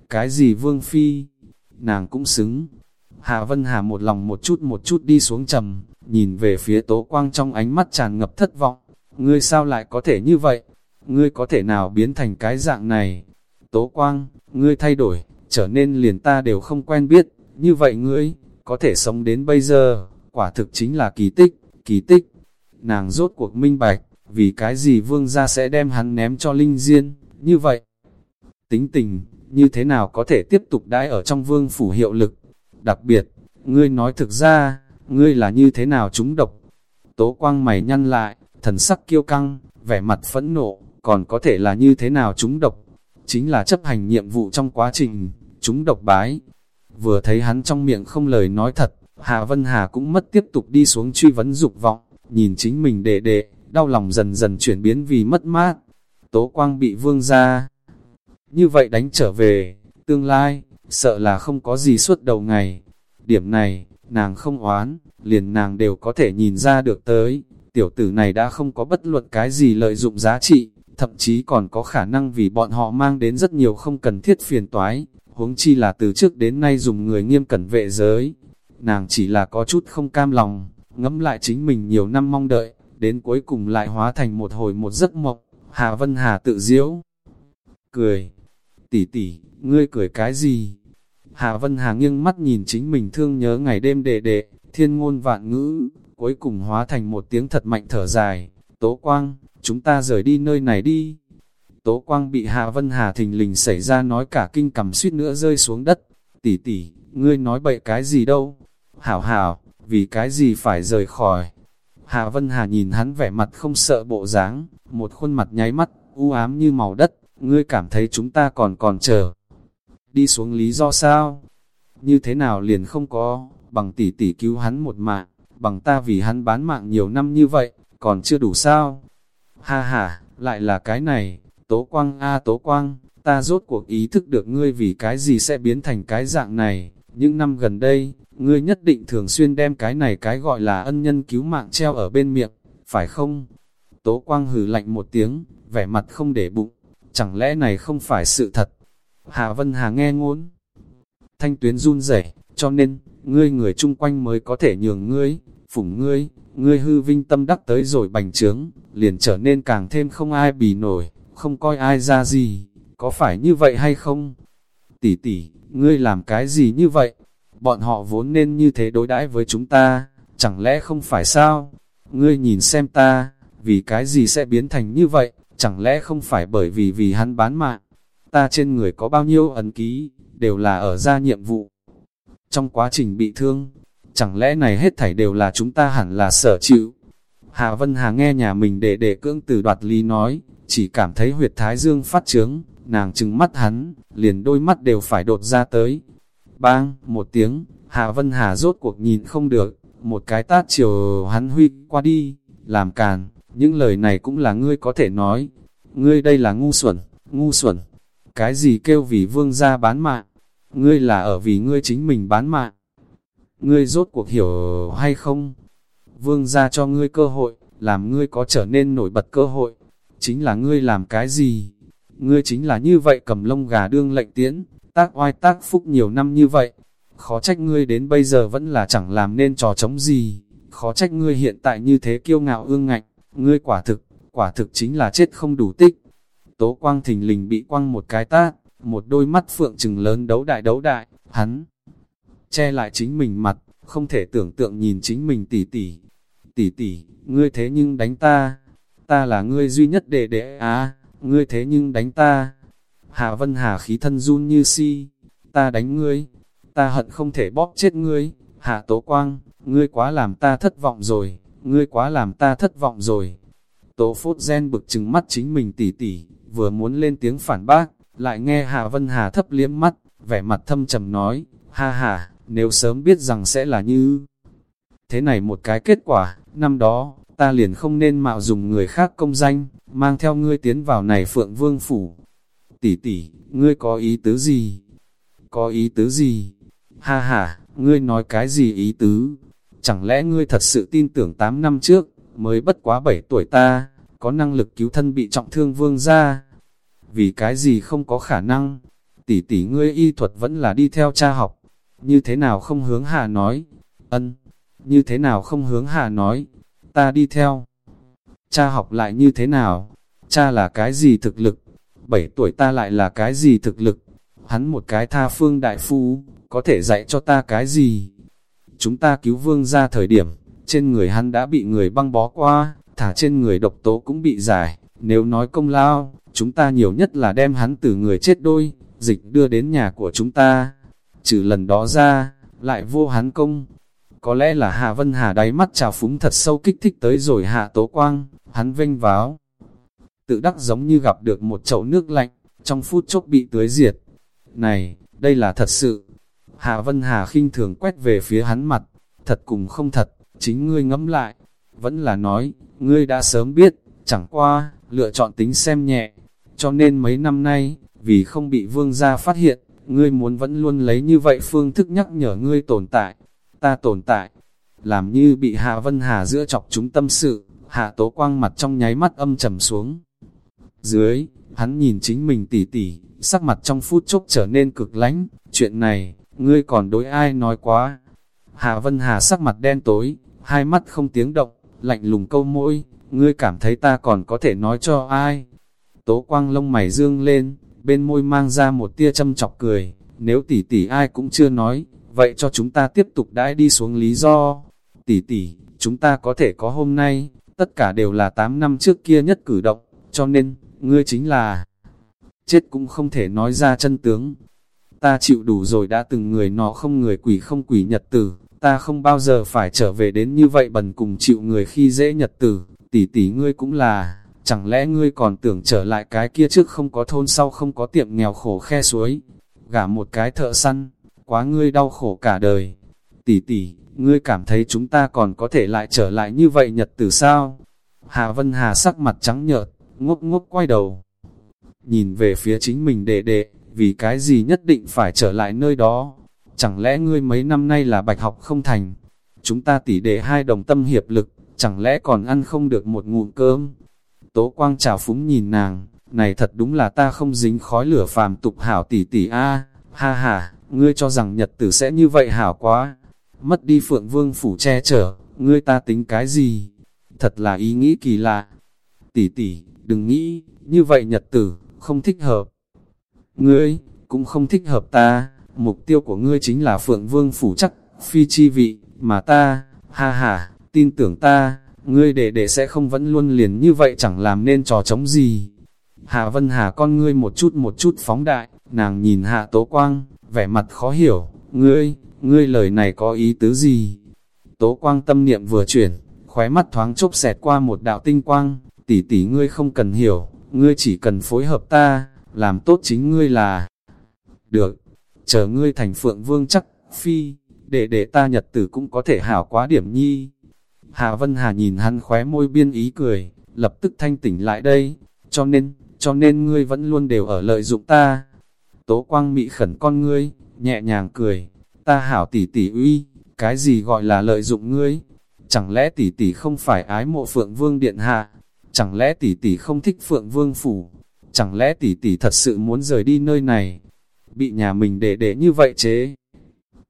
Cái gì Vương Phi? Nàng cũng xứng. Hà Vân Hà một lòng một chút một chút đi xuống trầm, nhìn về phía tố quang trong ánh mắt tràn ngập thất vọng. Ngươi sao lại có thể như vậy? Ngươi có thể nào biến thành cái dạng này? Tố quang, ngươi thay đổi, trở nên liền ta đều không quen biết. Như vậy ngươi, có thể sống đến bây giờ, quả thực chính là kỳ tích, kỳ tích. Nàng rốt cuộc minh bạch, vì cái gì vương gia sẽ đem hắn ném cho linh diên, như vậy. Tính tình, như thế nào có thể tiếp tục đãi ở trong vương phủ hiệu lực? Đặc biệt, ngươi nói thực ra, ngươi là như thế nào chúng độc? Tố quang mày nhăn lại, thần sắc kiêu căng, vẻ mặt phẫn nộ, còn có thể là như thế nào chúng độc? Chính là chấp hành nhiệm vụ trong quá trình, chúng độc bái. Vừa thấy hắn trong miệng không lời nói thật, Hà Vân Hà cũng mất tiếp tục đi xuống truy vấn dục vọng, nhìn chính mình đệ đệ, đau lòng dần dần chuyển biến vì mất mát. Tố quang bị vương ra. Như vậy đánh trở về, tương lai, sợ là không có gì suốt đầu ngày. Điểm này, nàng không oán, liền nàng đều có thể nhìn ra được tới. Tiểu tử này đã không có bất luận cái gì lợi dụng giá trị, thậm chí còn có khả năng vì bọn họ mang đến rất nhiều không cần thiết phiền toái, huống chi là từ trước đến nay dùng người nghiêm cẩn vệ giới. Nàng chỉ là có chút không cam lòng, ngẫm lại chính mình nhiều năm mong đợi, đến cuối cùng lại hóa thành một hồi một giấc mộng, Hà Vân Hà tự diễu. Cười, tỷ tỷ, ngươi cười cái gì? Hà Vân Hà nghiêng mắt nhìn chính mình thương nhớ ngày đêm đệ đệ, thiên ngôn vạn ngữ, cuối cùng hóa thành một tiếng thật mạnh thở dài. Tố Quang, chúng ta rời đi nơi này đi. Tố Quang bị Hà Vân Hà thình lình xảy ra nói cả kinh cầm suýt nữa rơi xuống đất. Tỷ tỷ, ngươi nói bậy cái gì đâu? Hảo hảo, vì cái gì phải rời khỏi? Hà Vân Hà nhìn hắn vẻ mặt không sợ bộ dáng, một khuôn mặt nháy mắt, u ám như màu đất, ngươi cảm thấy chúng ta còn còn chờ. Đi xuống lý do sao? Như thế nào liền không có, bằng tỷ tỷ cứu hắn một mạng, bằng ta vì hắn bán mạng nhiều năm như vậy, còn chưa đủ sao? Ha ha, lại là cái này, Tố Quang a Tố Quang, ta rốt cuộc ý thức được ngươi vì cái gì sẽ biến thành cái dạng này. Những năm gần đây, ngươi nhất định thường xuyên đem cái này cái gọi là ân nhân cứu mạng treo ở bên miệng, phải không? Tố Quang hừ lạnh một tiếng, vẻ mặt không để bụng, chẳng lẽ này không phải sự thật? Hạ Vân Hà nghe ngôn. Thanh tuyến run rẩy, cho nên, ngươi người chung quanh mới có thể nhường ngươi, phủng ngươi, ngươi hư vinh tâm đắc tới rồi bành trướng, liền trở nên càng thêm không ai bì nổi, không coi ai ra gì, có phải như vậy hay không? Tỷ tỷ, ngươi làm cái gì như vậy? Bọn họ vốn nên như thế đối đãi với chúng ta, chẳng lẽ không phải sao? Ngươi nhìn xem ta, vì cái gì sẽ biến thành như vậy? Chẳng lẽ không phải bởi vì vì hắn bán mạng? Ta trên người có bao nhiêu ấn ký, đều là ở ra nhiệm vụ. Trong quá trình bị thương, chẳng lẽ này hết thảy đều là chúng ta hẳn là sở chịu? Hà Vân Hà nghe nhà mình để để cưỡng từ đoạt lý nói, chỉ cảm thấy huyệt thái dương phát trướng, nàng trừng mắt hắn, liền đôi mắt đều phải đột ra tới. Bang, một tiếng, Hạ Vân Hà rốt cuộc nhìn không được, một cái tát chiều hắn huy qua đi, làm càn, những lời này cũng là ngươi có thể nói. Ngươi đây là ngu xuẩn, ngu xuẩn. Cái gì kêu vì vương gia bán mạng? Ngươi là ở vì ngươi chính mình bán mạng. Ngươi rốt cuộc hiểu hay không? Vương gia cho ngươi cơ hội, làm ngươi có trở nên nổi bật cơ hội. Chính là ngươi làm cái gì? Ngươi chính là như vậy cầm lông gà đương lệnh tiễn, tác oai tác phúc nhiều năm như vậy. Khó trách ngươi đến bây giờ vẫn là chẳng làm nên trò chống gì. Khó trách ngươi hiện tại như thế kiêu ngạo ương ngạnh, ngươi quả thực, quả thực chính là chết không đủ tích. Tố quang thình lình bị quăng một cái tát, một đôi mắt phượng trừng lớn đấu đại đấu đại, hắn che lại chính mình mặt, không thể tưởng tượng nhìn chính mình tỉ tỉ. Tỉ tỉ, ngươi thế nhưng đánh ta, ta là ngươi duy nhất đệ đệ á, ngươi thế nhưng đánh ta. hà Vân Hà khí thân run như si, ta đánh ngươi, ta hận không thể bóp chết ngươi, Hạ Tố Quang, ngươi quá làm ta thất vọng rồi, ngươi quá làm ta thất vọng rồi. Tố Phốt Gen bực chừng mắt chính mình tỉ tỉ, vừa muốn lên tiếng phản bác, lại nghe Hà Vân Hà thấp liếm mắt, vẻ mặt thâm trầm nói, ha ha, nếu sớm biết rằng sẽ là như thế này một cái kết quả, năm đó, ta liền không nên mạo dùng người khác công danh, mang theo ngươi tiến vào này Phượng Vương Phủ. Tỷ tỷ, ngươi có ý tứ gì? Có ý tứ gì? Ha ha, ngươi nói cái gì ý tứ? Chẳng lẽ ngươi thật sự tin tưởng 8 năm trước, mới bất quá 7 tuổi ta, có năng lực cứu thân bị trọng thương vương ra? Vì cái gì không có khả năng? Tỷ tỷ ngươi y thuật vẫn là đi theo cha học, như thế nào không hướng hà nói? Ân, như thế nào không hướng hà nói? Ta đi theo. Cha học lại như thế nào? Cha là cái gì thực lực? 7 tuổi ta lại là cái gì thực lực? Hắn một cái tha phương đại phu, có thể dạy cho ta cái gì? Chúng ta cứu vương ra thời điểm, trên người hắn đã bị người băng bó qua, thả trên người độc tố cũng bị giải. Nếu nói công lao, chúng ta nhiều nhất là đem hắn từ người chết đôi, dịch đưa đến nhà của chúng ta. Trừ lần đó ra, lại vô hắn công. Có lẽ là Hạ Vân Hà đáy mắt trào phúng thật sâu kích thích tới rồi Hạ Tố Quang, hắn vênh váo. Tự đắc giống như gặp được một chậu nước lạnh, trong phút chốc bị tưới diệt. Này, đây là thật sự. Hạ Vân Hà khinh thường quét về phía hắn mặt, thật cùng không thật, chính ngươi ngẫm lại. Vẫn là nói, ngươi đã sớm biết, chẳng qua, lựa chọn tính xem nhẹ. Cho nên mấy năm nay, vì không bị vương gia phát hiện, ngươi muốn vẫn luôn lấy như vậy phương thức nhắc nhở ngươi tồn tại. Ta tồn tại, làm như bị Hạ Vân Hà giữa chọc chúng tâm sự, Hạ Tố Quang mặt trong nháy mắt âm trầm xuống. Dưới, hắn nhìn chính mình tỉ tỉ, sắc mặt trong phút chốc trở nên cực lánh, chuyện này, ngươi còn đối ai nói quá. Hạ Vân Hà sắc mặt đen tối, hai mắt không tiếng động, lạnh lùng câu môi, ngươi cảm thấy ta còn có thể nói cho ai. Tố quang lông mày dương lên, bên môi mang ra một tia châm chọc cười, nếu tỷ tỷ ai cũng chưa nói, vậy cho chúng ta tiếp tục đãi đi xuống lý do. Tỷ tỷ, chúng ta có thể có hôm nay, tất cả đều là 8 năm trước kia nhất cử động, cho nên, ngươi chính là chết cũng không thể nói ra chân tướng. Ta chịu đủ rồi đã từng người nó không người quỷ không quỷ nhật tử, ta không bao giờ phải trở về đến như vậy bần cùng chịu người khi dễ nhật tử, tỷ tỷ ngươi cũng là, chẳng lẽ ngươi còn tưởng trở lại cái kia trước không có thôn sau không có tiệm nghèo khổ khe suối, gả một cái thợ săn, quá ngươi đau khổ cả đời. Tỷ tỷ, ngươi cảm thấy chúng ta còn có thể lại trở lại như vậy nhật tử sao? Hà Vân Hà sắc mặt trắng nhợt, ngốc ngốc quay đầu. Nhìn về phía chính mình đệ đệ, vì cái gì nhất định phải trở lại nơi đó? Chẳng lẽ ngươi mấy năm nay là bạch học không thành? Chúng ta tỉ đệ hai đồng tâm hiệp lực, chẳng lẽ còn ăn không được một ngụm cơm? Tố quang trào phúng nhìn nàng, này thật đúng là ta không dính khói lửa phàm tục hảo tỷ tỷ a ha ha, ngươi cho rằng nhật tử sẽ như vậy hảo quá. Mất đi phượng vương phủ che chở, ngươi ta tính cái gì? Thật là ý nghĩ kỳ lạ. Tỷ tỷ, đừng nghĩ, như vậy nhật tử, không thích hợp. Ngươi, cũng không thích hợp ta, mục tiêu của ngươi chính là phượng vương phủ chắc, phi chi vị, mà ta, ha ha, tin tưởng ta, ngươi để để sẽ không vẫn luôn liền như vậy chẳng làm nên trò chống gì. Hạ Vân Hà con ngươi một chút một chút phóng đại, nàng nhìn Hạ Tố Quang, vẻ mặt khó hiểu, ngươi, ngươi lời này có ý tứ gì? Tố Quang tâm niệm vừa chuyển, khóe mắt thoáng chốc xẹt qua một đạo tinh quang, tỷ tỷ ngươi không cần hiểu, ngươi chỉ cần phối hợp ta, làm tốt chính ngươi là được. chờ ngươi thành phượng vương chắc, phi, để để ta nhật tử cũng có thể hảo quá điểm nhi. Hà Vân Hà nhìn hắn khóe môi biên ý cười, lập tức thanh tỉnh lại đây, cho nên, cho nên ngươi vẫn luôn đều ở lợi dụng ta. Tố quang mị khẩn con ngươi, nhẹ nhàng cười, ta hảo tỷ tỷ uy, cái gì gọi là lợi dụng ngươi? Chẳng lẽ tỷ tỷ không phải ái mộ Phượng Vương Điện Hạ? Chẳng lẽ tỷ tỷ không thích Phượng Vương Phủ? Chẳng lẽ tỷ tỷ thật sự muốn rời đi nơi này? Bị nhà mình để để như vậy chế?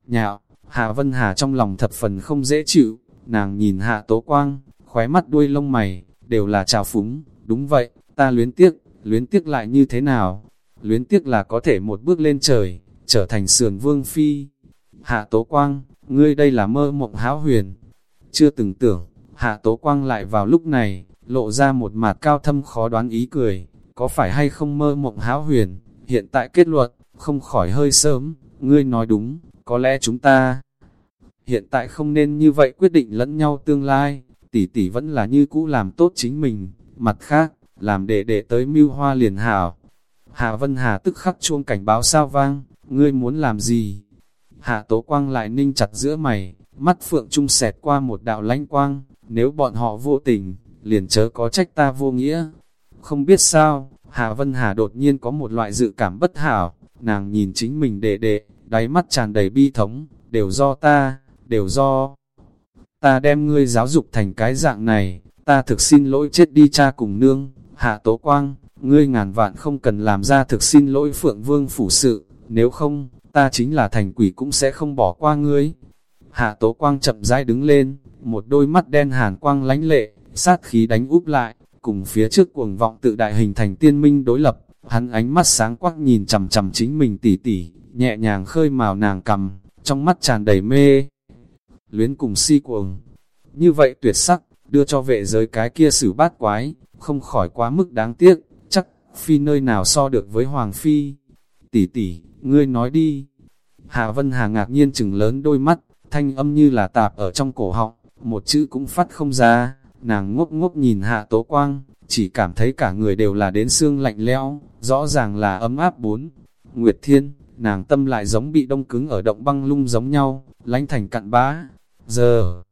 Nhạo, Hạ Vân Hà trong lòng thập phần không dễ chịu, nàng nhìn Hạ Tố Quang, khóe mắt đuôi lông mày, đều là trào phúng, đúng vậy, ta luyến tiếc, luyến tiếc lại như thế nào? Luyến tiếc là có thể một bước lên trời, trở thành sườn vương phi. Hạ Tố Quang, ngươi đây là mơ mộng hão huyền. Chưa từng tưởng, Hạ Tố Quang lại vào lúc này, lộ ra một mặt cao thâm khó đoán ý cười, có phải hay không mơ mộng hão huyền, hiện tại kết luận, không khỏi hơi sớm, ngươi nói đúng, có lẽ chúng ta hiện tại không nên như vậy quyết định lẫn nhau tương lai, tỷ tỷ vẫn là như cũ làm tốt chính mình, mặt khác, làm để để tới mưu hoa liền hảo. Hạ Vân Hà tức khắc chuông cảnh báo sao vang, ngươi muốn làm gì? Hạ Tố Quang lại ninh chặt giữa mày, mắt phượng trung xẹt qua một đạo lánh quang, nếu bọn họ vô tình, liền chớ có trách ta vô nghĩa. Không biết sao, Hà Vân Hà đột nhiên có một loại dự cảm bất hảo, nàng nhìn chính mình đệ đệ, đáy mắt tràn đầy bi thống, đều do ta, đều do ta đem ngươi giáo dục thành cái dạng này, ta thực xin lỗi chết đi cha cùng nương, Hạ Tố Quang, ngươi ngàn vạn không cần làm ra thực xin lỗi Phượng Vương phủ sự, nếu không, ta chính là thành quỷ cũng sẽ không bỏ qua ngươi. Hạ Tố Quang chậm rãi đứng lên, một đôi mắt đen hàn quang lánh lệ, sát khí đánh úp lại, cùng phía trước cuồng vọng tự đại hình thành tiên minh đối lập, hắn ánh mắt sáng quắc nhìn chầm chầm chính mình tỉ tỉ, nhẹ nhàng khơi màu nàng cầm, trong mắt tràn đầy mê. Luyến cùng si cuồng, như vậy tuyệt sắc, đưa cho vệ giới cái kia xử bát quái, không khỏi quá mức đáng tiếc, chắc phi nơi nào so được với hoàng phi. Tỷ tỷ, ngươi nói đi. Hạ Vân Hà ngạc nhiên chừng lớn đôi mắt, thanh âm như là tạp ở trong cổ họng, một chữ cũng phát không ra, nàng ngốc ngốc nhìn Hạ Tố Quang, chỉ cảm thấy cả người đều là đến xương lạnh lẽo, rõ ràng là ấm áp bốn. Nguyệt Thiên, nàng tâm lại giống bị đông cứng ở động băng lung giống nhau, lánh thành cặn bã. Giờ,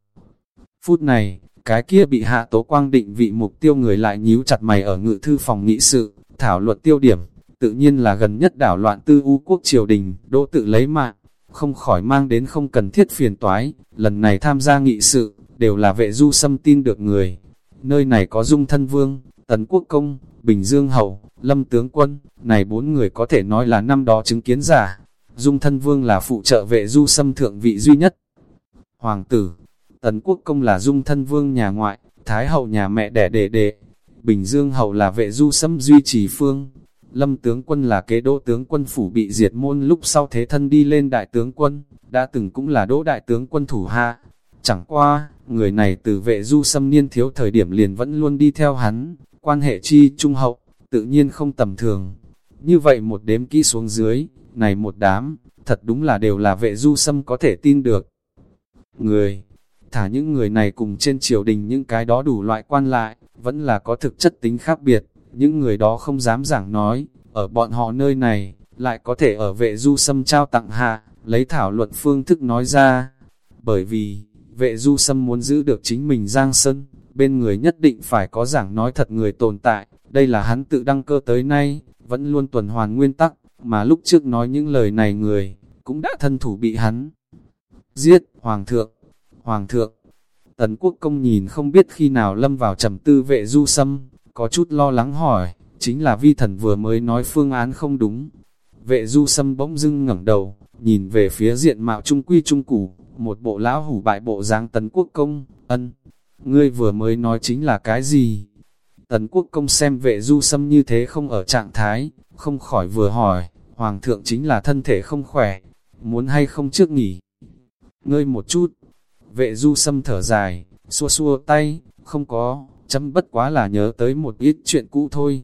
phút này, cái kia bị Hạ Tố Quang định vị mục tiêu người lại nhíu chặt mày ở ngự thư phòng nghị sự, thảo luận tiêu điểm, tự nhiên là gần nhất đảo loạn tư u quốc triều đình, đỗ tự lấy mạng, không khỏi mang đến không cần thiết phiền toái, lần này tham gia nghị sự, đều là vệ du xâm tin được người. Nơi này có dung thân vương, tấn quốc công, bình dương hậu, lâm tướng quân, này bốn người có thể nói là năm đó chứng kiến giả. Dung thân vương là phụ trợ vệ du xâm thượng vị duy nhất. Hoàng tử, tấn quốc công là dung thân vương nhà ngoại, thái hậu nhà mẹ đẻ đệ đệ. Bình dương hậu là vệ du xâm duy trì phương, Lâm tướng quân là kế đỗ tướng quân phủ bị diệt môn lúc sau thế thân đi lên đại tướng quân, đã từng cũng là đỗ đại tướng quân thủ hạ. Chẳng qua, người này từ vệ du xâm niên thiếu thời điểm liền vẫn luôn đi theo hắn, quan hệ chi trung hậu, tự nhiên không tầm thường. Như vậy một đếm kỹ xuống dưới, này một đám, thật đúng là đều là vệ du xâm có thể tin được. Người, thả những người này cùng trên triều đình những cái đó đủ loại quan lại, vẫn là có thực chất tính khác biệt những người đó không dám giảng nói, ở bọn họ nơi này, lại có thể ở vệ du xâm trao tặng hạ, lấy thảo luận phương thức nói ra. Bởi vì, vệ du sâm muốn giữ được chính mình giang sân, bên người nhất định phải có giảng nói thật người tồn tại, đây là hắn tự đăng cơ tới nay, vẫn luôn tuần hoàn nguyên tắc, mà lúc trước nói những lời này người, cũng đã thân thủ bị hắn giết, hoàng thượng, hoàng thượng. Tần quốc công nhìn không biết khi nào lâm vào trầm tư vệ du sâm, có chút lo lắng hỏi, chính là vi thần vừa mới nói phương án không đúng. Vệ du sâm bỗng dưng ngẩng đầu, nhìn về phía diện mạo trung quy trung củ, một bộ lão hủ bại bộ dáng tấn quốc công, ân. Ngươi vừa mới nói chính là cái gì? Tấn quốc công xem vệ du sâm như thế không ở trạng thái, không khỏi vừa hỏi, hoàng thượng chính là thân thể không khỏe, muốn hay không trước nghỉ. Ngươi một chút, vệ du sâm thở dài, xua xua tay, không có, chấm bất quá là nhớ tới một ít chuyện cũ thôi.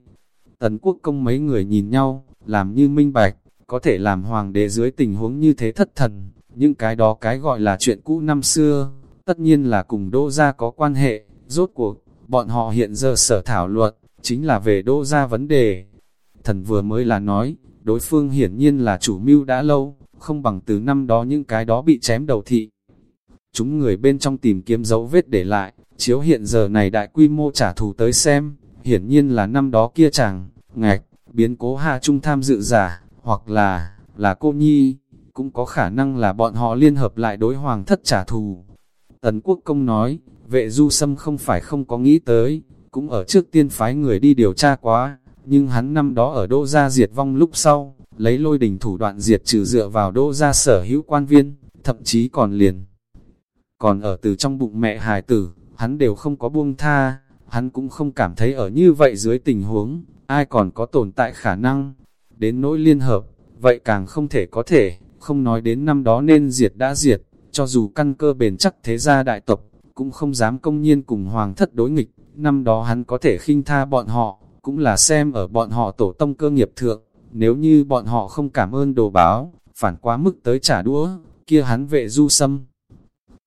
tấn quốc công mấy người nhìn nhau, làm như minh bạch, có thể làm hoàng đế dưới tình huống như thế thất thần, những cái đó cái gọi là chuyện cũ năm xưa, tất nhiên là cùng đô gia có quan hệ, rốt cuộc, bọn họ hiện giờ sở thảo luận, chính là về đô gia vấn đề. Thần vừa mới là nói, đối phương hiển nhiên là chủ mưu đã lâu, không bằng từ năm đó những cái đó bị chém đầu thị. Chúng người bên trong tìm kiếm dấu vết để lại, chiếu hiện giờ này đại quy mô trả thù tới xem, hiển nhiên là năm đó kia chẳng, ngạch, biến cố hạ trung tham dự giả, hoặc là, là cô nhi, cũng có khả năng là bọn họ liên hợp lại đối hoàng thất trả thù. Tần quốc công nói, vệ du sâm không phải không có nghĩ tới, cũng ở trước tiên phái người đi điều tra quá, nhưng hắn năm đó ở đô gia diệt vong lúc sau, lấy lôi đình thủ đoạn diệt trừ dựa vào đô gia sở hữu quan viên, thậm chí còn liền. Còn ở từ trong bụng mẹ hài tử, hắn đều không có buông tha, hắn cũng không cảm thấy ở như vậy dưới tình huống, ai còn có tồn tại khả năng. Đến nỗi liên hợp, vậy càng không thể có thể, không nói đến năm đó nên diệt đã diệt, cho dù căn cơ bền chắc thế gia đại tộc, cũng không dám công nhiên cùng hoàng thất đối nghịch, năm đó hắn có thể khinh tha bọn họ, cũng là xem ở bọn họ tổ tông cơ nghiệp thượng, nếu như bọn họ không cảm ơn đồ báo, phản quá mức tới trả đũa, kia hắn vệ du sâm.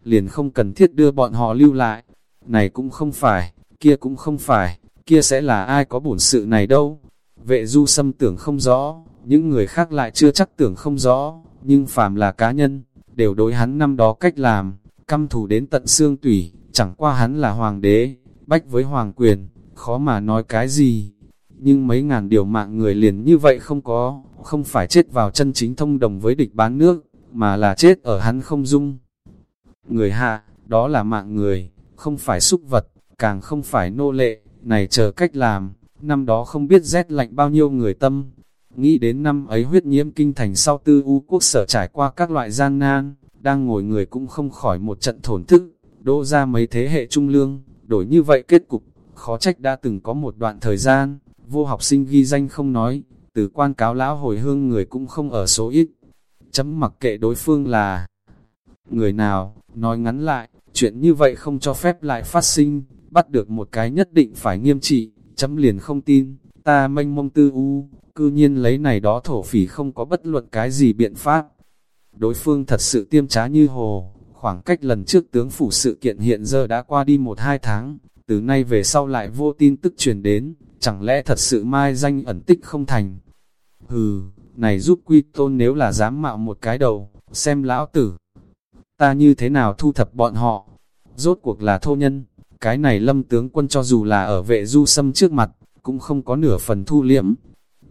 Liền không cần thiết đưa bọn họ lưu lại, này cũng không phải, kia cũng không phải, kia sẽ là ai có bổn sự này đâu. Vệ du sâm tưởng không rõ, những người khác lại chưa chắc tưởng không rõ, nhưng phàm là cá nhân, đều đối hắn năm đó cách làm, căm thù đến tận xương tủy, chẳng qua hắn là hoàng đế, bách với hoàng quyền, khó mà nói cái gì. Nhưng mấy ngàn điều mạng người liền như vậy không có, không phải chết vào chân chính thông đồng với địch bán nước, mà là chết ở hắn không dung. Người hạ, đó là mạng người, không phải súc vật, càng không phải nô lệ, này chờ cách làm, năm đó không biết rét lạnh bao nhiêu người tâm. Nghĩ đến năm ấy huyết nhiễm kinh thành sau tư u quốc sở trải qua các loại gian nan, đang ngồi người cũng không khỏi một trận thổn thức, đỗ ra mấy thế hệ trung lương, đổi như vậy kết cục, khó trách đã từng có một đoạn thời gian, vô học sinh ghi danh không nói, từ quan cáo lão hồi hương người cũng không ở số ít. Chấm mặc kệ đối phương là người nào, nói ngắn lại, chuyện như vậy không cho phép lại phát sinh, bắt được một cái nhất định phải nghiêm trị, chấm liền không tin, ta mênh mông tư u, cư nhiên lấy này đó thổ phỉ không có bất luận cái gì biện pháp. Đối phương thật sự tiêm trá như hồ, khoảng cách lần trước tướng phủ sự kiện hiện giờ đã qua đi một hai tháng, từ nay về sau lại vô tin tức truyền đến, chẳng lẽ thật sự mai danh ẩn tích không thành. Hừ, này giúp quy tôn nếu là dám mạo một cái đầu, xem lão tử. Ta như thế nào thu thập bọn họ? Rốt cuộc là thô nhân, cái này lâm tướng quân cho dù là ở vệ du sâm trước mặt, cũng không có nửa phần thu liễm.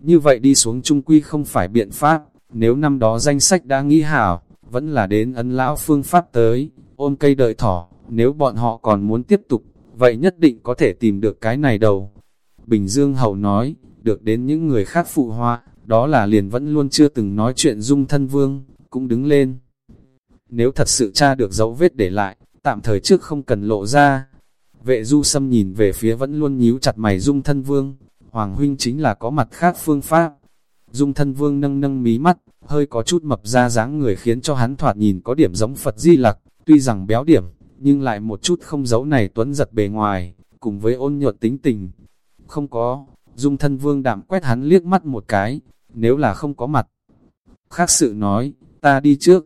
Như vậy đi xuống trung quy không phải biện pháp, nếu năm đó danh sách đã nghĩ hảo, vẫn là đến ấn lão phương pháp tới, ôm cây đợi thỏ, nếu bọn họ còn muốn tiếp tục, vậy nhất định có thể tìm được cái này đầu. Bình Dương Hậu nói, được đến những người khác phụ họa, đó là liền vẫn luôn chưa từng nói chuyện dung thân vương, cũng đứng lên. Nếu thật sự tra được dấu vết để lại, tạm thời trước không cần lộ ra. Vệ du sâm nhìn về phía vẫn luôn nhíu chặt mày dung thân vương, Hoàng huynh chính là có mặt khác phương pháp. Dung thân vương nâng nâng mí mắt, hơi có chút mập ra dáng người khiến cho hắn thoạt nhìn có điểm giống Phật Di Lặc, tuy rằng béo điểm, nhưng lại một chút không giấu này tuấn giật bề ngoài, cùng với ôn nhuận tính tình. Không có, dung thân vương đạm quét hắn liếc mắt một cái, nếu là không có mặt. Khác sự nói, ta đi trước.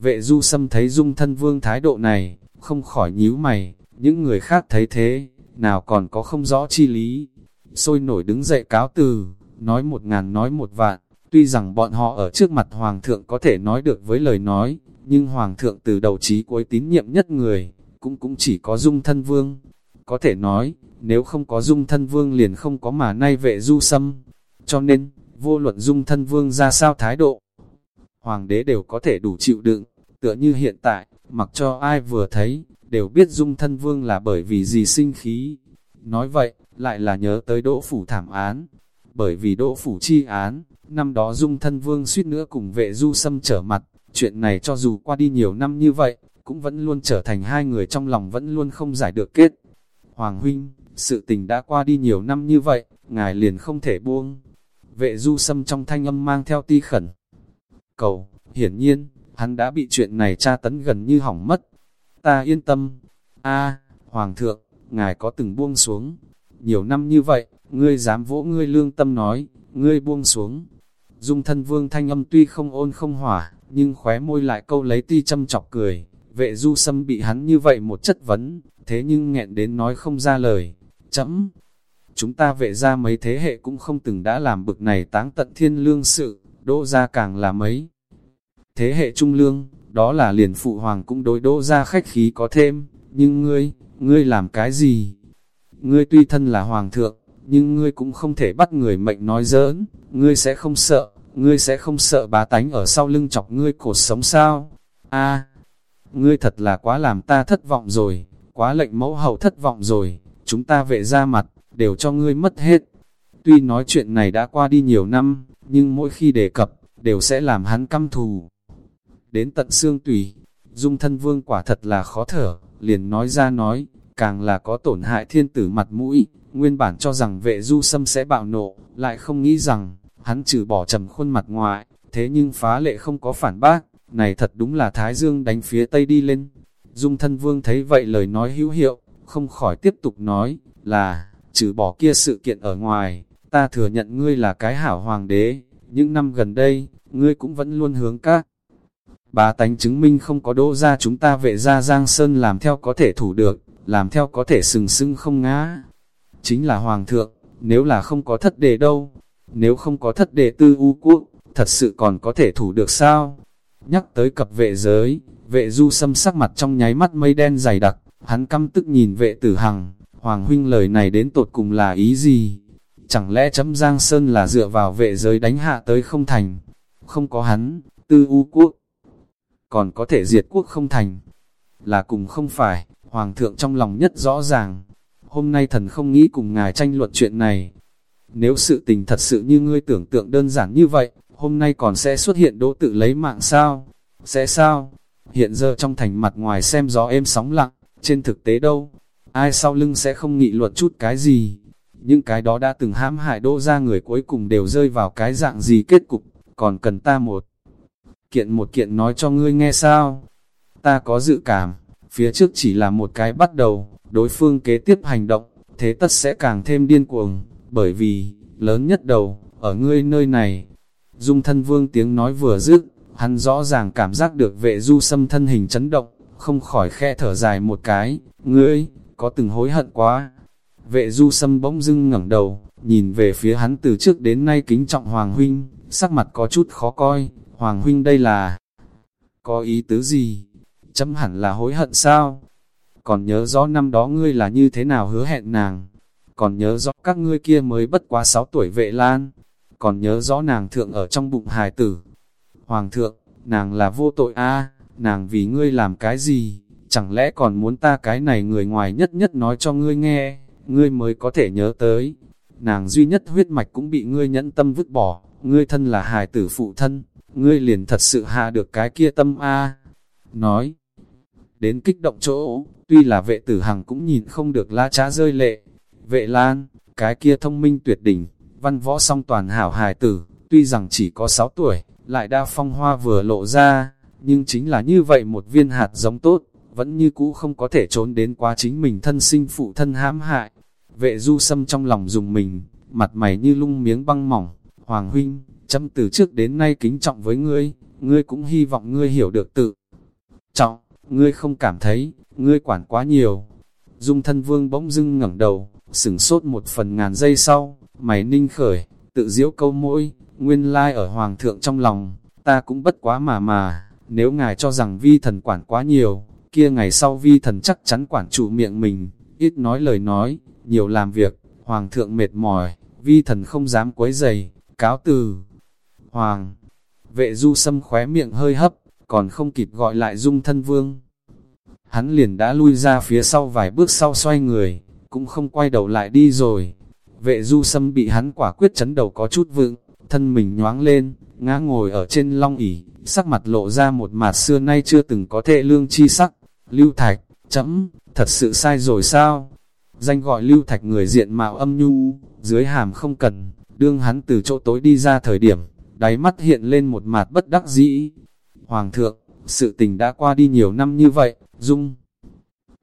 Vệ du sâm thấy dung thân vương thái độ này, không khỏi nhíu mày, những người khác thấy thế, nào còn có không rõ chi lý. Sôi nổi đứng dậy cáo từ, nói một ngàn nói một vạn, tuy rằng bọn họ ở trước mặt hoàng thượng có thể nói được với lời nói, nhưng hoàng thượng từ đầu chí cuối tín nhiệm nhất người, cũng cũng chỉ có dung thân vương. Có thể nói, nếu không có dung thân vương liền không có mà nay vệ du sâm. Cho nên, vô luận dung thân vương ra sao thái độ, hoàng đế đều có thể đủ chịu đựng, tựa như hiện tại, mặc cho ai vừa thấy, đều biết dung thân vương là bởi vì gì sinh khí. Nói vậy, lại là nhớ tới đỗ phủ thảm án. Bởi vì đỗ phủ chi án, năm đó dung thân vương suýt nữa cùng vệ du sâm trở mặt, chuyện này cho dù qua đi nhiều năm như vậy, cũng vẫn luôn trở thành hai người trong lòng vẫn luôn không giải được kết. Hoàng huynh, sự tình đã qua đi nhiều năm như vậy, ngài liền không thể buông. Vệ du sâm trong thanh âm mang theo ti khẩn. Cầu, hiển nhiên, hắn đã bị chuyện này tra tấn gần như hỏng mất. Ta yên tâm. a Hoàng thượng, ngài có từng buông xuống. Nhiều năm như vậy, ngươi dám vỗ ngươi lương tâm nói, ngươi buông xuống. Dung thân vương thanh âm tuy không ôn không hỏa, nhưng khóe môi lại câu lấy ti châm chọc cười. Vệ du sâm bị hắn như vậy một chất vấn, thế nhưng nghẹn đến nói không ra lời. Chấm, chúng ta vệ ra mấy thế hệ cũng không từng đã làm bực này táng tận thiên lương sự, đỗ ra càng là mấy. thế hệ trung lương, đó là liền phụ hoàng cũng đối đỗ ra khách khí có thêm, nhưng ngươi, ngươi làm cái gì? Ngươi tuy thân là hoàng thượng, nhưng ngươi cũng không thể bắt người mệnh nói giỡn, ngươi sẽ không sợ, ngươi sẽ không sợ bá tánh ở sau lưng chọc ngươi cột sống sao? a ngươi thật là quá làm ta thất vọng rồi, quá lệnh mẫu hậu thất vọng rồi, chúng ta vệ ra mặt, đều cho ngươi mất hết. Tuy nói chuyện này đã qua đi nhiều năm, nhưng mỗi khi đề cập, đều sẽ làm hắn căm thù. Đến tận xương tùy, dung thân vương quả thật là khó thở, liền nói ra nói, càng là có tổn hại thiên tử mặt mũi, nguyên bản cho rằng vệ du sâm sẽ bạo nộ, lại không nghĩ rằng, hắn trừ bỏ trầm khuôn mặt ngoại, thế nhưng phá lệ không có phản bác, này thật đúng là Thái Dương đánh phía Tây đi lên. Dung thân vương thấy vậy lời nói hữu hiệu, không khỏi tiếp tục nói, là, trừ bỏ kia sự kiện ở ngoài, ta thừa nhận ngươi là cái hảo hoàng đế, những năm gần đây, ngươi cũng vẫn luôn hướng các. Bà tánh chứng minh không có đỗ ra chúng ta vệ ra Giang Sơn làm theo có thể thủ được, làm theo có thể sừng sưng không ngã. Chính là hoàng thượng, nếu là không có thất đề đâu, nếu không có thất đề tư u quốc, thật sự còn có thể thủ được sao? Nhắc tới cập vệ giới, vệ du xâm sắc mặt trong nháy mắt mây đen dày đặc, hắn căm tức nhìn vệ tử hằng, hoàng huynh lời này đến tột cùng là ý gì? Chẳng lẽ chấm Giang Sơn là dựa vào vệ giới đánh hạ tới không thành? Không có hắn, tư u quốc, còn có thể diệt quốc không thành? Là cùng không phải, hoàng thượng trong lòng nhất rõ ràng. Hôm nay thần không nghĩ cùng ngài tranh luận chuyện này. Nếu sự tình thật sự như ngươi tưởng tượng đơn giản như vậy, hôm nay còn sẽ xuất hiện đỗ tự lấy mạng sao? Sẽ sao? Hiện giờ trong thành mặt ngoài xem gió êm sóng lặng, trên thực tế đâu? Ai sau lưng sẽ không nghị luận chút cái gì? Những cái đó đã từng hãm hại đỗ ra người cuối cùng đều rơi vào cái dạng gì kết cục, còn cần ta một kiện một kiện nói cho ngươi nghe sao? Ta có dự cảm, phía trước chỉ là một cái bắt đầu, đối phương kế tiếp hành động, thế tất sẽ càng thêm điên cuồng, bởi vì, lớn nhất đầu, ở ngươi nơi này. Dung thân vương tiếng nói vừa dứt, hắn rõ ràng cảm giác được vệ du xâm thân hình chấn động, không khỏi khe thở dài một cái, ngươi, có từng hối hận quá. Vệ du xâm bỗng dưng ngẩng đầu, nhìn về phía hắn từ trước đến nay kính trọng Hoàng Huynh, sắc mặt có chút khó coi, Hoàng Huynh đây là có ý tứ gì? Chấm hẳn là hối hận sao? Còn nhớ rõ năm đó ngươi là như thế nào hứa hẹn nàng? Còn nhớ rõ các ngươi kia mới bất quá 6 tuổi vệ lan? Còn nhớ rõ nàng thượng ở trong bụng hài tử? Hoàng thượng, nàng là vô tội a nàng vì ngươi làm cái gì? Chẳng lẽ còn muốn ta cái này người ngoài nhất nhất nói cho ngươi nghe, ngươi mới có thể nhớ tới. Nàng duy nhất huyết mạch cũng bị ngươi nhẫn tâm vứt bỏ, ngươi thân là hài tử phụ thân, ngươi liền thật sự hạ được cái kia tâm a Nói, đến kích động chỗ, tuy là vệ tử hằng cũng nhìn không được la trá rơi lệ. Vệ lan, cái kia thông minh tuyệt đỉnh, văn võ song toàn hảo hài tử, tuy rằng chỉ có 6 tuổi, lại đa phong hoa vừa lộ ra, nhưng chính là như vậy một viên hạt giống tốt, vẫn như cũ không có thể trốn đến quá chính mình thân sinh phụ thân hãm hại. Vệ du sâm trong lòng dùng mình, mặt mày như lung miếng băng mỏng, Hoàng huynh, châm từ trước đến nay kính trọng với ngươi, ngươi cũng hy vọng ngươi hiểu được tự trọng, ngươi không cảm thấy, ngươi quản quá nhiều. Dung thân vương bỗng dưng ngẩng đầu, sửng sốt một phần ngàn giây sau, mày ninh khởi, tự diễu câu mỗi, nguyên lai ở hoàng thượng trong lòng, ta cũng bất quá mà mà, nếu ngài cho rằng vi thần quản quá nhiều, kia ngày sau vi thần chắc chắn quản trụ miệng mình, ít nói lời nói, nhiều làm việc, hoàng thượng mệt mỏi, vi thần không dám quấy giày, cáo từ. Hoàng, vệ du sâm khóe miệng hơi hấp, còn không kịp gọi lại dung thân vương. Hắn liền đã lui ra phía sau vài bước sau xoay người, cũng không quay đầu lại đi rồi. Vệ du sâm bị hắn quả quyết chấn đầu có chút vựng, thân mình nhoáng lên, ngã ngồi ở trên long ỉ sắc mặt lộ ra một mặt xưa nay chưa từng có thể lương chi sắc. Lưu Thạch, chấm, thật sự sai rồi sao? Danh gọi Lưu Thạch người diện mạo âm nhu, dưới hàm không cần, đương hắn từ chỗ tối đi ra thời điểm, đáy mắt hiện lên một mặt bất đắc dĩ. Hoàng thượng, sự tình đã qua đi nhiều năm như vậy, dung.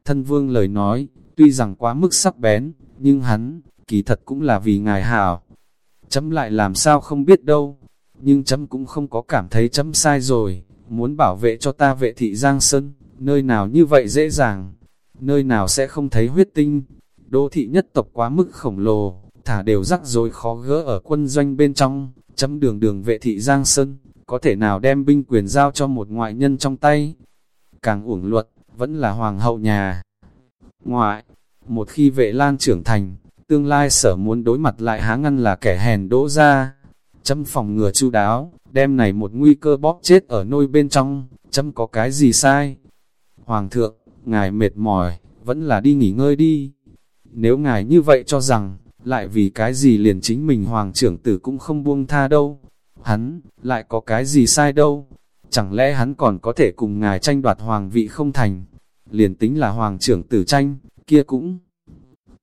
Thân vương lời nói, tuy rằng quá mức sắc bén, nhưng hắn, kỳ thật cũng là vì ngài hảo. Chấm lại làm sao không biết đâu, nhưng chấm cũng không có cảm thấy chấm sai rồi, muốn bảo vệ cho ta vệ thị Giang Sơn, nơi nào như vậy dễ dàng, nơi nào sẽ không thấy huyết tinh. Đô thị nhất tộc quá mức khổng lồ, thả đều rắc rối khó gỡ ở quân doanh bên trong, chấm đường đường vệ thị Giang Sơn, có thể nào đem binh quyền giao cho một ngoại nhân trong tay. Càng uổng luật, vẫn là hoàng hậu nhà. Ngoại, một khi vệ lan trưởng thành, tương lai sở muốn đối mặt lại há ngăn là kẻ hèn đỗ ra. Châm phòng ngừa chu đáo, đem này một nguy cơ bóp chết ở nôi bên trong, châm có cái gì sai. Hoàng thượng, ngài mệt mỏi, vẫn là đi nghỉ ngơi đi. Nếu ngài như vậy cho rằng, lại vì cái gì liền chính mình hoàng trưởng tử cũng không buông tha đâu. Hắn, lại có cái gì sai đâu. Chẳng lẽ hắn còn có thể cùng ngài tranh đoạt hoàng vị không thành. Liền tính là hoàng trưởng tử tranh, kia cũng.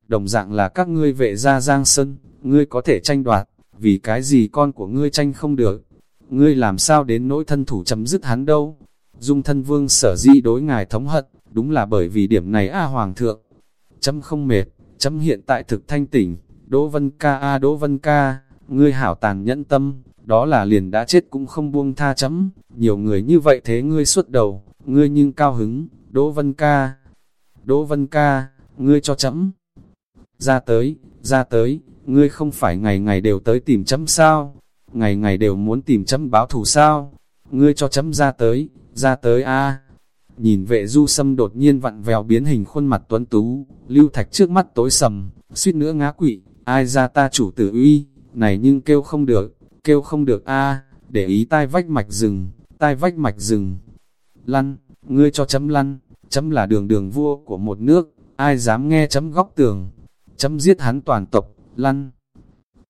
Đồng dạng là các ngươi vệ gia giang sân, ngươi có thể tranh đoạt, vì cái gì con của ngươi tranh không được. Ngươi làm sao đến nỗi thân thủ chấm dứt hắn đâu. Dung thân vương sở di đối ngài thống hận, đúng là bởi vì điểm này a hoàng thượng. Chấm không mệt, chấm hiện tại thực thanh tỉnh, Đỗ Vân Ca a Đỗ Vân Ca, ngươi hảo tàn nhẫn tâm, đó là liền đã chết cũng không buông tha chấm, nhiều người như vậy thế ngươi suốt đầu, ngươi nhưng cao hứng, Đỗ Vân Ca, Đỗ Vân Ca, ngươi cho chấm. Ra tới, ra tới, ngươi không phải ngày ngày đều tới tìm chấm sao, ngày ngày đều muốn tìm chấm báo thù sao, ngươi cho chấm ra tới, ra tới a. Nhìn vệ du sâm đột nhiên vặn vèo biến hình khuôn mặt tuấn tú, lưu thạch trước mắt tối sầm, suýt nữa ngã quỵ, ai ra ta chủ tử uy, này nhưng kêu không được, kêu không được a để ý tai vách mạch rừng, tai vách mạch rừng. Lăn, ngươi cho chấm lăn, chấm là đường đường vua của một nước, ai dám nghe chấm góc tường, chấm giết hắn toàn tộc, lăn.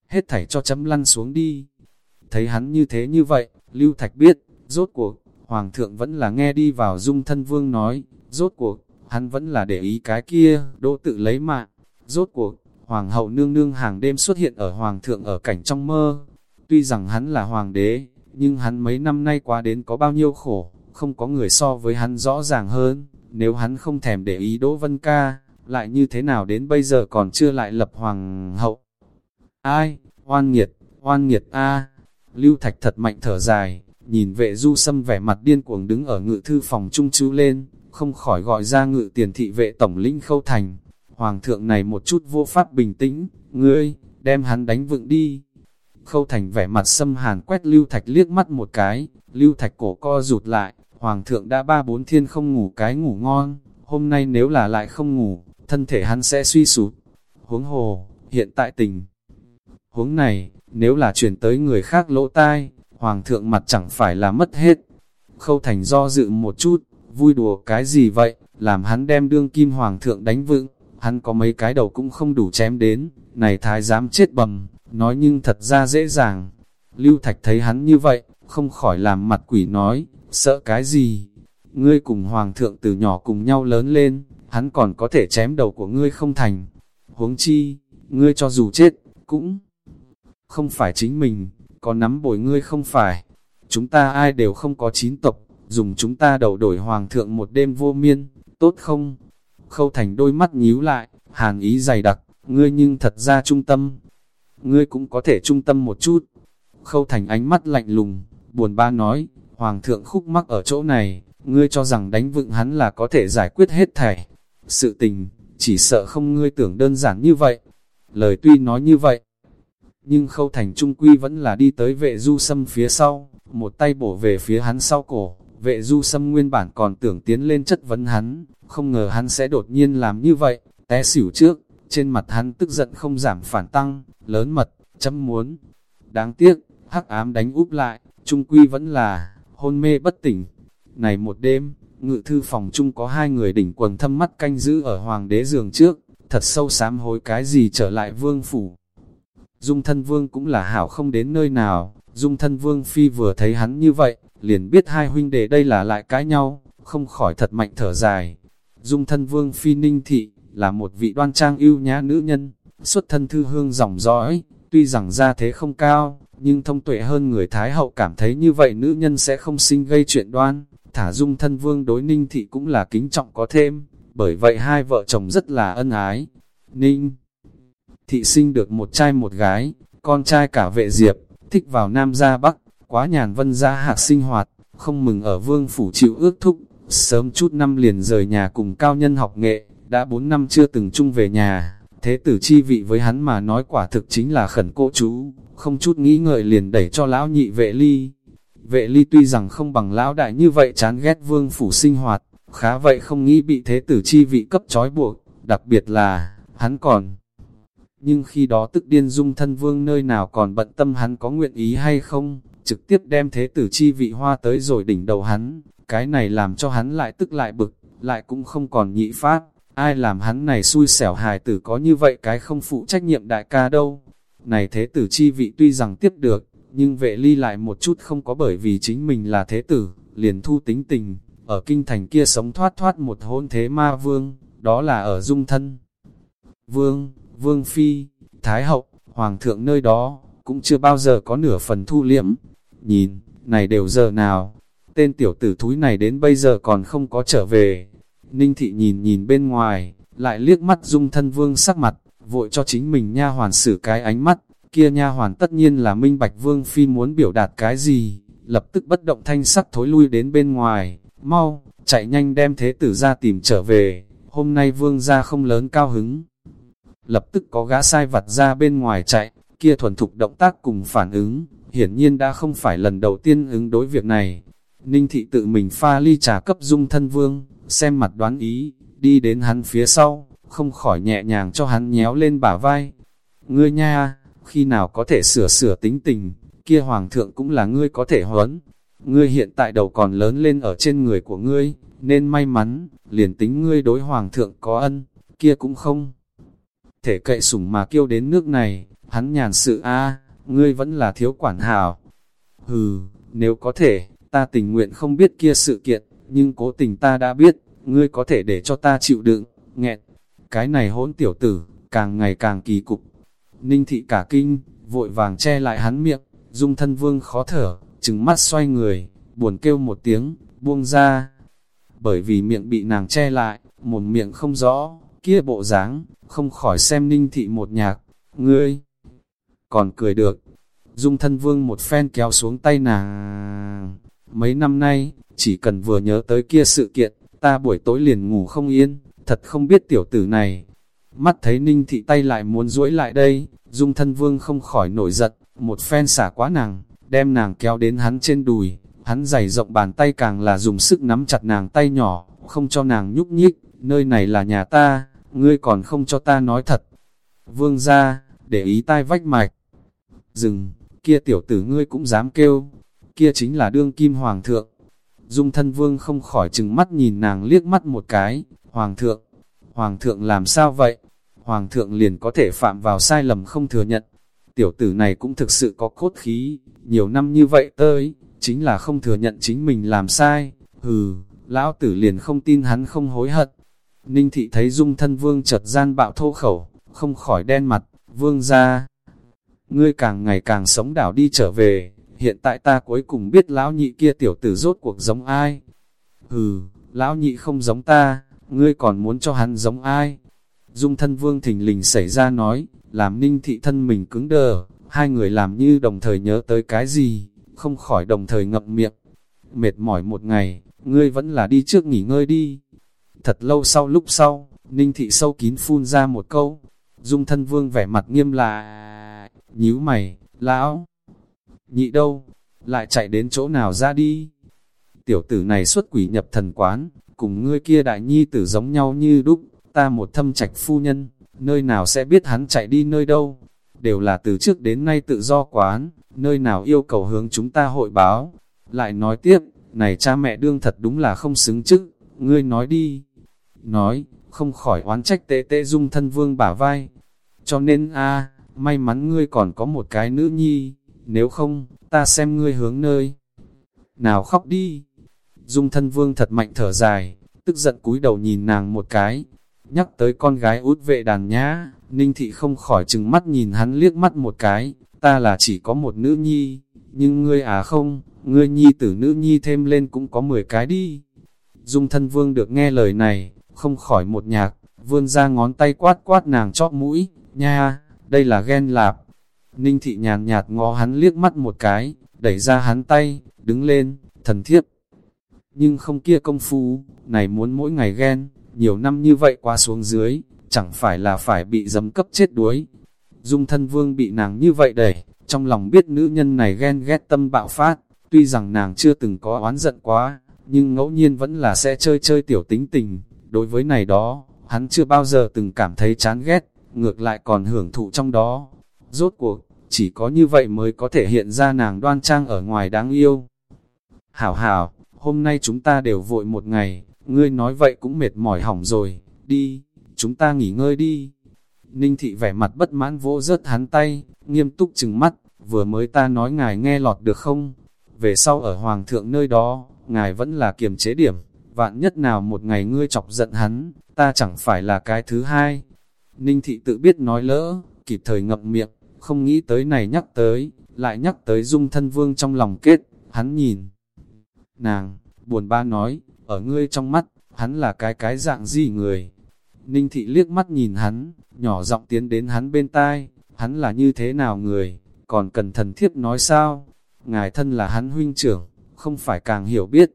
Hết thảy cho chấm lăn xuống đi. Thấy hắn như thế như vậy, Lưu Thạch biết, rốt cuộc, Hoàng thượng vẫn là nghe đi vào dung thân vương nói, rốt cuộc, hắn vẫn là để ý cái kia, đỗ tự lấy mạng. Rốt cuộc, Hoàng hậu nương nương hàng đêm xuất hiện ở Hoàng thượng ở cảnh trong mơ. Tuy rằng hắn là Hoàng đế, nhưng hắn mấy năm nay quá đến có bao nhiêu khổ, không có người so với hắn rõ ràng hơn. Nếu hắn không thèm để ý Đỗ Vân Ca, lại như thế nào đến bây giờ còn chưa lại lập Hoàng hậu. Ai, oan nghiệt, oan nghiệt a Lưu Thạch thật mạnh thở dài, nhìn vệ du sâm vẻ mặt điên cuồng đứng ở ngự thư phòng trung chú lên, không khỏi gọi ra ngự tiền thị vệ tổng lĩnh khâu thành. Hoàng thượng này một chút vô pháp bình tĩnh, ngươi, đem hắn đánh vựng đi. Khâu thành vẻ mặt xâm hàn quét lưu thạch liếc mắt một cái, lưu thạch cổ co rụt lại, hoàng thượng đã ba bốn thiên không ngủ cái ngủ ngon, hôm nay nếu là lại không ngủ, thân thể hắn sẽ suy sụp. Huống hồ, hiện tại tình. Huống này, nếu là chuyển tới người khác lỗ tai, hoàng thượng mặt chẳng phải là mất hết. Khâu thành do dự một chút, vui đùa cái gì vậy, làm hắn đem đương kim hoàng thượng đánh vững, hắn có mấy cái đầu cũng không đủ chém đến, này thái dám chết bầm, nói nhưng thật ra dễ dàng. Lưu Thạch thấy hắn như vậy, không khỏi làm mặt quỷ nói, sợ cái gì? Ngươi cùng hoàng thượng từ nhỏ cùng nhau lớn lên, hắn còn có thể chém đầu của ngươi không thành. Huống chi, ngươi cho dù chết, cũng không phải chính mình, có nắm bồi ngươi không phải. Chúng ta ai đều không có chín tộc, dùng chúng ta đầu đổi hoàng thượng một đêm vô miên, tốt không? Khâu thành đôi mắt nhíu lại, hàn ý dày đặc, ngươi nhưng thật ra trung tâm. Ngươi cũng có thể trung tâm một chút. Khâu thành ánh mắt lạnh lùng, buồn ba nói, hoàng thượng khúc mắc ở chỗ này, ngươi cho rằng đánh vựng hắn là có thể giải quyết hết thảy. Sự tình, chỉ sợ không ngươi tưởng đơn giản như vậy. Lời tuy nói như vậy, nhưng khâu thành trung quy vẫn là đi tới vệ du sâm phía sau, một tay bổ về phía hắn sau cổ, vệ du sâm nguyên bản còn tưởng tiến lên chất vấn hắn, không ngờ hắn sẽ đột nhiên làm như vậy, té xỉu trước, trên mặt hắn tức giận không giảm phản tăng, lớn mật, chấm muốn. Đáng tiếc, hắc ám đánh úp lại, trung quy vẫn là, hôn mê bất tỉnh. Này một đêm, ngự thư phòng chung có hai người đỉnh quần thâm mắt canh giữ ở hoàng đế giường trước, thật sâu sám hối cái gì trở lại vương phủ. Dung thân vương cũng là hảo không đến nơi nào, dung thân vương phi vừa thấy hắn như vậy, liền biết hai huynh đệ đây là lại cãi nhau, không khỏi thật mạnh thở dài. Dung thân vương phi ninh thị, là một vị đoan trang yêu nhã nữ nhân, xuất thân thư hương dòng dõi, tuy rằng gia thế không cao, nhưng thông tuệ hơn người Thái hậu cảm thấy như vậy nữ nhân sẽ không sinh gây chuyện đoan, thả dung thân vương đối ninh thị cũng là kính trọng có thêm, bởi vậy hai vợ chồng rất là ân ái. Ninh thị sinh được một trai một gái, con trai cả vệ diệp, thích vào Nam ra Bắc, quá nhàn vân ra hạc sinh hoạt, không mừng ở vương phủ chịu ước thúc, sớm chút năm liền rời nhà cùng cao nhân học nghệ, đã bốn năm chưa từng chung về nhà, thế tử chi vị với hắn mà nói quả thực chính là khẩn cô chú, không chút nghĩ ngợi liền đẩy cho lão nhị vệ ly. vệ ly tuy rằng không bằng lão đại như vậy chán ghét vương phủ sinh hoạt, khá vậy không nghĩ bị thế tử chi vị cấp trói buộc, đặc biệt là, hắn còn. Nhưng khi đó tức điên dung thân vương nơi nào còn bận tâm hắn có nguyện ý hay không, trực tiếp đem thế tử chi vị hoa tới rồi đỉnh đầu hắn, cái này làm cho hắn lại tức lại bực, lại cũng không còn nhị phát, ai làm hắn này xui xẻo hài tử có như vậy cái không phụ trách nhiệm đại ca đâu. Này thế tử chi vị tuy rằng tiếp được, nhưng vệ ly lại một chút không có bởi vì chính mình là thế tử, liền thu tính tình, ở kinh thành kia sống thoát thoát một hôn thế ma vương, đó là ở dung thân. Vương, vương phi, thái hậu, hoàng thượng nơi đó, cũng chưa bao giờ có nửa phần thu liễm. Nhìn, này đều giờ nào, tên tiểu tử thúi này đến bây giờ còn không có trở về. Ninh thị nhìn nhìn bên ngoài, lại liếc mắt dung thân vương sắc mặt, vội cho chính mình nha hoàn xử cái ánh mắt, kia nha hoàn tất nhiên là minh bạch vương phi muốn biểu đạt cái gì, lập tức bất động thanh sắc thối lui đến bên ngoài, mau, chạy nhanh đem thế tử ra tìm trở về, hôm nay vương ra không lớn cao hứng. Lập tức có gã sai vặt ra bên ngoài chạy, kia thuần thục động tác cùng phản ứng, hiển nhiên đã không phải lần đầu tiên ứng đối việc này. Ninh thị tự mình pha ly trà cấp dung thân vương, xem mặt đoán ý, đi đến hắn phía sau, không khỏi nhẹ nhàng cho hắn nhéo lên bả vai. Ngươi nha, khi nào có thể sửa sửa tính tình, kia hoàng thượng cũng là ngươi có thể huấn. Ngươi hiện tại đầu còn lớn lên ở trên người của ngươi, nên may mắn, liền tính ngươi đối hoàng thượng có ân, kia cũng không. Thể cậy sủng mà kêu đến nước này, hắn nhàn sự a ngươi vẫn là thiếu quản hào. Hừ, nếu có thể, ta tình nguyện không biết kia sự kiện, nhưng cố tình ta đã biết, ngươi có thể để cho ta chịu đựng, nghẹn. Cái này hỗn tiểu tử, càng ngày càng kỳ cục. Ninh thị cả kinh, vội vàng che lại hắn miệng, dung thân vương khó thở, trừng mắt xoay người, buồn kêu một tiếng, buông ra. Bởi vì miệng bị nàng che lại, một miệng không rõ, kia bộ dáng không khỏi xem ninh thị một nhạc, ngươi còn cười được. Dung thân vương một phen kéo xuống tay nàng. Mấy năm nay, chỉ cần vừa nhớ tới kia sự kiện, ta buổi tối liền ngủ không yên, thật không biết tiểu tử này. Mắt thấy ninh thị tay lại muốn duỗi lại đây, dung thân vương không khỏi nổi giận, một phen xả quá nàng, đem nàng kéo đến hắn trên đùi, hắn dày rộng bàn tay càng là dùng sức nắm chặt nàng tay nhỏ, không cho nàng nhúc nhích, nơi này là nhà ta, ngươi còn không cho ta nói thật. Vương ra, để ý tai vách mạch. Dừng, kia tiểu tử ngươi cũng dám kêu, kia chính là đương kim hoàng thượng. Dung thân vương không khỏi chừng mắt nhìn nàng liếc mắt một cái, hoàng thượng, hoàng thượng làm sao vậy? Hoàng thượng liền có thể phạm vào sai lầm không thừa nhận. Tiểu tử này cũng thực sự có cốt khí, nhiều năm như vậy tới, chính là không thừa nhận chính mình làm sai. Hừ, lão tử liền không tin hắn không hối hận. Ninh thị thấy dung thân vương chợt gian bạo thô khẩu, không khỏi đen mặt, vương ra. Ngươi càng ngày càng sống đảo đi trở về, hiện tại ta cuối cùng biết lão nhị kia tiểu tử rốt cuộc giống ai. Hừ, lão nhị không giống ta, ngươi còn muốn cho hắn giống ai? Dung thân vương thình lình xảy ra nói, làm ninh thị thân mình cứng đờ, hai người làm như đồng thời nhớ tới cái gì, không khỏi đồng thời ngậm miệng. Mệt mỏi một ngày, ngươi vẫn là đi trước nghỉ ngơi đi. Thật lâu sau lúc sau, ninh thị sâu kín phun ra một câu, dung thân vương vẻ mặt nghiêm là, nhíu mày, lão, nhị đâu, lại chạy đến chỗ nào ra đi. Tiểu tử này xuất quỷ nhập thần quán, cùng ngươi kia đại nhi tử giống nhau như đúc, ta một thâm trạch phu nhân, nơi nào sẽ biết hắn chạy đi nơi đâu, đều là từ trước đến nay tự do quán, nơi nào yêu cầu hướng chúng ta hội báo. Lại nói tiếp, này cha mẹ đương thật đúng là không xứng chức, ngươi nói đi. Nói, không khỏi oán trách tê tê dung thân vương bả vai. Cho nên a may mắn ngươi còn có một cái nữ nhi, nếu không, ta xem ngươi hướng nơi. Nào khóc đi. Dung thân vương thật mạnh thở dài, tức giận cúi đầu nhìn nàng một cái. Nhắc tới con gái út vệ đàn nhá, ninh thị không khỏi chừng mắt nhìn hắn liếc mắt một cái, ta là chỉ có một nữ nhi, nhưng ngươi à không, ngươi nhi tử nữ nhi thêm lên cũng có 10 cái đi. Dung thân vương được nghe lời này, không khỏi một nhạc, vươn ra ngón tay quát quát nàng chóp mũi, nha, đây là ghen lạp. Ninh thị nhàn nhạt ngó hắn liếc mắt một cái, đẩy ra hắn tay, đứng lên, thần thiếp. Nhưng không kia công phu, này muốn mỗi ngày ghen, nhiều năm như vậy qua xuống dưới, chẳng phải là phải bị dấm cấp chết đuối. Dung thân vương bị nàng như vậy đẩy, trong lòng biết nữ nhân này ghen ghét tâm bạo phát, Tuy rằng nàng chưa từng có oán giận quá, nhưng ngẫu nhiên vẫn là sẽ chơi chơi tiểu tính tình. Đối với này đó, hắn chưa bao giờ từng cảm thấy chán ghét, ngược lại còn hưởng thụ trong đó. Rốt cuộc, chỉ có như vậy mới có thể hiện ra nàng đoan trang ở ngoài đáng yêu. Hảo hảo, hôm nay chúng ta đều vội một ngày, ngươi nói vậy cũng mệt mỏi hỏng rồi, đi, chúng ta nghỉ ngơi đi. Ninh thị vẻ mặt bất mãn vỗ rớt hắn tay, nghiêm túc chừng mắt, vừa mới ta nói ngài nghe lọt được không? Về sau ở hoàng thượng nơi đó, ngài vẫn là kiềm chế điểm, vạn nhất nào một ngày ngươi chọc giận hắn, ta chẳng phải là cái thứ hai. Ninh thị tự biết nói lỡ, kịp thời ngậm miệng, không nghĩ tới này nhắc tới, lại nhắc tới dung thân vương trong lòng kết, hắn nhìn. Nàng, buồn ba nói, ở ngươi trong mắt, hắn là cái cái dạng gì người. Ninh thị liếc mắt nhìn hắn, nhỏ giọng tiến đến hắn bên tai, hắn là như thế nào người, còn cần thần thiếp nói sao? Ngài thân là hắn huynh trưởng, không phải càng hiểu biết.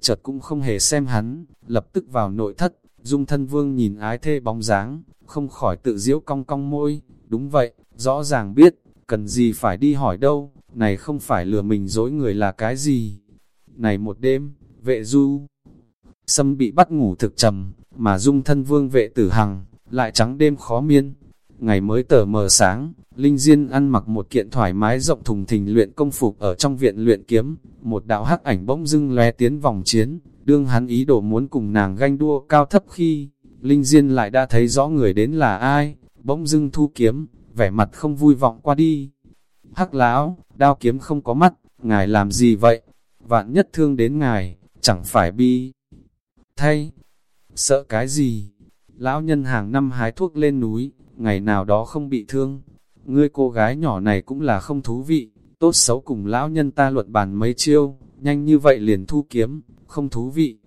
Chợt cũng không hề xem hắn, lập tức vào nội thất, dung thân vương nhìn ái thê bóng dáng, không khỏi tự diễu cong cong môi, đúng vậy, rõ ràng biết, cần gì phải đi hỏi đâu, này không phải lừa mình dối người là cái gì. Này một đêm, vệ du, sâm bị bắt ngủ thực trầm, mà dung thân vương vệ tử hằng, lại trắng đêm khó miên. Ngày mới tờ mờ sáng, Linh Diên ăn mặc một kiện thoải mái rộng thùng thình luyện công phục ở trong viện luyện kiếm, một đạo hắc ảnh bỗng dưng lóe tiến vòng chiến, đương hắn ý đồ muốn cùng nàng ganh đua cao thấp khi, Linh Diên lại đã thấy rõ người đến là ai, bỗng dưng thu kiếm, vẻ mặt không vui vọng qua đi. Hắc lão, đao kiếm không có mắt, ngài làm gì vậy? Vạn nhất thương đến ngài, chẳng phải bi. Thay, sợ cái gì? Lão nhân hàng năm hái thuốc lên núi, ngày nào đó không bị thương. Ngươi cô gái nhỏ này cũng là không thú vị, tốt xấu cùng lão nhân ta luận bàn mấy chiêu, nhanh như vậy liền thu kiếm, không thú vị.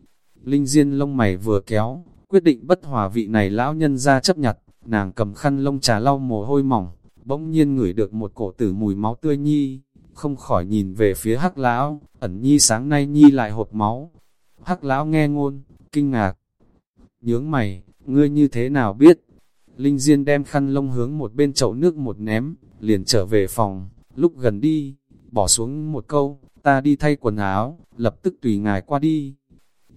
Linh Diên lông mày vừa kéo, quyết định bất hòa vị này lão nhân ra chấp nhặt, nàng cầm khăn lông trà lau mồ hôi mỏng, bỗng nhiên ngửi được một cổ tử mùi máu tươi nhi, không khỏi nhìn về phía hắc lão, ẩn nhi sáng nay nhi lại hột máu. Hắc lão nghe ngôn, kinh ngạc, nhướng mày, ngươi như thế nào biết? Linh Diên đem khăn lông hướng một bên chậu nước một ném, liền trở về phòng, lúc gần đi, bỏ xuống một câu, ta đi thay quần áo, lập tức tùy ngài qua đi.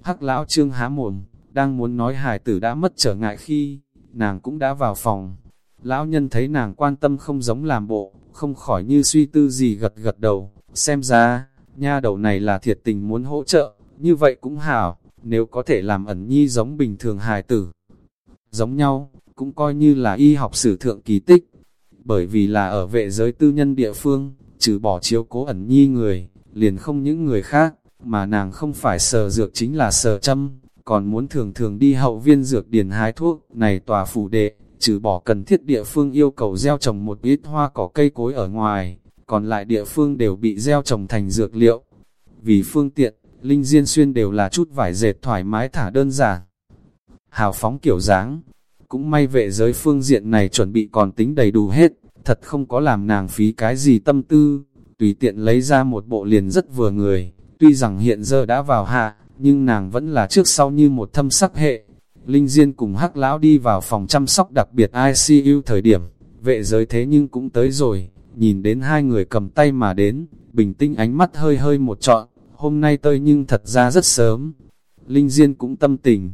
Hắc lão trương há mồm, đang muốn nói hải tử đã mất trở ngại khi, nàng cũng đã vào phòng. Lão nhân thấy nàng quan tâm không giống làm bộ, không khỏi như suy tư gì gật gật đầu, xem ra, nha đầu này là thiệt tình muốn hỗ trợ, như vậy cũng hảo, nếu có thể làm ẩn nhi giống bình thường hài tử. Giống nhau, cũng coi như là y học sử thượng kỳ tích, bởi vì là ở vệ giới tư nhân địa phương, trừ bỏ chiếu cố ẩn nhi người, liền không những người khác, mà nàng không phải sờ dược chính là sờ châm, còn muốn thường thường đi hậu viên dược điền hái thuốc, này tòa phủ đệ, trừ bỏ cần thiết địa phương yêu cầu gieo trồng một ít hoa cỏ cây cối ở ngoài, còn lại địa phương đều bị gieo trồng thành dược liệu. Vì phương tiện, Linh Diên Xuyên đều là chút vải dệt thoải mái thả đơn giản. Hào phóng kiểu dáng, cũng may vệ giới phương diện này chuẩn bị còn tính đầy đủ hết, thật không có làm nàng phí cái gì tâm tư, tùy tiện lấy ra một bộ liền rất vừa người, tuy rằng hiện giờ đã vào hạ, nhưng nàng vẫn là trước sau như một thâm sắc hệ. Linh Diên cùng hắc lão đi vào phòng chăm sóc đặc biệt ICU thời điểm, vệ giới thế nhưng cũng tới rồi, nhìn đến hai người cầm tay mà đến, bình tĩnh ánh mắt hơi hơi một trọn, hôm nay tới nhưng thật ra rất sớm. Linh Diên cũng tâm tình.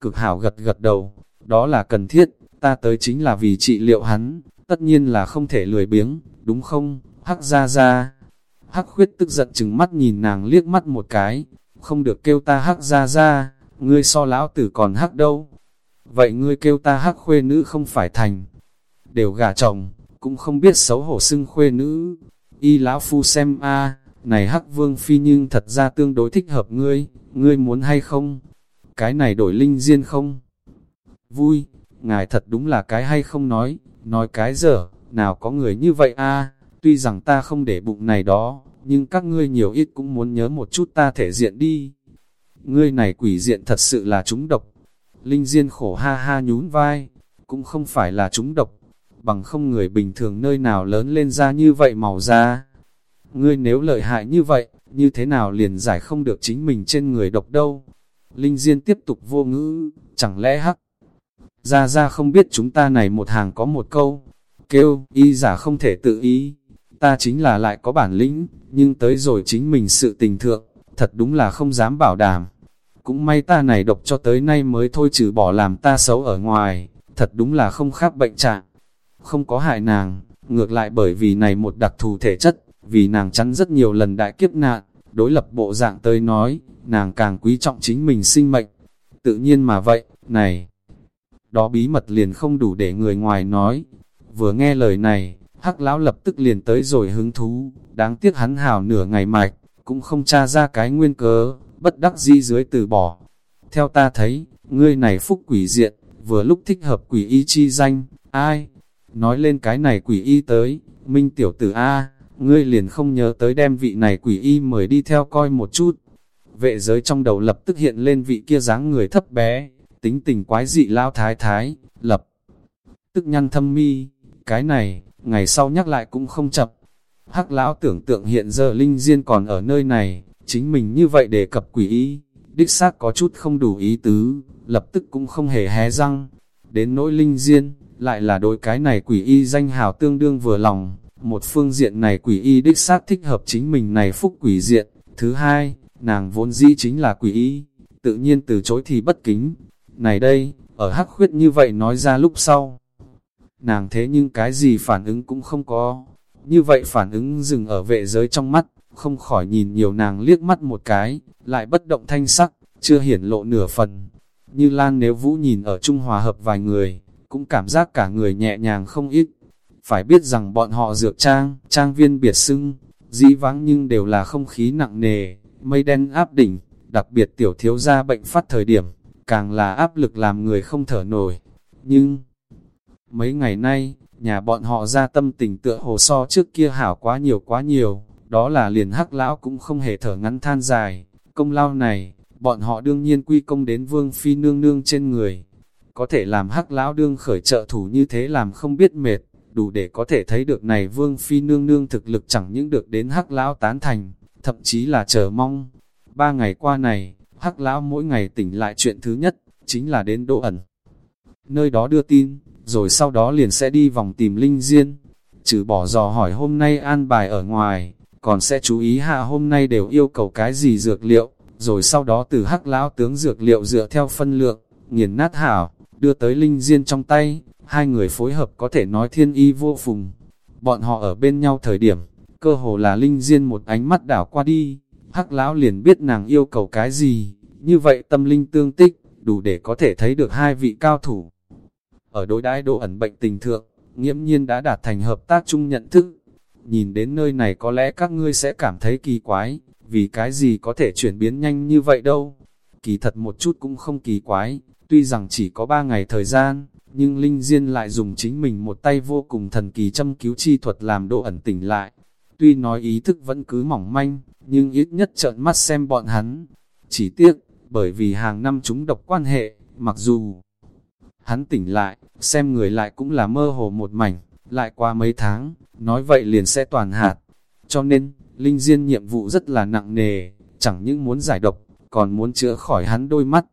Cực hảo gật gật đầu, đó là cần thiết, ta tới chính là vì trị liệu hắn, tất nhiên là không thể lười biếng, đúng không, hắc ra ra. Hắc khuyết tức giận chừng mắt nhìn nàng liếc mắt một cái, không được kêu ta hắc ra ra, ngươi so lão tử còn hắc đâu. Vậy ngươi kêu ta hắc khuê nữ không phải thành. Đều gả chồng, cũng không biết xấu hổ xưng khuê nữ. Y lão phu xem a này hắc vương phi nhưng thật ra tương đối thích hợp ngươi, ngươi muốn hay không? Cái này đổi linh diên không? Vui, ngài thật đúng là cái hay không nói, nói cái dở, nào có người như vậy a tuy rằng ta không để bụng này đó, nhưng các ngươi nhiều ít cũng muốn nhớ một chút ta thể diện đi. Ngươi này quỷ diện thật sự là chúng độc. Linh Diên khổ ha ha nhún vai, cũng không phải là chúng độc, bằng không người bình thường nơi nào lớn lên ra như vậy màu da. Ngươi nếu lợi hại như vậy, như thế nào liền giải không được chính mình trên người độc đâu. Linh Diên tiếp tục vô ngữ, chẳng lẽ hắc. Ra ra không biết chúng ta này một hàng có một câu, kêu, y giả không thể tự ý, ta chính là lại có bản lĩnh, nhưng tới rồi chính mình sự tình thượng, thật đúng là không dám bảo đảm. Cũng may ta này độc cho tới nay mới thôi trừ bỏ làm ta xấu ở ngoài, thật đúng là không khác bệnh trạng. Không có hại nàng, ngược lại bởi vì này một đặc thù thể chất, vì nàng chắn rất nhiều lần đại kiếp nạn, đối lập bộ dạng tới nói, nàng càng quý trọng chính mình sinh mệnh. Tự nhiên mà vậy, này, đó bí mật liền không đủ để người ngoài nói. Vừa nghe lời này, hắc lão lập tức liền tới rồi hứng thú, đáng tiếc hắn hào nửa ngày mạch, cũng không tra ra cái nguyên cớ, bất đắc di dưới từ bỏ. Theo ta thấy, ngươi này phúc quỷ diện, vừa lúc thích hợp quỷ y chi danh, ai? Nói lên cái này quỷ y tới, minh tiểu tử A, ngươi liền không nhớ tới đem vị này quỷ y mời đi theo coi một chút. Vệ giới trong đầu lập tức hiện lên vị kia dáng người thấp bé, tính tình quái dị lao thái thái, lập. Tức nhăn thâm mi, cái này, ngày sau nhắc lại cũng không chập. Hắc lão tưởng tượng hiện giờ linh diên còn ở nơi này, chính mình như vậy để cập quỷ y, đích xác có chút không đủ ý tứ, lập tức cũng không hề hé răng. Đến nỗi linh diên, lại là đối cái này quỷ y danh hào tương đương vừa lòng, một phương diện này quỷ y đích xác thích hợp chính mình này phúc quỷ diện. Thứ hai, nàng vốn dĩ chính là quỷ y, tự nhiên từ chối thì bất kính. Này đây, ở hắc khuyết như vậy nói ra lúc sau. Nàng thế nhưng cái gì phản ứng cũng không có. Như vậy phản ứng dừng ở vệ giới trong mắt, không khỏi nhìn nhiều nàng liếc mắt một cái, lại bất động thanh sắc, chưa hiển lộ nửa phần. Như Lan nếu Vũ nhìn ở Trung Hòa hợp vài người, cũng cảm giác cả người nhẹ nhàng không ít. Phải biết rằng bọn họ dược trang, trang viên biệt xưng, dĩ vắng nhưng đều là không khí nặng nề, mây đen áp đỉnh, đặc biệt tiểu thiếu gia bệnh phát thời điểm, càng là áp lực làm người không thở nổi. Nhưng, mấy ngày nay, nhà bọn họ ra tâm tình tựa hồ so trước kia hảo quá nhiều quá nhiều, đó là liền hắc lão cũng không hề thở ngắn than dài, công lao này, bọn họ đương nhiên quy công đến vương phi nương nương trên người. Có thể làm hắc lão đương khởi trợ thủ như thế làm không biết mệt, đủ để có thể thấy được này vương phi nương nương thực lực chẳng những được đến hắc lão tán thành, thậm chí là chờ mong. Ba ngày qua này, hắc lão mỗi ngày tỉnh lại chuyện thứ nhất, chính là đến độ ẩn. Nơi đó đưa tin, rồi sau đó liền sẽ đi vòng tìm linh diên. Trừ bỏ dò hỏi hôm nay an bài ở ngoài, còn sẽ chú ý hạ hôm nay đều yêu cầu cái gì dược liệu, rồi sau đó từ hắc lão tướng dược liệu dựa theo phân lượng, nghiền nát hảo, đưa tới linh diên trong tay, hai người phối hợp có thể nói thiên y vô phùng. Bọn họ ở bên nhau thời điểm, cơ hồ là linh diên một ánh mắt đảo qua đi, hắc lão liền biết nàng yêu cầu cái gì, như vậy tâm linh tương tích, đủ để có thể thấy được hai vị cao thủ. Ở đối đãi độ ẩn bệnh tình thượng, nghiễm nhiên đã đạt thành hợp tác chung nhận thức. Nhìn đến nơi này có lẽ các ngươi sẽ cảm thấy kỳ quái, vì cái gì có thể chuyển biến nhanh như vậy đâu. Kỳ thật một chút cũng không kỳ quái, tuy rằng chỉ có ba ngày thời gian, nhưng Linh Diên lại dùng chính mình một tay vô cùng thần kỳ châm cứu chi thuật làm độ ẩn tỉnh lại. Tuy nói ý thức vẫn cứ mỏng manh, nhưng ít nhất trợn mắt xem bọn hắn. Chỉ tiếc, bởi vì hàng năm chúng độc quan hệ, mặc dù hắn tỉnh lại, xem người lại cũng là mơ hồ một mảnh, lại qua mấy tháng, nói vậy liền sẽ toàn hạt. Cho nên, Linh Diên nhiệm vụ rất là nặng nề, chẳng những muốn giải độc, còn muốn chữa khỏi hắn đôi mắt.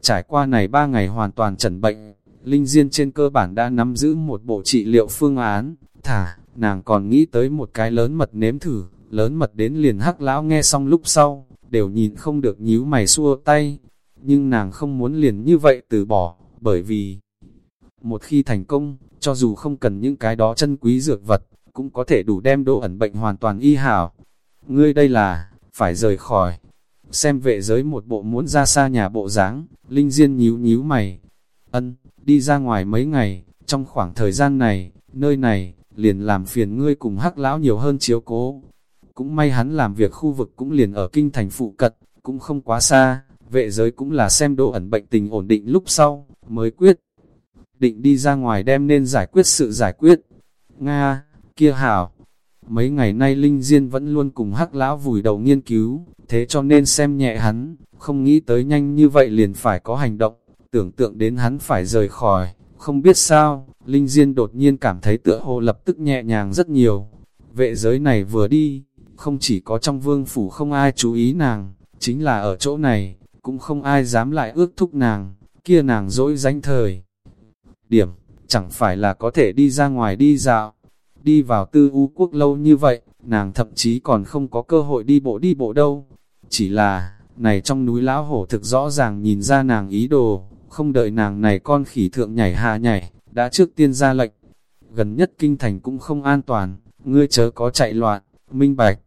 Trải qua này ba ngày hoàn toàn chẩn bệnh, Linh Diên trên cơ bản đã nắm giữ một bộ trị liệu phương án, thả, nàng còn nghĩ tới một cái lớn mật nếm thử, lớn mật đến liền hắc lão nghe xong lúc sau, đều nhìn không được nhíu mày xua tay, nhưng nàng không muốn liền như vậy từ bỏ, bởi vì một khi thành công, cho dù không cần những cái đó chân quý dược vật, cũng có thể đủ đem độ ẩn bệnh hoàn toàn y hảo. Ngươi đây là, phải rời khỏi. Xem vệ giới một bộ muốn ra xa nhà bộ dáng Linh Diên nhíu nhíu mày. Ân, đi ra ngoài mấy ngày, trong khoảng thời gian này, nơi này, liền làm phiền ngươi cùng hắc lão nhiều hơn chiếu cố. Cũng may hắn làm việc khu vực cũng liền ở kinh thành phụ cận, cũng không quá xa, vệ giới cũng là xem độ ẩn bệnh tình ổn định lúc sau, mới quyết. Định đi ra ngoài đem nên giải quyết sự giải quyết. Nga, kia hảo. Mấy ngày nay Linh Diên vẫn luôn cùng hắc lão vùi đầu nghiên cứu, thế cho nên xem nhẹ hắn, không nghĩ tới nhanh như vậy liền phải có hành động, tưởng tượng đến hắn phải rời khỏi, không biết sao, Linh Diên đột nhiên cảm thấy tựa hồ lập tức nhẹ nhàng rất nhiều. Vệ giới này vừa đi, không chỉ có trong vương phủ không ai chú ý nàng, chính là ở chỗ này, cũng không ai dám lại ước thúc nàng, kia nàng dỗi danh thời. Điểm, chẳng phải là có thể đi ra ngoài đi dạo. đi vào tư u quốc lâu như vậy, nàng thậm chí còn không có cơ hội đi bộ đi bộ đâu. Chỉ là, này trong núi lão hổ thực rõ ràng nhìn ra nàng ý đồ, không đợi nàng này con khỉ thượng nhảy hạ nhảy, đã trước tiên ra lệnh. Gần nhất kinh thành cũng không an toàn, ngươi chớ có chạy loạn, minh bạch.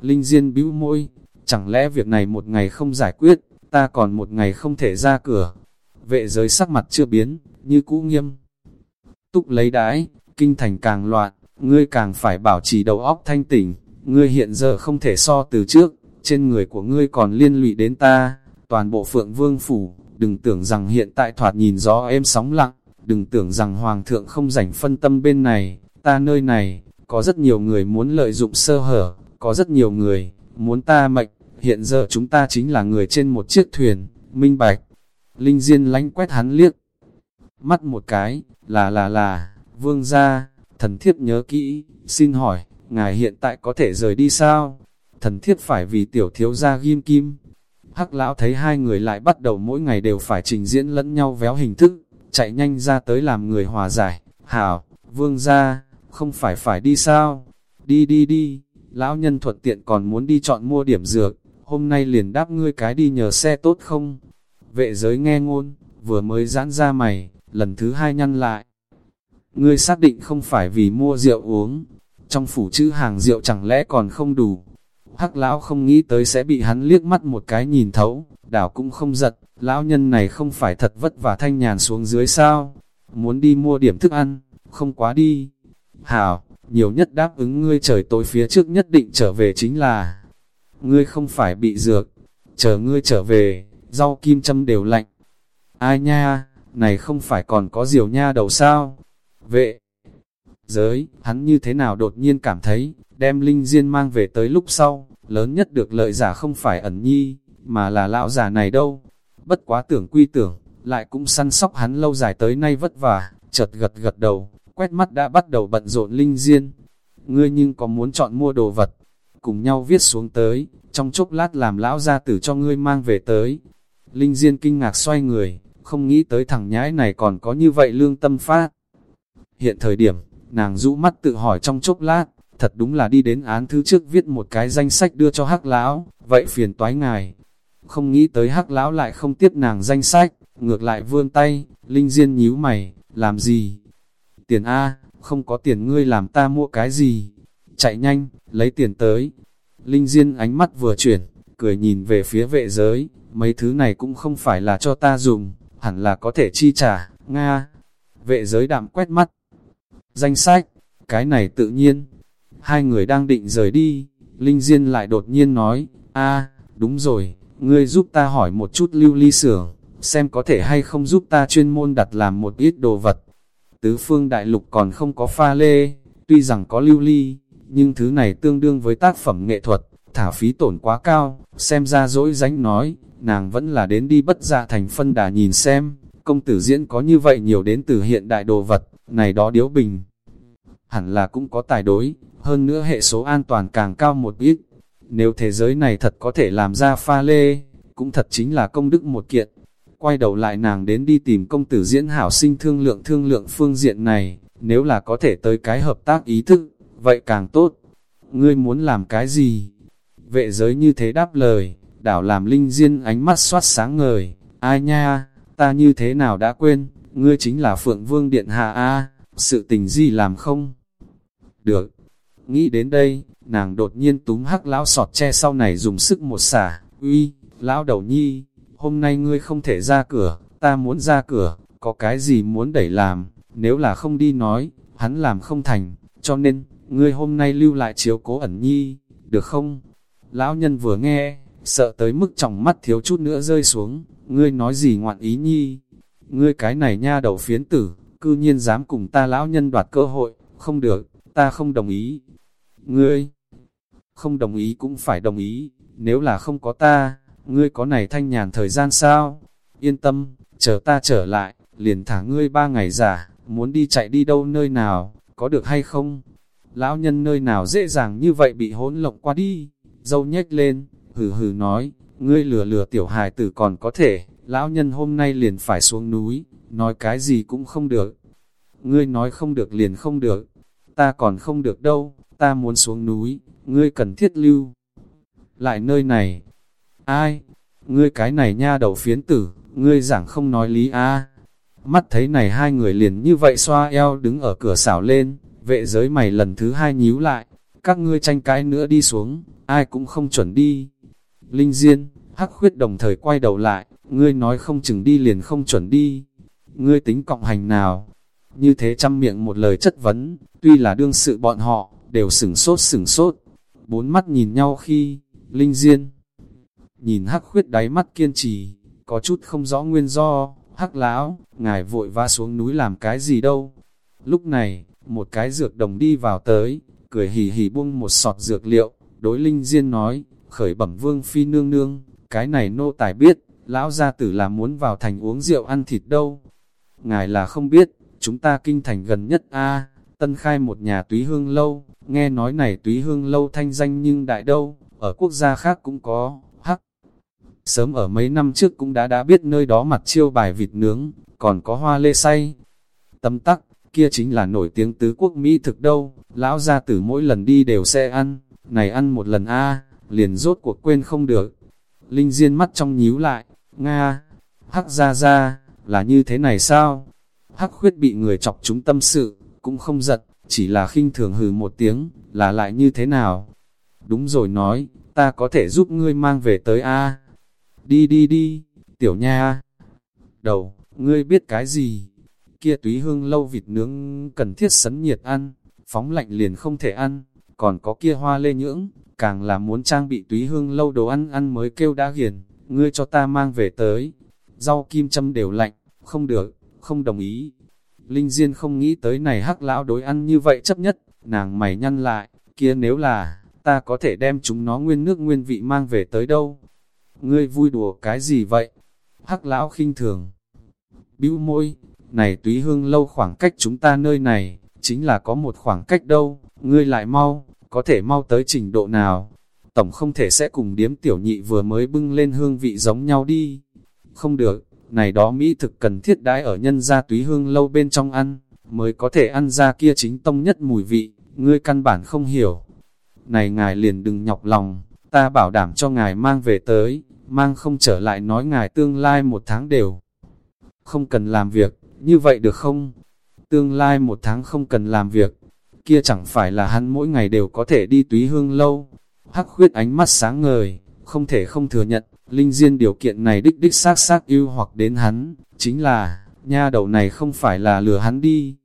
Linh Diên bĩu môi, chẳng lẽ việc này một ngày không giải quyết, ta còn một ngày không thể ra cửa. Vệ giới sắc mặt chưa biến, như cũ nghiêm. Túc lấy đái, kinh thành càng loạn, ngươi càng phải bảo trì đầu óc thanh tỉnh, ngươi hiện giờ không thể so từ trước, trên người của ngươi còn liên lụy đến ta, toàn bộ phượng vương phủ, đừng tưởng rằng hiện tại thoạt nhìn gió êm sóng lặng, đừng tưởng rằng hoàng thượng không rảnh phân tâm bên này, ta nơi này, có rất nhiều người muốn lợi dụng sơ hở, có rất nhiều người, muốn ta mệnh, hiện giờ chúng ta chính là người trên một chiếc thuyền, minh bạch. Linh Diên lánh quét hắn liếc, mắt một cái, là là là, vương gia, thần thiếp nhớ kỹ, xin hỏi, ngài hiện tại có thể rời đi sao? Thần thiếp phải vì tiểu thiếu gia ghim kim. Hắc lão thấy hai người lại bắt đầu mỗi ngày đều phải trình diễn lẫn nhau véo hình thức, chạy nhanh ra tới làm người hòa giải. Hảo, vương gia, không phải phải đi sao? Đi đi đi, lão nhân thuận tiện còn muốn đi chọn mua điểm dược, hôm nay liền đáp ngươi cái đi nhờ xe tốt không? Vệ giới nghe ngôn, vừa mới giãn ra mày, lần thứ hai nhăn lại. Ngươi xác định không phải vì mua rượu uống, trong phủ chữ hàng rượu chẳng lẽ còn không đủ. Hắc lão không nghĩ tới sẽ bị hắn liếc mắt một cái nhìn thấu, đảo cũng không giật, lão nhân này không phải thật vất vả thanh nhàn xuống dưới sao, muốn đi mua điểm thức ăn, không quá đi. Hảo, nhiều nhất đáp ứng ngươi trời tối phía trước nhất định trở về chính là, ngươi không phải bị dược, chờ ngươi trở về, rau kim châm đều lạnh. Ai nha, này không phải còn có diều nha đầu sao? Vệ giới, hắn như thế nào đột nhiên cảm thấy, đem linh diên mang về tới lúc sau, lớn nhất được lợi giả không phải ẩn nhi, mà là lão giả này đâu. Bất quá tưởng quy tưởng, lại cũng săn sóc hắn lâu dài tới nay vất vả, chợt gật gật đầu, quét mắt đã bắt đầu bận rộn linh diên. Ngươi nhưng có muốn chọn mua đồ vật, cùng nhau viết xuống tới, trong chốc lát làm lão gia tử cho ngươi mang về tới. Linh diên kinh ngạc xoay người, không nghĩ tới thằng nhãi này còn có như vậy lương tâm phát. Hiện thời điểm, nàng rũ mắt tự hỏi trong chốc lát, thật đúng là đi đến án thứ trước viết một cái danh sách đưa cho hắc lão, vậy phiền toái ngài. Không nghĩ tới hắc lão lại không tiếp nàng danh sách, ngược lại vươn tay, linh diên nhíu mày, làm gì? Tiền A, không có tiền ngươi làm ta mua cái gì? Chạy nhanh, lấy tiền tới. Linh diên ánh mắt vừa chuyển, cười nhìn về phía vệ giới, mấy thứ này cũng không phải là cho ta dùng, hẳn là có thể chi trả, Nga. Vệ giới đạm quét mắt. Danh sách, cái này tự nhiên. Hai người đang định rời đi, Linh Diên lại đột nhiên nói, a đúng rồi, ngươi giúp ta hỏi một chút lưu ly xưởng, xem có thể hay không giúp ta chuyên môn đặt làm một ít đồ vật. Tứ phương đại lục còn không có pha lê, tuy rằng có lưu ly, nhưng thứ này tương đương với tác phẩm nghệ thuật, thả phí tổn quá cao, xem ra dỗi dánh nói, nàng vẫn là đến đi bất dạ thành phân đà nhìn xem, công tử diễn có như vậy nhiều đến từ hiện đại đồ vật, này đó điếu bình. Hẳn là cũng có tài đối, hơn nữa hệ số an toàn càng cao một ít. Nếu thế giới này thật có thể làm ra pha lê, cũng thật chính là công đức một kiện. Quay đầu lại nàng đến đi tìm công tử diễn hảo sinh thương lượng thương lượng phương diện này, nếu là có thể tới cái hợp tác ý thức, vậy càng tốt. Ngươi muốn làm cái gì? Vệ giới như thế đáp lời, đảo làm linh diên ánh mắt soát sáng ngời, ai nha, ta như thế nào đã quên, ngươi chính là Phượng Vương Điện Hạ A, sự tình gì làm không? Được, nghĩ đến đây, nàng đột nhiên túm hắc lão sọt che sau này dùng sức một xả, uy, lão đầu nhi, hôm nay ngươi không thể ra cửa, ta muốn ra cửa, có cái gì muốn đẩy làm, nếu là không đi nói, hắn làm không thành, cho nên, ngươi hôm nay lưu lại chiếu cố ẩn nhi, được không? Lão nhân vừa nghe, sợ tới mức trong mắt thiếu chút nữa rơi xuống, ngươi nói gì ngoạn ý nhi, ngươi cái này nha đầu phiến tử, cư nhiên dám cùng ta lão nhân đoạt cơ hội, không được, ta không đồng ý. Ngươi, không đồng ý cũng phải đồng ý, nếu là không có ta, ngươi có này thanh nhàn thời gian sao? Yên tâm, chờ ta trở lại, liền thả ngươi ba ngày giả, muốn đi chạy đi đâu nơi nào, có được hay không? Lão nhân nơi nào dễ dàng như vậy bị hỗn lộng qua đi, dâu nhếch lên, hừ hừ nói, ngươi lừa lừa tiểu hài tử còn có thể, lão nhân hôm nay liền phải xuống núi, nói cái gì cũng không được. Ngươi nói không được liền không được. ta còn không được đâu, ta muốn xuống núi, ngươi cần thiết lưu. Lại nơi này, ai? Ngươi cái này nha đầu phiến tử, ngươi giảng không nói lý a Mắt thấy này hai người liền như vậy xoa eo đứng ở cửa xảo lên, vệ giới mày lần thứ hai nhíu lại, các ngươi tranh cãi nữa đi xuống, ai cũng không chuẩn đi. Linh Diên, Hắc khuyết đồng thời quay đầu lại, ngươi nói không chừng đi liền không chuẩn đi. Ngươi tính cộng hành nào? Như thế trăm miệng một lời chất vấn, tuy là đương sự bọn họ, đều sửng sốt sửng sốt. Bốn mắt nhìn nhau khi, Linh Diên, nhìn hắc khuyết đáy mắt kiên trì, có chút không rõ nguyên do, hắc lão, ngài vội va xuống núi làm cái gì đâu. Lúc này, một cái dược đồng đi vào tới, cười hì hì buông một sọt dược liệu, đối Linh Diên nói, khởi bẩm vương phi nương nương, cái này nô tài biết, lão gia tử là muốn vào thành uống rượu ăn thịt đâu. Ngài là không biết, chúng ta kinh thành gần nhất a tân khai một nhà túy hương lâu, nghe nói này túy hương lâu thanh danh nhưng đại đâu, ở quốc gia khác cũng có, hắc. Sớm ở mấy năm trước cũng đã đã biết nơi đó mặt chiêu bài vịt nướng, còn có hoa lê say. Tâm tắc, kia chính là nổi tiếng tứ quốc Mỹ thực đâu, lão gia tử mỗi lần đi đều sẽ ăn, này ăn một lần a liền rốt cuộc quên không được. Linh Diên mắt trong nhíu lại, Nga, hắc gia gia là như thế này sao? Hắc khuyết bị người chọc chúng tâm sự, cũng không giật, chỉ là khinh thường hừ một tiếng, là lại như thế nào? Đúng rồi nói, ta có thể giúp ngươi mang về tới A. Đi đi đi, tiểu nha. Đầu, ngươi biết cái gì? Kia túy hương lâu vịt nướng cần thiết sấn nhiệt ăn, phóng lạnh liền không thể ăn, còn có kia hoa lê nhưỡng, càng là muốn trang bị túy hương lâu đồ ăn ăn mới kêu đã hiền, ngươi cho ta mang về tới. Rau kim châm đều lạnh, không được, không đồng ý. Linh Diên không nghĩ tới này hắc lão đối ăn như vậy chấp nhất, nàng mày nhăn lại, kia nếu là, ta có thể đem chúng nó nguyên nước nguyên vị mang về tới đâu. Ngươi vui đùa cái gì vậy? Hắc lão khinh thường. bĩu môi, này túy hương lâu khoảng cách chúng ta nơi này, chính là có một khoảng cách đâu, ngươi lại mau, có thể mau tới trình độ nào. Tổng không thể sẽ cùng điếm tiểu nhị vừa mới bưng lên hương vị giống nhau đi. Không được, này đó Mỹ thực cần thiết đãi ở nhân gia túy hương lâu bên trong ăn, mới có thể ăn ra kia chính tông nhất mùi vị, ngươi căn bản không hiểu. Này ngài liền đừng nhọc lòng, ta bảo đảm cho ngài mang về tới, mang không trở lại nói ngài tương lai một tháng đều. Không cần làm việc, như vậy được không? Tương lai một tháng không cần làm việc, kia chẳng phải là hắn mỗi ngày đều có thể đi túy hương lâu. Hắc khuyết ánh mắt sáng ngời, không thể không thừa nhận, linh diên điều kiện này đích đích xác xác yêu hoặc đến hắn, chính là, nha đầu này không phải là lừa hắn đi.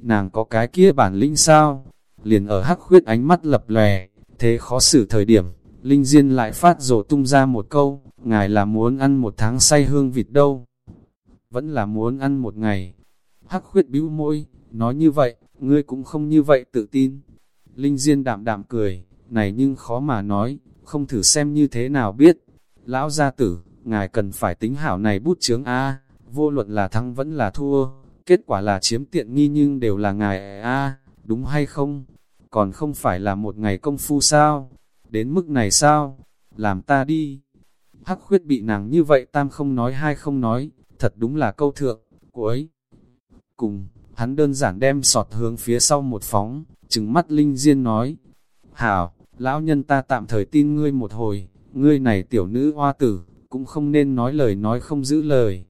Nàng có cái kia bản linh sao? Liền ở hắc khuyết ánh mắt lập lòe, thế khó xử thời điểm, linh diên lại phát rổ tung ra một câu, ngài là muốn ăn một tháng say hương vịt đâu. Vẫn là muốn ăn một ngày. Hắc khuyết bĩu môi, nói như vậy, ngươi cũng không như vậy tự tin. Linh Diên đạm đạm cười, này nhưng khó mà nói, không thử xem như thế nào biết. Lão gia tử, ngài cần phải tính hảo này bút chướng A, vô luận là thắng vẫn là thua, kết quả là chiếm tiện nghi nhưng đều là ngài A, đúng hay không? Còn không phải là một ngày công phu sao? Đến mức này sao? Làm ta đi. Hắc khuyết bị nàng như vậy tam không nói hai không nói, thật đúng là câu thượng, cuối. Cùng, hắn đơn giản đem sọt hướng phía sau một phóng, trừng mắt Linh Diên nói, Hảo, lão nhân ta tạm thời tin ngươi một hồi, ngươi này tiểu nữ hoa tử, cũng không nên nói lời nói không giữ lời.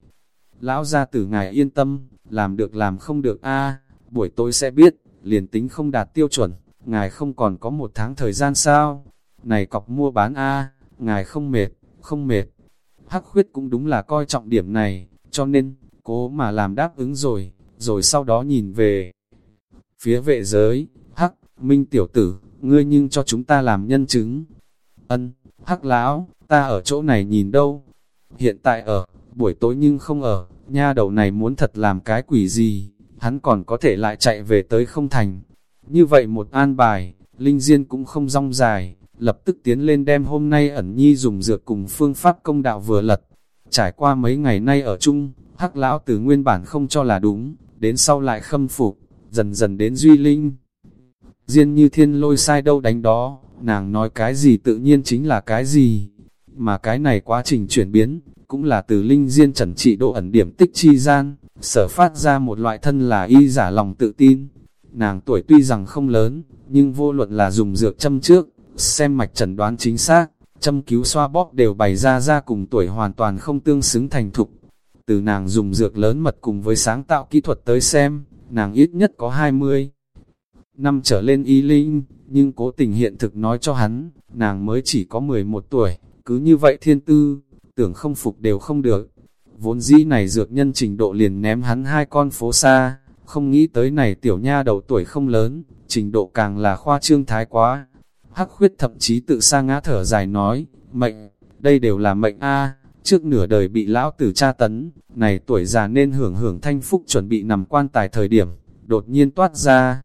Lão gia tử ngài yên tâm, làm được làm không được a buổi tối sẽ biết, liền tính không đạt tiêu chuẩn, ngài không còn có một tháng thời gian sao? Này cọc mua bán a ngài không mệt, không mệt. Hắc khuyết cũng đúng là coi trọng điểm này, cho nên, cố mà làm đáp ứng rồi rồi sau đó nhìn về phía vệ giới, hắc, minh tiểu tử, ngươi nhưng cho chúng ta làm nhân chứng. Ân, hắc lão, ta ở chỗ này nhìn đâu? Hiện tại ở, buổi tối nhưng không ở, nha đầu này muốn thật làm cái quỷ gì, hắn còn có thể lại chạy về tới không thành. Như vậy một an bài, Linh Diên cũng không rong dài, lập tức tiến lên đem hôm nay ẩn nhi dùng dược cùng phương pháp công đạo vừa lật. Trải qua mấy ngày nay ở chung, hắc lão từ nguyên bản không cho là đúng, đến sau lại khâm phục, dần dần đến duy linh. Diên như thiên lôi sai đâu đánh đó, nàng nói cái gì tự nhiên chính là cái gì. Mà cái này quá trình chuyển biến, cũng là từ linh diên trần trị độ ẩn điểm tích chi gian, sở phát ra một loại thân là y giả lòng tự tin. nàng tuổi tuy rằng không lớn, nhưng vô luận là dùng dược châm trước, xem mạch chẩn đoán chính xác, châm cứu xoa bóp đều bày ra ra cùng tuổi hoàn toàn không tương xứng thành thục. Từ nàng dùng dược lớn mật cùng với sáng tạo kỹ thuật tới xem, nàng ít nhất có 20 năm trở lên y linh, nhưng cố tình hiện thực nói cho hắn, nàng mới chỉ có 11 tuổi, cứ như vậy thiên tư, tưởng không phục đều không được. Vốn dĩ này dược nhân trình độ liền ném hắn hai con phố xa, không nghĩ tới này tiểu nha đầu tuổi không lớn, trình độ càng là khoa trương thái quá. Hắc khuyết thậm chí tự sa ngã thở dài nói, mệnh, đây đều là mệnh A, trước nửa đời bị lão tử tra tấn, này tuổi già nên hưởng hưởng thanh phúc chuẩn bị nằm quan tài thời điểm, đột nhiên toát ra.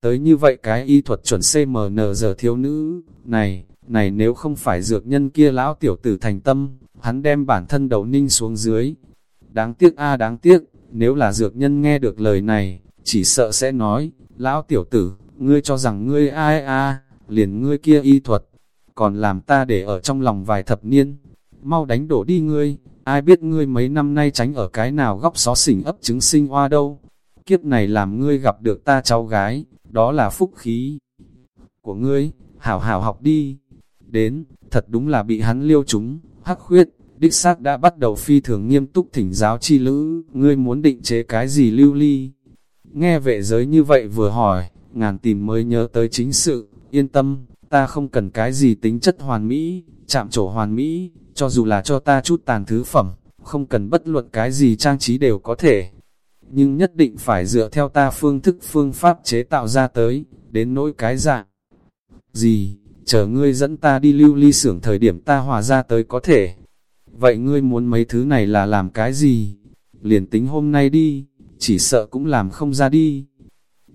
Tới như vậy cái y thuật chuẩn CMN giờ thiếu nữ, này, này nếu không phải dược nhân kia lão tiểu tử thành tâm, hắn đem bản thân đầu ninh xuống dưới. Đáng tiếc a đáng tiếc, nếu là dược nhân nghe được lời này, chỉ sợ sẽ nói, lão tiểu tử, ngươi cho rằng ngươi ai a liền ngươi kia y thuật, còn làm ta để ở trong lòng vài thập niên. Mau đánh đổ đi ngươi, ai biết ngươi mấy năm nay tránh ở cái nào góc xó xỉnh ấp trứng sinh hoa đâu. Kiếp này làm ngươi gặp được ta cháu gái, đó là phúc khí của ngươi, hảo hảo học đi. Đến, thật đúng là bị hắn liêu chúng, hắc khuyết, đích xác đã bắt đầu phi thường nghiêm túc thỉnh giáo chi lữ, ngươi muốn định chế cái gì lưu ly. Nghe vệ giới như vậy vừa hỏi, ngàn tìm mới nhớ tới chính sự, yên tâm, ta không cần cái gì tính chất hoàn mỹ, chạm trổ hoàn mỹ, cho dù là cho ta chút tàn thứ phẩm, không cần bất luận cái gì trang trí đều có thể. Nhưng nhất định phải dựa theo ta phương thức phương pháp chế tạo ra tới, đến nỗi cái dạng. Gì, chờ ngươi dẫn ta đi lưu ly xưởng thời điểm ta hòa ra tới có thể. Vậy ngươi muốn mấy thứ này là làm cái gì? Liền tính hôm nay đi, chỉ sợ cũng làm không ra đi.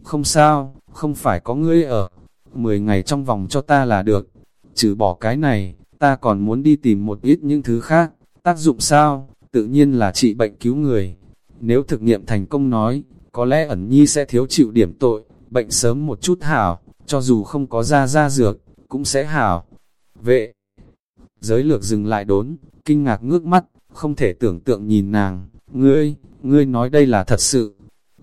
Không sao, không phải có ngươi ở. Mười ngày trong vòng cho ta là được. Trừ bỏ cái này, ta còn muốn đi tìm một ít những thứ khác. Tác dụng sao? Tự nhiên là trị bệnh cứu người. Nếu thực nghiệm thành công nói, có lẽ ẩn nhi sẽ thiếu chịu điểm tội, bệnh sớm một chút hảo, cho dù không có ra ra dược, cũng sẽ hảo. Vệ, giới lược dừng lại đốn, kinh ngạc ngước mắt, không thể tưởng tượng nhìn nàng, ngươi, ngươi nói đây là thật sự.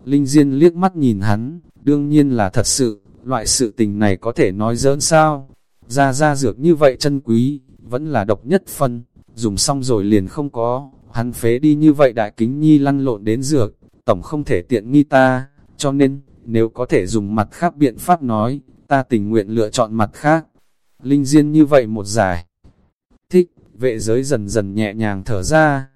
Linh Diên liếc mắt nhìn hắn, đương nhiên là thật sự, loại sự tình này có thể nói dỡn sao. Ra ra dược như vậy chân quý, vẫn là độc nhất phân, dùng xong rồi liền không có, hắn phế đi như vậy đại kính nhi lăn lộn đến dược, tổng không thể tiện nghi ta, cho nên, nếu có thể dùng mặt khác biện pháp nói, ta tình nguyện lựa chọn mặt khác. Linh Diên như vậy một giải. Thích, vệ giới dần dần nhẹ nhàng thở ra.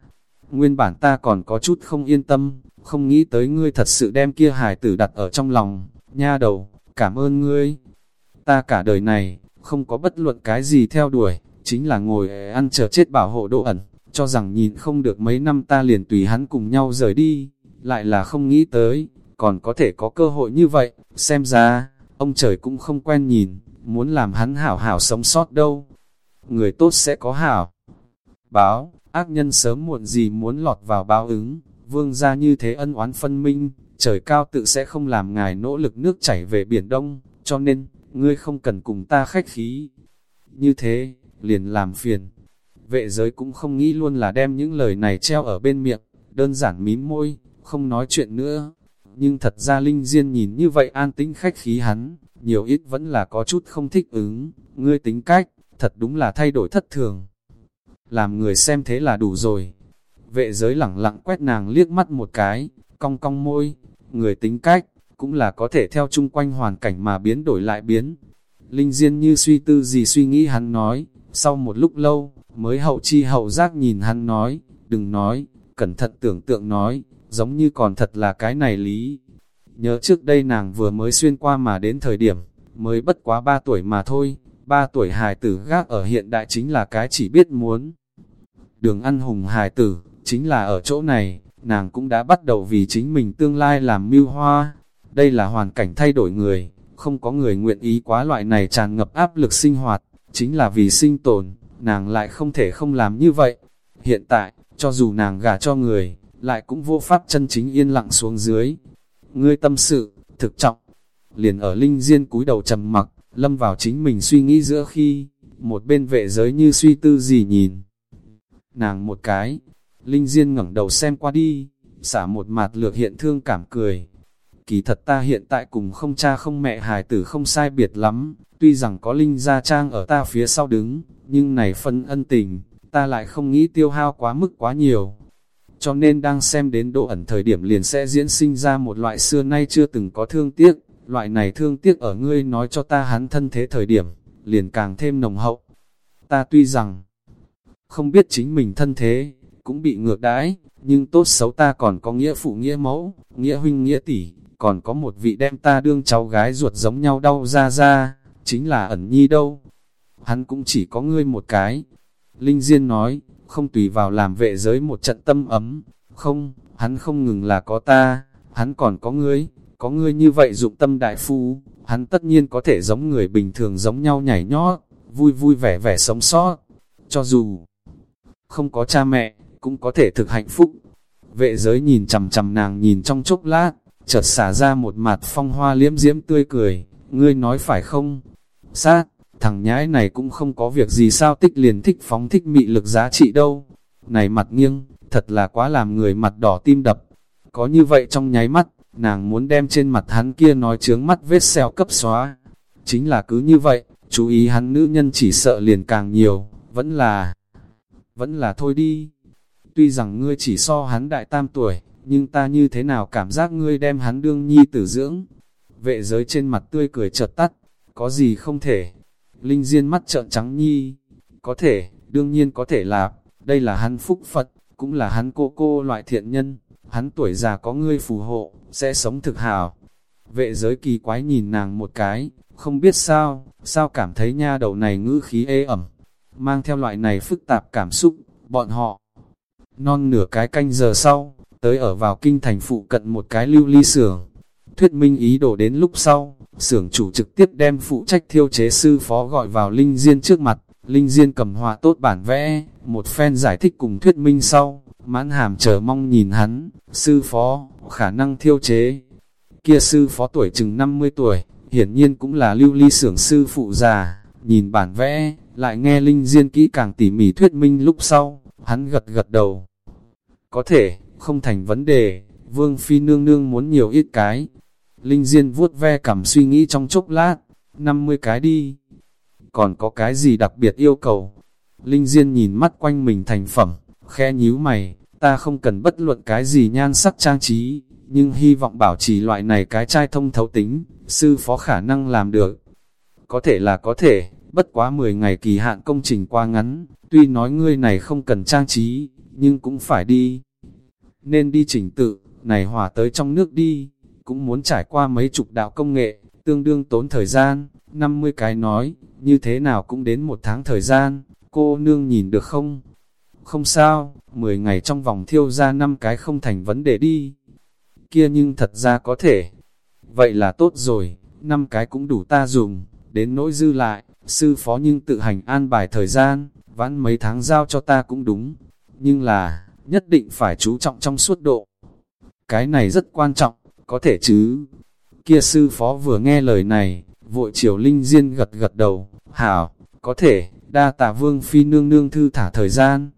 Nguyên bản ta còn có chút không yên tâm, không nghĩ tới ngươi thật sự đem kia hài tử đặt ở trong lòng. Nha đầu, cảm ơn ngươi. Ta cả đời này, không có bất luận cái gì theo đuổi, chính là ngồi ăn chờ chết bảo hộ độ ẩn, cho rằng nhìn không được mấy năm ta liền tùy hắn cùng nhau rời đi, lại là không nghĩ tới, còn có thể có cơ hội như vậy, xem ra, ông trời cũng không quen nhìn, muốn làm hắn hảo hảo sống sót đâu. Người tốt sẽ có hảo. Báo, ác nhân sớm muộn gì muốn lọt vào báo ứng, vương ra như thế ân oán phân minh, trời cao tự sẽ không làm ngài nỗ lực nước chảy về biển đông, cho nên, ngươi không cần cùng ta khách khí. Như thế, liền làm phiền. Vệ giới cũng không nghĩ luôn là đem những lời này treo ở bên miệng, đơn giản mím môi, không nói chuyện nữa. Nhưng thật ra Linh Diên nhìn như vậy an tĩnh khách khí hắn, nhiều ít vẫn là có chút không thích ứng, ngươi tính cách, thật đúng là thay đổi thất thường. Làm người xem thế là đủ rồi. Vệ giới lẳng lặng quét nàng liếc mắt một cái, cong cong môi, người tính cách, cũng là có thể theo chung quanh hoàn cảnh mà biến đổi lại biến. Linh Diên như suy tư gì suy nghĩ hắn nói, sau một lúc lâu, mới hậu chi hậu giác nhìn hắn nói, đừng nói, cẩn thận tưởng tượng nói, giống như còn thật là cái này lý. Nhớ trước đây nàng vừa mới xuyên qua mà đến thời điểm, mới bất quá 3 tuổi mà thôi, 3 tuổi hài tử gác ở hiện đại chính là cái chỉ biết muốn. Đường ăn hùng hài tử, chính là ở chỗ này, nàng cũng đã bắt đầu vì chính mình tương lai làm mưu hoa. Đây là hoàn cảnh thay đổi người, không có người nguyện ý quá loại này tràn ngập áp lực sinh hoạt, chính là vì sinh tồn, nàng lại không thể không làm như vậy. Hiện tại, cho dù nàng gả cho người, lại cũng vô pháp chân chính yên lặng xuống dưới. Ngươi tâm sự, thực trọng, liền ở linh diên cúi đầu trầm mặc, lâm vào chính mình suy nghĩ giữa khi, một bên vệ giới như suy tư gì nhìn. Nàng một cái, linh diên ngẩng đầu xem qua đi, xả một mặt lược hiện thương cảm cười. kỳ thật ta hiện tại cùng không cha không mẹ hài tử không sai biệt lắm, tuy rằng có Linh Gia Trang ở ta phía sau đứng, nhưng này phân ân tình, ta lại không nghĩ tiêu hao quá mức quá nhiều. Cho nên đang xem đến độ ẩn thời điểm liền sẽ diễn sinh ra một loại xưa nay chưa từng có thương tiếc, loại này thương tiếc ở ngươi nói cho ta hắn thân thế thời điểm, liền càng thêm nồng hậu. Ta tuy rằng không biết chính mình thân thế, cũng bị ngược đãi, nhưng tốt xấu ta còn có nghĩa phụ nghĩa mẫu, nghĩa huynh nghĩa tỷ, còn có một vị đem ta đương cháu gái ruột giống nhau đau ra ra, chính là ẩn nhi đâu. Hắn cũng chỉ có ngươi một cái. Linh Diên nói, không tùy vào làm vệ giới một trận tâm ấm, không, hắn không ngừng là có ta, hắn còn có ngươi, có ngươi như vậy dụng tâm đại phu, hắn tất nhiên có thể giống người bình thường giống nhau nhảy nhót, vui vui vẻ vẻ sống sót, cho dù không có cha mẹ, cũng có thể thực hạnh phúc. Vệ giới nhìn chầm chầm nàng nhìn trong chốc lát, chợt xả ra một mặt phong hoa liếm diễm tươi cười, ngươi nói phải không? Sát, thằng nhãi này cũng không có việc gì sao tích liền thích phóng thích mị lực giá trị đâu. Này mặt nghiêng, thật là quá làm người mặt đỏ tim đập. Có như vậy trong nháy mắt, nàng muốn đem trên mặt hắn kia nói chướng mắt vết xeo cấp xóa. Chính là cứ như vậy, chú ý hắn nữ nhân chỉ sợ liền càng nhiều, vẫn là, vẫn là thôi đi. Tuy rằng ngươi chỉ so hắn đại tam tuổi, nhưng ta như thế nào cảm giác ngươi đem hắn đương nhi tử dưỡng. Vệ giới trên mặt tươi cười chợt tắt, có gì không thể. Linh Diên mắt trợn trắng nhi, có thể, đương nhiên có thể là, đây là hắn phúc Phật, cũng là hắn cô cô loại thiện nhân, hắn tuổi già có ngươi phù hộ, sẽ sống thực hào. Vệ giới kỳ quái nhìn nàng một cái, không biết sao, sao cảm thấy nha đầu này ngữ khí ê ẩm, mang theo loại này phức tạp cảm xúc, bọn họ. Non nửa cái canh giờ sau, tới ở vào kinh thành phụ cận một cái lưu ly xưởng. Thuyết minh ý đồ đến lúc sau, xưởng chủ trực tiếp đem phụ trách thiêu chế sư phó gọi vào Linh Diên trước mặt. Linh Diên cầm họa tốt bản vẽ, một phen giải thích cùng thuyết minh sau, mãn hàm chờ mong nhìn hắn, sư phó, khả năng thiêu chế. Kia sư phó tuổi chừng 50 tuổi, hiển nhiên cũng là lưu ly xưởng sư phụ già, nhìn bản vẽ, lại nghe Linh Diên kỹ càng tỉ mỉ thuyết minh lúc sau, hắn gật gật đầu. Có thể, không thành vấn đề, Vương Phi nương nương muốn nhiều ít cái. Linh Diên vuốt ve cảm suy nghĩ trong chốc lát, 50 cái đi. Còn có cái gì đặc biệt yêu cầu? Linh Diên nhìn mắt quanh mình thành phẩm, khe nhíu mày, ta không cần bất luận cái gì nhan sắc trang trí, nhưng hy vọng bảo trì loại này cái trai thông thấu tính, sư phó khả năng làm được. Có thể là có thể, bất quá 10 ngày kỳ hạn công trình qua ngắn, tuy nói ngươi này không cần trang trí, nhưng cũng phải đi. Nên đi chỉnh tự, này hòa tới trong nước đi, cũng muốn trải qua mấy chục đạo công nghệ, tương đương tốn thời gian, 50 cái nói, như thế nào cũng đến một tháng thời gian, cô nương nhìn được không? Không sao, 10 ngày trong vòng thiêu ra 5 cái không thành vấn đề đi. Kia nhưng thật ra có thể. Vậy là tốt rồi, 5 cái cũng đủ ta dùng, đến nỗi dư lại, sư phó nhưng tự hành an bài thời gian, vãn mấy tháng giao cho ta cũng đúng. Nhưng là, nhất định phải chú trọng trong suốt độ. Cái này rất quan trọng, có thể chứ. Kia sư phó vừa nghe lời này, vội chiều linh diên gật gật đầu, hảo, có thể, đa tạ vương phi nương nương thư thả thời gian.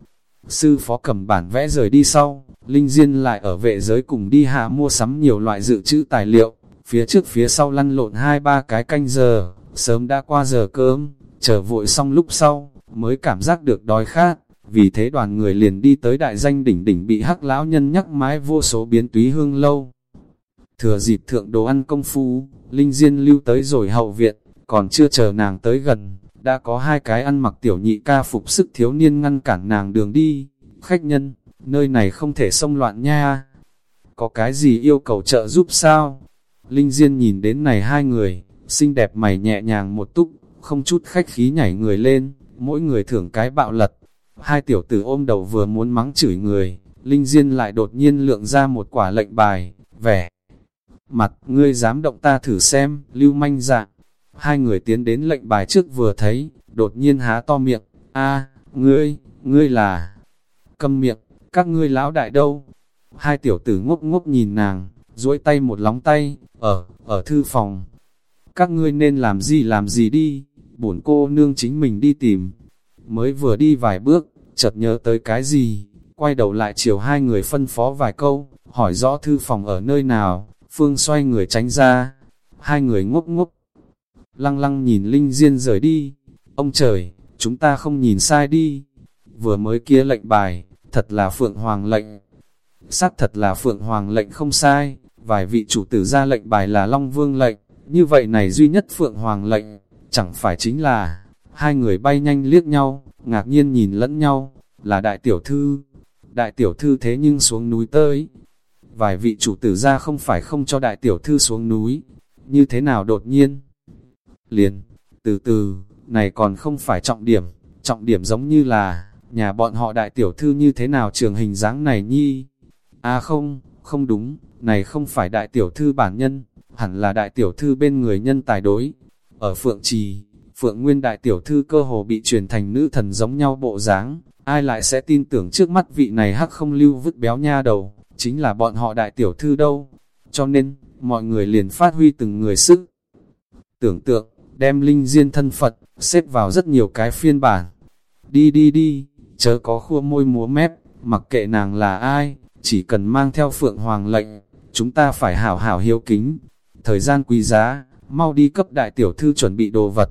Sư phó cầm bản vẽ rời đi sau, linh diên lại ở vệ giới cùng đi hạ mua sắm nhiều loại dự trữ tài liệu, phía trước phía sau lăn lộn hai ba cái canh giờ, sớm đã qua giờ cơm, chờ vội xong lúc sau, mới cảm giác được đói khát, vì thế đoàn người liền đi tới đại danh đỉnh đỉnh bị hắc lão nhân nhắc mái vô số biến túy hương lâu. Thừa dịp thượng đồ ăn công phu, Linh Diên lưu tới rồi hậu viện, còn chưa chờ nàng tới gần, đã có hai cái ăn mặc tiểu nhị ca phục sức thiếu niên ngăn cản nàng đường đi. Khách nhân, nơi này không thể xông loạn nha. Có cái gì yêu cầu trợ giúp sao? Linh Diên nhìn đến này hai người, xinh đẹp mày nhẹ nhàng một túc, không chút khách khí nhảy người lên, mỗi người thưởng cái bạo lật. Hai tiểu tử ôm đầu vừa muốn mắng chửi người, Linh Diên lại đột nhiên lượng ra một quả lệnh bài, vẻ. Mặt, ngươi dám động ta thử xem, lưu manh dạng. Hai người tiến đến lệnh bài trước vừa thấy, đột nhiên há to miệng, a ngươi, ngươi là... Câm miệng, các ngươi lão đại đâu? Hai tiểu tử ngốc ngốc nhìn nàng, duỗi tay một lóng tay, ở, ở thư phòng. Các ngươi nên làm gì làm gì đi, bổn cô nương chính mình đi tìm. Mới vừa đi vài bước, chợt nhớ tới cái gì, quay đầu lại chiều hai người phân phó vài câu, hỏi rõ thư phòng ở nơi nào, Phương xoay người tránh ra, hai người ngốc ngốc. Lăng lăng nhìn Linh Diên rời đi, ông trời, chúng ta không nhìn sai đi. Vừa mới kia lệnh bài, thật là Phượng Hoàng lệnh. Xác thật là Phượng Hoàng lệnh không sai, vài vị chủ tử ra lệnh bài là Long Vương lệnh, như vậy này duy nhất Phượng Hoàng lệnh, chẳng phải chính là, hai người bay nhanh liếc nhau, ngạc nhiên nhìn lẫn nhau, là đại tiểu thư. Đại tiểu thư thế nhưng xuống núi tới. Vài vị chủ tử ra không phải không cho đại tiểu thư xuống núi, như thế nào đột nhiên? Liền, từ từ, này còn không phải trọng điểm, trọng điểm giống như là, nhà bọn họ đại tiểu thư như thế nào trường hình dáng này nhi? À không, không đúng, này không phải đại tiểu thư bản nhân, hẳn là đại tiểu thư bên người nhân tài đối. Ở Phượng Trì, Phượng Nguyên đại tiểu thư cơ hồ bị truyền thành nữ thần giống nhau bộ dáng, ai lại sẽ tin tưởng trước mắt vị này hắc không lưu vứt béo nha đầu, chính là bọn họ đại tiểu thư đâu. Cho nên, mọi người liền phát huy từng người sức. Tưởng tượng, đem linh diên thân Phật, xếp vào rất nhiều cái phiên bản. Đi đi đi, chớ có khua môi múa mép, mặc kệ nàng là ai, chỉ cần mang theo phượng hoàng lệnh, chúng ta phải hảo hảo hiếu kính. Thời gian quý giá, mau đi cấp đại tiểu thư chuẩn bị đồ vật.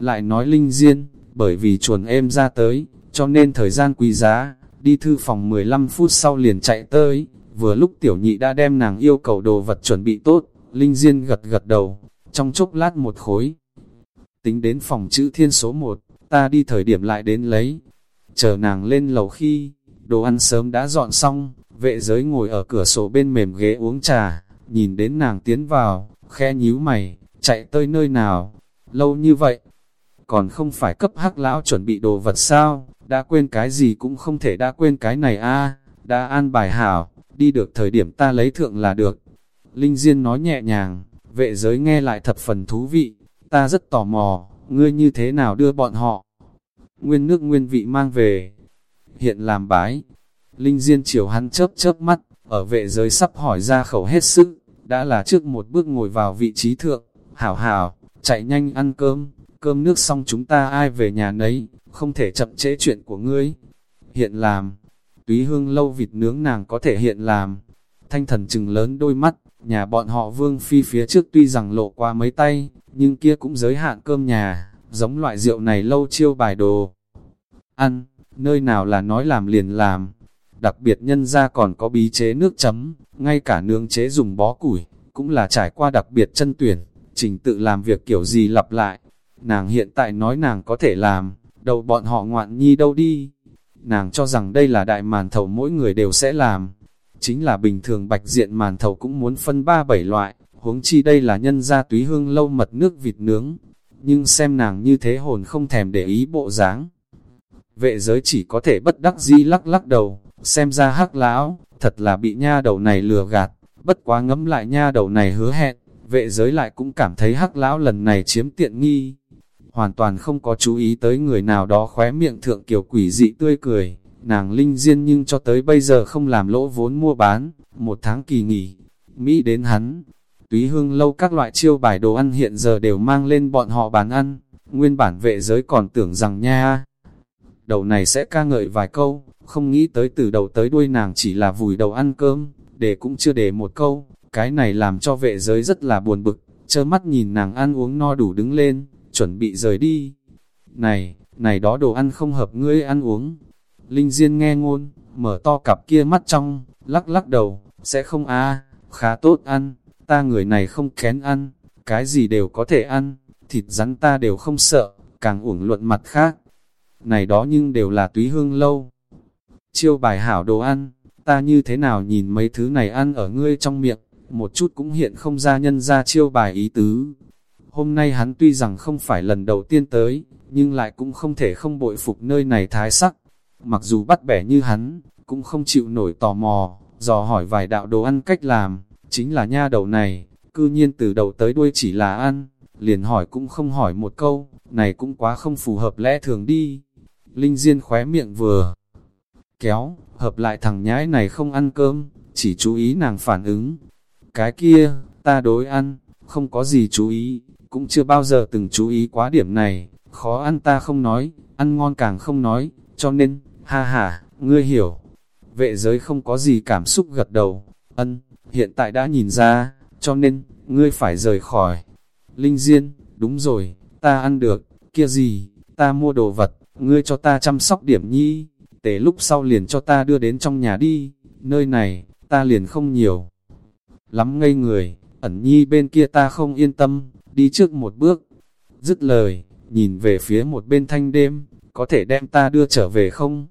Lại nói linh diên, bởi vì chuồn êm ra tới, cho nên thời gian quý giá, đi thư phòng 15 phút sau liền chạy tới, vừa lúc tiểu nhị đã đem nàng yêu cầu đồ vật chuẩn bị tốt, linh diên gật gật đầu, trong chốc lát một khối. Tính đến phòng chữ thiên số 1, ta đi thời điểm lại đến lấy. Chờ nàng lên lầu khi, đồ ăn sớm đã dọn xong, vệ giới ngồi ở cửa sổ bên mềm ghế uống trà, nhìn đến nàng tiến vào, khe nhíu mày, chạy tới nơi nào, lâu như vậy, còn không phải cấp hắc lão chuẩn bị đồ vật sao, đã quên cái gì cũng không thể đã quên cái này a. Đã an bài hảo, đi được thời điểm ta lấy thượng là được. Linh Diên nói nhẹ nhàng, vệ giới nghe lại thập phần thú vị, ta rất tò mò, ngươi như thế nào đưa bọn họ. Nguyên nước nguyên vị mang về, hiện làm bái. Linh Diên chiều hắn chớp chớp mắt, ở vệ giới sắp hỏi ra khẩu hết sức, đã là trước một bước ngồi vào vị trí thượng, hảo hảo, chạy nhanh ăn cơm, cơm nước xong chúng ta ai về nhà nấy, không thể chậm trễ chuyện của ngươi. Hiện làm, túy hương lâu vịt nướng nàng có thể hiện làm. Thanh thần trừng lớn đôi mắt, nhà bọn họ vương phi phía trước tuy rằng lộ qua mấy tay, nhưng kia cũng giới hạn cơm nhà, giống loại rượu này lâu chiêu bài đồ. Ăn, nơi nào là nói làm liền làm. Đặc biệt nhân ra còn có bí chế nước chấm, ngay cả nướng chế dùng bó củi, cũng là trải qua đặc biệt chân tuyển, trình tự làm việc kiểu gì lặp lại. Nàng hiện tại nói nàng có thể làm, đầu bọn họ ngoạn nhi đâu đi. Nàng cho rằng đây là đại màn thầu mỗi người đều sẽ làm. Chính là bình thường bạch diện màn thầu cũng muốn phân ba bảy loại, huống chi đây là nhân gia túy hương lâu mật nước vịt nướng. Nhưng xem nàng như thế hồn không thèm để ý bộ dáng. Vệ giới chỉ có thể bất đắc dĩ lắc lắc đầu, xem ra hắc lão, thật là bị nha đầu này lừa gạt, bất quá ngấm lại nha đầu này hứa hẹn, vệ giới lại cũng cảm thấy hắc lão lần này chiếm tiện nghi hoàn toàn không có chú ý tới người nào đó khóe miệng thượng kiểu quỷ dị tươi cười. Nàng linh diên nhưng cho tới bây giờ không làm lỗ vốn mua bán, một tháng kỳ nghỉ. Mỹ đến hắn, túy hương lâu các loại chiêu bài đồ ăn hiện giờ đều mang lên bọn họ bán ăn, nguyên bản vệ giới còn tưởng rằng nha. Đầu này sẽ ca ngợi vài câu, không nghĩ tới từ đầu tới đuôi nàng chỉ là vùi đầu ăn cơm, để cũng chưa để một câu, cái này làm cho vệ giới rất là buồn bực, chơ mắt nhìn nàng ăn uống no đủ đứng lên, chuẩn bị rời đi. Này, này đó đồ ăn không hợp ngươi ăn uống. Linh Diên nghe ngôn, mở to cặp kia mắt trong, lắc lắc đầu, sẽ không a khá tốt ăn, ta người này không kén ăn, cái gì đều có thể ăn, thịt rắn ta đều không sợ, càng uổng luận mặt khác. Này đó nhưng đều là túy hương lâu. Chiêu bài hảo đồ ăn, ta như thế nào nhìn mấy thứ này ăn ở ngươi trong miệng, một chút cũng hiện không ra nhân ra chiêu bài ý tứ. Hôm nay hắn tuy rằng không phải lần đầu tiên tới, nhưng lại cũng không thể không bội phục nơi này thái sắc. Mặc dù bắt bẻ như hắn, cũng không chịu nổi tò mò, dò hỏi vài đạo đồ ăn cách làm, chính là nha đầu này, cư nhiên từ đầu tới đuôi chỉ là ăn, liền hỏi cũng không hỏi một câu, này cũng quá không phù hợp lẽ thường đi. Linh Diên khóe miệng vừa kéo, hợp lại thằng nhãi này không ăn cơm, chỉ chú ý nàng phản ứng. Cái kia, ta đối ăn, không có gì chú ý, cũng chưa bao giờ từng chú ý quá điểm này, khó ăn ta không nói, ăn ngon càng không nói, cho nên, ha ha, ngươi hiểu. Vệ giới không có gì cảm xúc gật đầu, ân, hiện tại đã nhìn ra, cho nên, ngươi phải rời khỏi. Linh Diên, đúng rồi, ta ăn được, kia gì, ta mua đồ vật, ngươi cho ta chăm sóc điểm nhi, tế lúc sau liền cho ta đưa đến trong nhà đi, nơi này, ta liền không nhiều. Lắm ngây người, ẩn nhi bên kia ta không yên tâm, đi trước một bước. Dứt lời, nhìn về phía một bên thanh đêm, có thể đem ta đưa trở về không?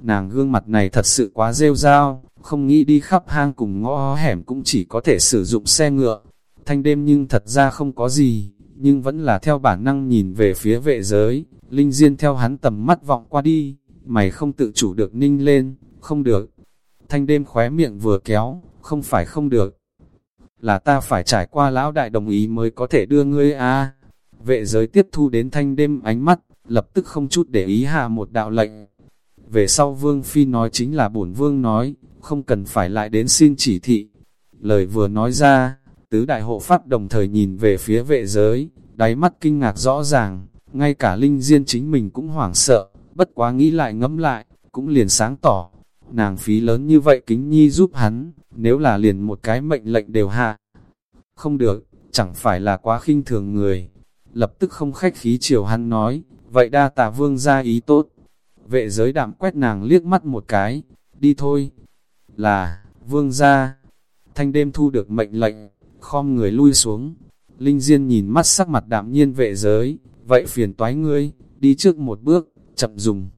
Nàng gương mặt này thật sự quá rêu rao, không nghĩ đi khắp hang cùng ngõ hẻm cũng chỉ có thể sử dụng xe ngựa. Thanh đêm nhưng thật ra không có gì, nhưng vẫn là theo bản năng nhìn về phía vệ giới, Linh Diên theo hắn tầm mắt vọng qua đi, mày không tự chủ được ninh lên, không được. Thanh đêm khóe miệng vừa kéo, không phải không được. Là ta phải trải qua lão đại đồng ý mới có thể đưa ngươi a Vệ giới tiếp thu đến thanh đêm ánh mắt, lập tức không chút để ý hạ một đạo lệnh. Về sau vương phi nói chính là bổn vương nói, không cần phải lại đến xin chỉ thị. Lời vừa nói ra, tứ đại hộ pháp đồng thời nhìn về phía vệ giới, đáy mắt kinh ngạc rõ ràng, ngay cả linh diên chính mình cũng hoảng sợ, bất quá nghĩ lại ngẫm lại, cũng liền sáng tỏ. Nàng phí lớn như vậy kính nhi giúp hắn, nếu là liền một cái mệnh lệnh đều hạ. Không được, chẳng phải là quá khinh thường người. Lập tức không khách khí chiều hắn nói, vậy đa tà vương ra ý tốt. Vệ giới đạm quét nàng liếc mắt một cái, đi thôi. Là, vương ra. Thanh đêm thu được mệnh lệnh, khom người lui xuống. Linh Diên nhìn mắt sắc mặt đạm nhiên vệ giới, vậy phiền toái ngươi, đi trước một bước, chậm dùng.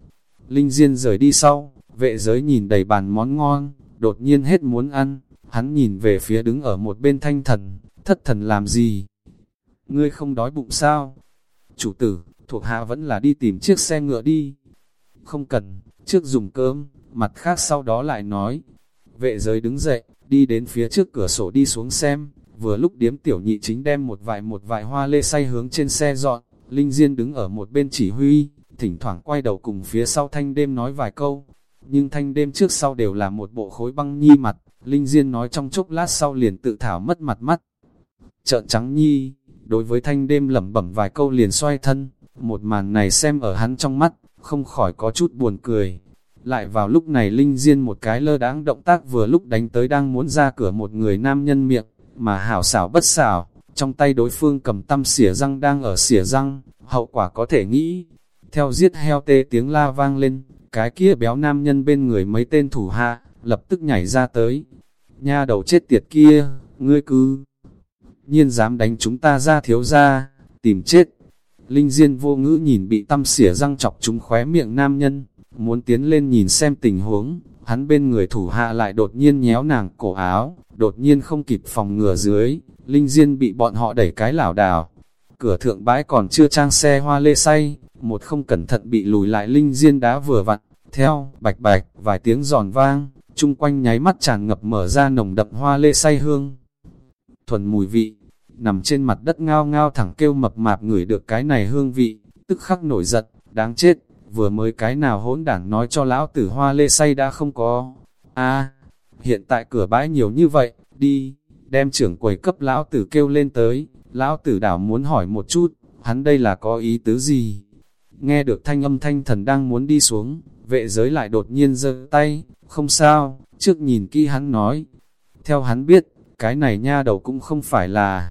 Linh Diên rời đi sau, vệ giới nhìn đầy bàn món ngon, đột nhiên hết muốn ăn, hắn nhìn về phía đứng ở một bên thanh thần, thất thần làm gì? Ngươi không đói bụng sao? Chủ tử, thuộc hạ vẫn là đi tìm chiếc xe ngựa đi. Không cần, trước dùng cơm, mặt khác sau đó lại nói. Vệ giới đứng dậy, đi đến phía trước cửa sổ đi xuống xem, vừa lúc điếm tiểu nhị chính đem một vài một vài hoa lê say hướng trên xe dọn, Linh Diên đứng ở một bên chỉ huy, thỉnh thoảng quay đầu cùng phía sau thanh đêm nói vài câu, nhưng thanh đêm trước sau đều là một bộ khối băng nhi mặt, Linh Diên nói trong chốc lát sau liền tự thảo mất mặt mắt. Trợn trắng nhi, đối với thanh đêm lẩm bẩm vài câu liền xoay thân, một màn này xem ở hắn trong mắt, không khỏi có chút buồn cười. Lại vào lúc này Linh Diên một cái lơ đáng động tác vừa lúc đánh tới đang muốn ra cửa một người nam nhân miệng, mà hảo xảo bất xảo, trong tay đối phương cầm tăm xỉa răng đang ở xỉa răng, hậu quả có thể nghĩ. Theo giết heo tê tiếng la vang lên, cái kia béo nam nhân bên người mấy tên thủ hạ, lập tức nhảy ra tới. Nha đầu chết tiệt kia, ngươi cứ nhiên dám đánh chúng ta ra thiếu ra, tìm chết. Linh Diên vô ngữ nhìn bị tăm xỉa răng chọc chúng khóe miệng nam nhân, muốn tiến lên nhìn xem tình huống, hắn bên người thủ hạ lại đột nhiên nhéo nàng cổ áo, đột nhiên không kịp phòng ngừa dưới, Linh Diên bị bọn họ đẩy cái lảo đảo. Cửa thượng bãi còn chưa trang xe hoa lê say, một không cẩn thận bị lùi lại Linh Diên đá vừa vặn, theo, bạch bạch, vài tiếng giòn vang, chung quanh nháy mắt tràn ngập mở ra nồng đậm hoa lê say hương. Thuần mùi vị, nằm trên mặt đất ngao ngao thẳng kêu mập mạp ngửi được cái này hương vị, tức khắc nổi giận, đáng chết, vừa mới cái nào hỗn đảng nói cho lão tử hoa lê say đã không có. a hiện tại cửa bãi nhiều như vậy, đi, đem trưởng quầy cấp lão tử kêu lên tới, lão tử đảo muốn hỏi một chút, hắn đây là có ý tứ gì? Nghe được thanh âm thanh thần đang muốn đi xuống, vệ giới lại đột nhiên giơ tay, không sao, trước nhìn kỹ hắn nói. Theo hắn biết, cái này nha đầu cũng không phải là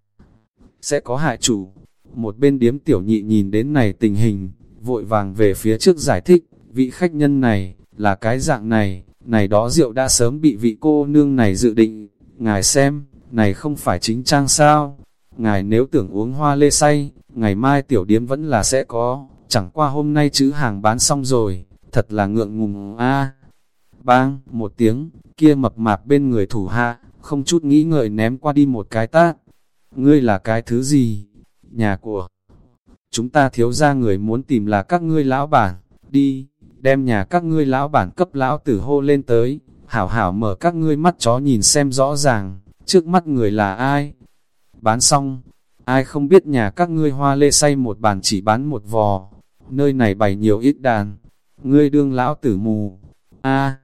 sẽ có hại chủ. Một bên điếm tiểu nhị nhìn đến này tình hình, vội vàng về phía trước giải thích, vị khách nhân này, là cái dạng này, này đó rượu đã sớm bị vị cô nương này dự định, ngài xem, này không phải chính trang sao, ngài nếu tưởng uống hoa lê say, ngày mai tiểu điếm vẫn là sẽ có, chẳng qua hôm nay chữ hàng bán xong rồi, thật là ngượng ngùng a Bang, một tiếng, kia mập mạp bên người thủ hạ, không chút nghĩ ngợi ném qua đi một cái tát. Ngươi là cái thứ gì? Nhà của chúng ta thiếu ra người muốn tìm là các ngươi lão bản, đi, đem nhà các ngươi lão bản cấp lão tử hô lên tới, hảo hảo mở các ngươi mắt chó nhìn xem rõ ràng, trước mắt người là ai. Bán xong, ai không biết nhà các ngươi hoa lê say một bàn chỉ bán một vò, nơi này bày nhiều ít đàn, ngươi đương lão tử mù. a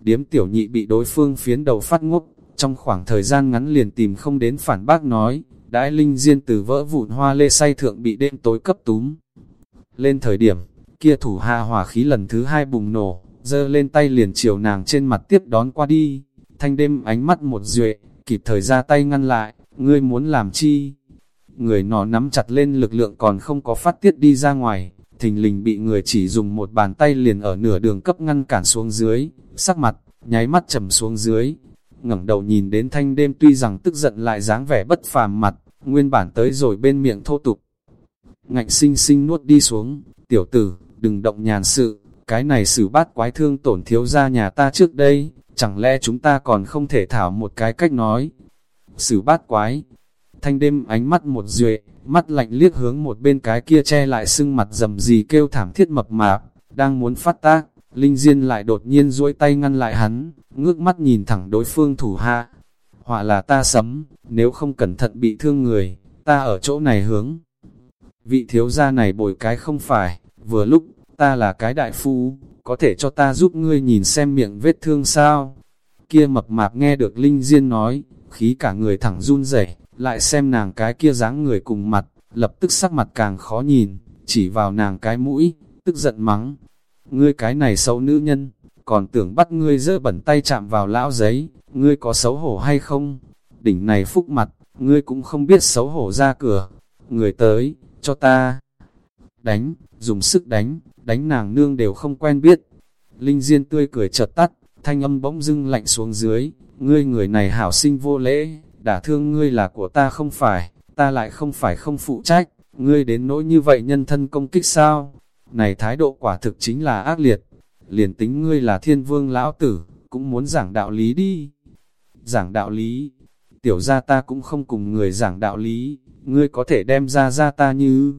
điếm tiểu nhị bị đối phương phiến đầu phát ngốc, trong khoảng thời gian ngắn liền tìm không đến phản bác nói, đãi linh diên từ vỡ vụn hoa lê say thượng bị đêm tối cấp túm. Lên thời điểm, kia thủ hạ hỏa khí lần thứ hai bùng nổ, dơ lên tay liền chiều nàng trên mặt tiếp đón qua đi, thanh đêm ánh mắt một duệ, kịp thời ra tay ngăn lại, ngươi muốn làm chi? Người nọ nắm chặt lên lực lượng còn không có phát tiết đi ra ngoài, thình lình bị người chỉ dùng một bàn tay liền ở nửa đường cấp ngăn cản xuống dưới, sắc mặt, nháy mắt trầm xuống dưới. ngẩng đầu nhìn đến thanh đêm tuy rằng tức giận lại dáng vẻ bất phàm mặt, nguyên bản tới rồi bên miệng thô tục. Ngạnh sinh sinh nuốt đi xuống, tiểu tử, đừng động nhàn sự, cái này xử bát quái thương tổn thiếu ra nhà ta trước đây, chẳng lẽ chúng ta còn không thể thảo một cái cách nói. Xử bát quái, thanh đêm ánh mắt một duệ, mắt lạnh liếc hướng một bên cái kia che lại sưng mặt dầm gì kêu thảm thiết mập mạp, đang muốn phát tác, Linh Diên lại đột nhiên duỗi tay ngăn lại hắn, ngước mắt nhìn thẳng đối phương thủ hạ. Họa là ta sấm, nếu không cẩn thận bị thương người, ta ở chỗ này hướng. Vị thiếu gia này bồi cái không phải, vừa lúc, ta là cái đại phu, có thể cho ta giúp ngươi nhìn xem miệng vết thương sao. Kia mập mạp nghe được Linh Diên nói, khí cả người thẳng run rẩy lại xem nàng cái kia dáng người cùng mặt, lập tức sắc mặt càng khó nhìn, chỉ vào nàng cái mũi, tức giận mắng. Ngươi cái này xấu nữ nhân, còn tưởng bắt ngươi dơ bẩn tay chạm vào lão giấy, ngươi có xấu hổ hay không? Đỉnh này phúc mặt, ngươi cũng không biết xấu hổ ra cửa. Người tới, cho ta đánh, dùng sức đánh, đánh nàng nương đều không quen biết. Linh Diên tươi cười chợt tắt, thanh âm bỗng dưng lạnh xuống dưới, ngươi người này hảo sinh vô lễ, đả thương ngươi là của ta không phải, ta lại không phải không phụ trách, ngươi đến nỗi như vậy nhân thân công kích sao? Này thái độ quả thực chính là ác liệt, liền tính ngươi là thiên vương lão tử, cũng muốn giảng đạo lý đi. Giảng đạo lý, tiểu ra ta cũng không cùng người giảng đạo lý, ngươi có thể đem ra ra ta như...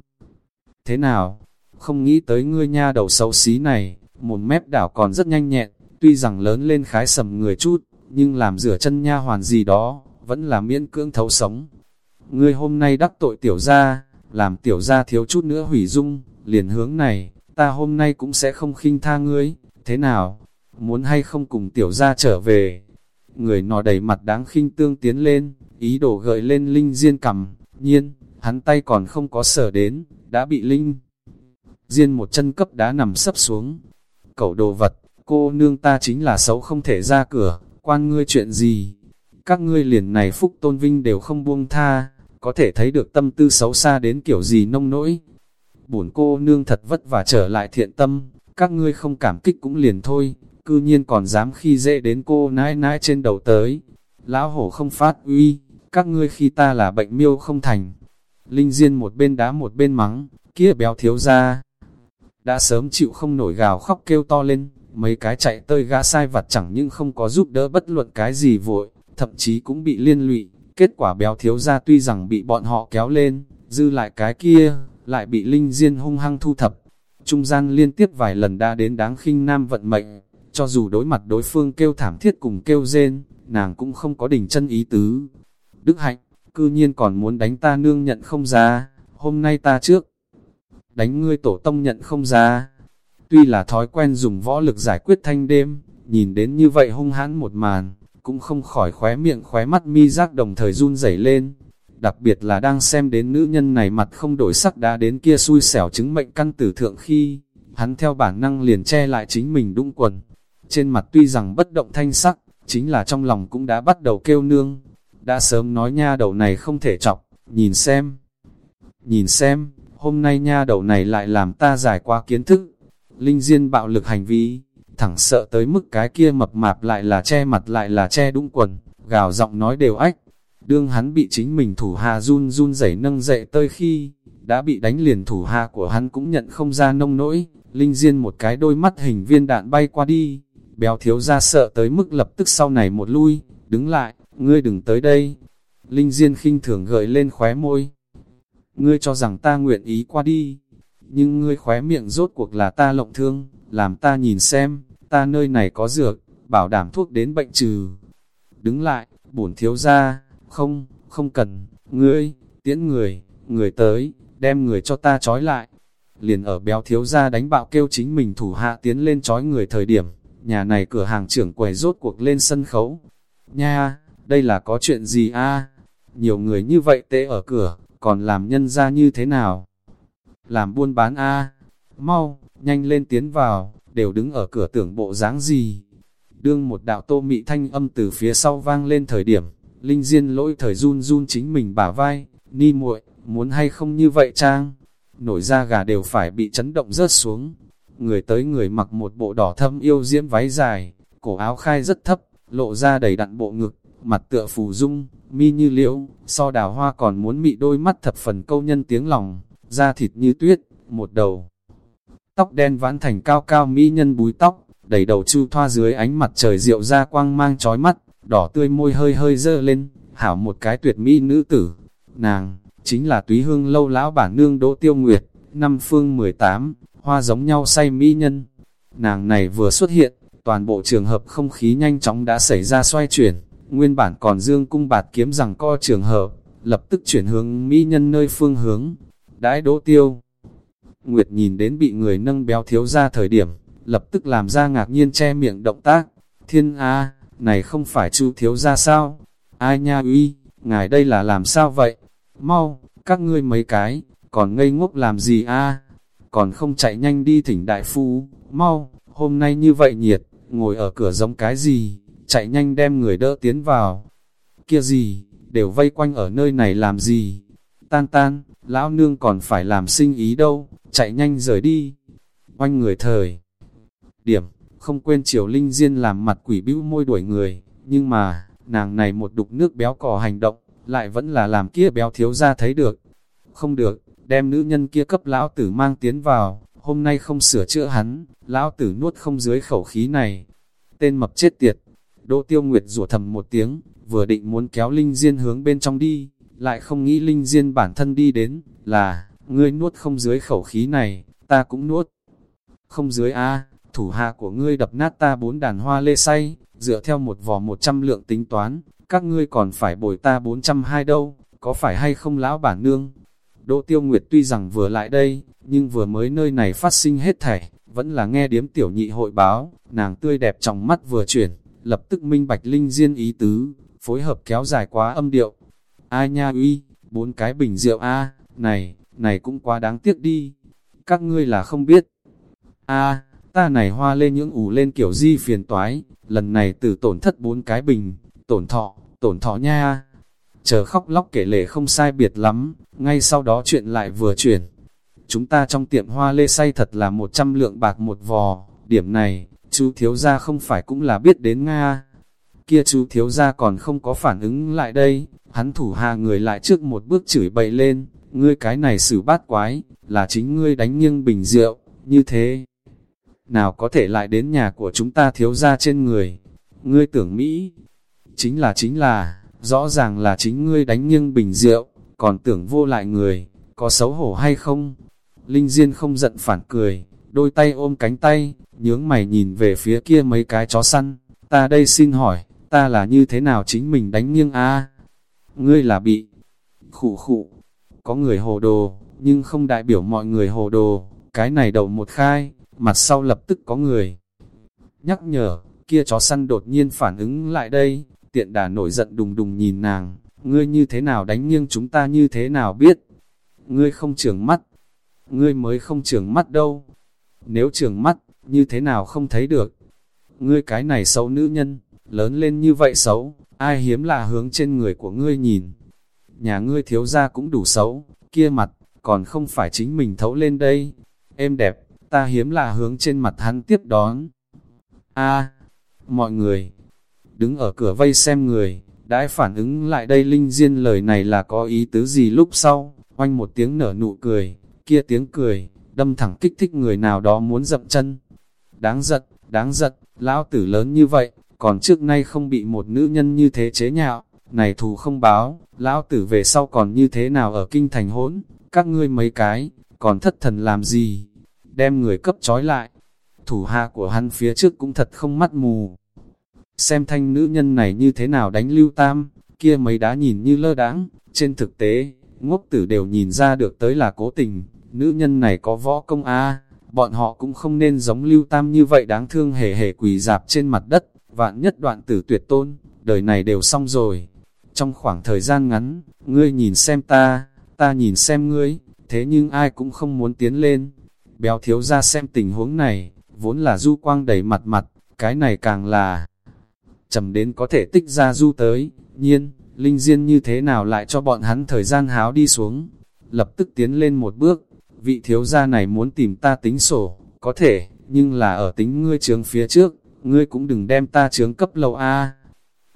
Thế nào? Không nghĩ tới ngươi nha đầu xấu xí này, một mép đảo còn rất nhanh nhẹn, tuy rằng lớn lên khái sầm người chút, nhưng làm rửa chân nha hoàn gì đó, vẫn là miễn cưỡng thấu sống. Ngươi hôm nay đắc tội tiểu gia, làm tiểu gia thiếu chút nữa hủy dung, liền hướng này, ta hôm nay cũng sẽ không khinh tha ngươi, thế nào, muốn hay không cùng tiểu gia trở về. Người nọ đầy mặt đáng khinh tương tiến lên, ý đồ gợi lên Linh Diên cầm, nhiên, hắn tay còn không có sở đến, đã bị Linh Diên một chân cấp đá nằm sấp xuống. Cậu đồ vật, cô nương ta chính là xấu không thể ra cửa, quan ngươi chuyện gì? Các ngươi liền này phúc tôn vinh đều không buông tha, có thể thấy được tâm tư xấu xa đến kiểu gì nông nỗi. Bổn cô nương thật vất vả trở lại thiện tâm, các ngươi không cảm kích cũng liền thôi, cư nhiên còn dám khi dễ đến cô nãi nãi trên đầu tới. Lão hổ không phát uy, các ngươi khi ta là bệnh miêu không thành. Linh Diên một bên đá một bên mắng, kia béo thiếu ra. Đã sớm chịu không nổi gào khóc kêu to lên, mấy cái chạy tơi gã sai vặt chẳng nhưng không có giúp đỡ bất luận cái gì vội, thậm chí cũng bị liên lụy. Kết quả béo thiếu ra tuy rằng bị bọn họ kéo lên, dư lại cái kia, lại bị Linh Diên hung hăng thu thập. Trung gian liên tiếp vài lần đã đến đáng khinh nam vận mệnh, cho dù đối mặt đối phương kêu thảm thiết cùng kêu rên, nàng cũng không có đỉnh chân ý tứ. Đức hạnh, cư nhiên còn muốn đánh ta nương nhận không ra, hôm nay ta trước. Đánh ngươi tổ tông nhận không ra. Tuy là thói quen dùng võ lực giải quyết thanh đêm, nhìn đến như vậy hung hãn một màn, cũng không khỏi khóe miệng khóe mắt mi giác đồng thời run rẩy lên. Đặc biệt là đang xem đến nữ nhân này mặt không đổi sắc đã đến kia xui xẻo chứng mệnh căn tử thượng khi, hắn theo bản năng liền che lại chính mình đung quần. Trên mặt tuy rằng bất động thanh sắc, chính là trong lòng cũng đã bắt đầu kêu nương. Đã sớm nói nha đầu này không thể chọc, nhìn xem. Nhìn xem, hôm nay nha đầu này lại làm ta giải qua kiến thức. Linh Diên bạo lực hành vi, thẳng sợ tới mức cái kia mập mạp lại là che mặt lại là che đũng quần, gào giọng nói đều ách. Đương hắn bị chính mình thủ hạ run run rẩy nâng dậy tơi khi, đã bị đánh liền thủ hạ của hắn cũng nhận không ra nông nỗi, Linh Diên một cái đôi mắt hình viên đạn bay qua đi, béo thiếu ra sợ tới mức lập tức sau này một lui, đứng lại, ngươi đừng tới đây. Linh Diên khinh thường gợi lên khóe môi. Ngươi cho rằng ta nguyện ý qua đi, nhưng ngươi khóe miệng rốt cuộc là ta lộng thương, làm ta nhìn xem, ta nơi này có dược, bảo đảm thuốc đến bệnh trừ. Đứng lại, bổn thiếu ra, không, không cần, ngươi, tiễn người, người tới, đem người cho ta trói lại. Liền ở béo thiếu ra đánh bạo kêu chính mình thủ hạ tiến lên trói người thời điểm, nhà này cửa hàng trưởng quầy rốt cuộc lên sân khấu. Nha, đây là có chuyện gì a Nhiều người như vậy tệ ở cửa, còn làm nhân ra như thế nào? Làm buôn bán a Mau, nhanh lên tiến vào, đều đứng ở cửa tưởng bộ dáng gì. Đương một đạo tô mị thanh âm từ phía sau vang lên thời điểm, Linh Diên lỗi thời run run chính mình bả vai, ni muội, muốn hay không như vậy trang. Nổi da gà đều phải bị chấn động rớt xuống. Người tới người mặc một bộ đỏ thâm yêu diễm váy dài, cổ áo khai rất thấp, lộ ra đầy đặn bộ ngực, mặt tựa phù dung, mi như liễu, so đào hoa còn muốn mị đôi mắt thập phần câu nhân tiếng lòng, da thịt như tuyết, một đầu. Tóc đen vãn thành cao cao mỹ nhân búi tóc, đầy đầu chu thoa dưới ánh mặt trời rượu ra quang mang trói mắt, đỏ tươi môi hơi hơi dơ lên, hảo một cái tuyệt mỹ nữ tử. Nàng, chính là túy hương lâu lão bản nương Đỗ Tiêu Nguyệt, năm phương 18, hoa giống nhau say mỹ nhân. Nàng này vừa xuất hiện, toàn bộ trường hợp không khí nhanh chóng đã xảy ra xoay chuyển, nguyên bản còn dương cung bạt kiếm rằng co trường hợp, lập tức chuyển hướng mỹ nhân nơi phương hướng. Đãi Đỗ Tiêu Nguyệt nhìn đến bị người nâng béo thiếu ra thời điểm, lập tức làm ra ngạc nhiên che miệng động tác. Thiên A, này không phải chu thiếu ra sao? Ai nha uy, ngài đây là làm sao vậy? Mau, các ngươi mấy cái, còn ngây ngốc làm gì a? Còn không chạy nhanh đi thỉnh đại phu, mau, hôm nay như vậy nhiệt, ngồi ở cửa giống cái gì, chạy nhanh đem người đỡ tiến vào. Kia gì, đều vây quanh ở nơi này làm gì? Tan tan, lão nương còn phải làm sinh ý đâu, chạy nhanh rời đi. Oanh người thời. Điểm, không quên Triều Linh Diên làm mặt quỷ bĩu môi đuổi người, nhưng mà, nàng này một đục nước béo cò hành động, lại vẫn là làm kia béo thiếu ra thấy được. Không được, đem nữ nhân kia cấp lão tử mang tiến vào, hôm nay không sửa chữa hắn, lão tử nuốt không dưới khẩu khí này. Tên mập chết tiệt, Đỗ Tiêu Nguyệt rủa thầm một tiếng, vừa định muốn kéo Linh Diên hướng bên trong đi, lại không nghĩ Linh Diên bản thân đi đến, là, ngươi nuốt không dưới khẩu khí này, ta cũng nuốt. Không dưới a thủ hạ của ngươi đập nát ta bốn đàn hoa lê say, dựa theo một vò một trăm lượng tính toán, các ngươi còn phải bồi ta bốn trăm hai đâu, có phải hay không lão bản nương? Đỗ Tiêu Nguyệt tuy rằng vừa lại đây, nhưng vừa mới nơi này phát sinh hết thảy, vẫn là nghe điếm tiểu nhị hội báo, nàng tươi đẹp trong mắt vừa chuyển, lập tức minh bạch linh diên ý tứ, phối hợp kéo dài quá âm điệu. Ai nha uy, bốn cái bình rượu a này, này cũng quá đáng tiếc đi. Các ngươi là không biết. a ta này hoa lên những ủ lên kiểu di phiền toái, lần này từ tổn thất bốn cái bình, tổn thọ, tổn thọ nha. Chờ khóc lóc kể lể không sai biệt lắm, ngay sau đó chuyện lại vừa chuyển. Chúng ta trong tiệm hoa lê say thật là một trăm lượng bạc một vò, điểm này, chú thiếu gia không phải cũng là biết đến Nga. Kia chú thiếu gia còn không có phản ứng lại đây, hắn thủ hạ người lại trước một bước chửi bậy lên, ngươi cái này xử bát quái, là chính ngươi đánh nghiêng bình rượu, như thế. Nào có thể lại đến nhà của chúng ta thiếu gia trên người, ngươi tưởng Mỹ, chính là chính là, rõ ràng là chính ngươi đánh nghiêng bình rượu, còn tưởng vô lại người, có xấu hổ hay không? Linh Diên không giận phản cười, đôi tay ôm cánh tay, nhướng mày nhìn về phía kia mấy cái chó săn, ta đây xin hỏi, ta là như thế nào chính mình đánh nghiêng a Ngươi là bị khụ khụ, có người hồ đồ, nhưng không đại biểu mọi người hồ đồ, cái này đầu một khai, mặt sau lập tức có người. Nhắc nhở, kia chó săn đột nhiên phản ứng lại đây, tiện đà nổi giận đùng đùng nhìn nàng, ngươi như thế nào đánh nghiêng chúng ta như thế nào biết, ngươi không trưởng mắt, ngươi mới không trưởng mắt đâu, nếu trưởng mắt, như thế nào không thấy được, ngươi cái này xấu nữ nhân, lớn lên như vậy xấu, ai hiếm là hướng trên người của ngươi nhìn, nhà ngươi thiếu ra cũng đủ xấu, kia mặt, còn không phải chính mình thấu lên đây, em đẹp, ta hiếm là hướng trên mặt hắn tiếp đón. a mọi người, đứng ở cửa vây xem người, đãi phản ứng lại đây Linh Diên lời này là có ý tứ gì lúc sau, oanh một tiếng nở nụ cười, kia tiếng cười, đâm thẳng kích thích người nào đó muốn dậm chân. Đáng giận, đáng giận, lão tử lớn như vậy, còn trước nay không bị một nữ nhân như thế chế nhạo, này thù không báo, lão tử về sau còn như thế nào ở kinh thành hỗn, các ngươi mấy cái, còn thất thần làm gì, đem người cấp trói lại. Thủ hạ của hắn phía trước cũng thật không mắt mù, xem thanh nữ nhân này như thế nào đánh lưu tam, kia mấy đá nhìn như lơ đãng. Trên thực tế, ngốc tử đều nhìn ra được tới là cố tình, nữ nhân này có võ công a bọn họ cũng không nên giống lưu tam như vậy đáng thương hề hề quỳ dạp trên mặt đất, vạn nhất đoạn tử tuyệt tôn, đời này đều xong rồi. Trong khoảng thời gian ngắn, ngươi nhìn xem ta, ta nhìn xem ngươi, thế nhưng ai cũng không muốn tiến lên. Béo thiếu ra xem tình huống này, vốn là du quang đầy mặt mặt, cái này càng là trầm đến có thể tích ra du tới, nhiên, Linh Diên như thế nào lại cho bọn hắn thời gian háo đi xuống, lập tức tiến lên một bước, vị thiếu gia này muốn tìm ta tính sổ, có thể, nhưng là ở tính ngươi trường phía trước, ngươi cũng đừng đem ta trướng cấp lâu a.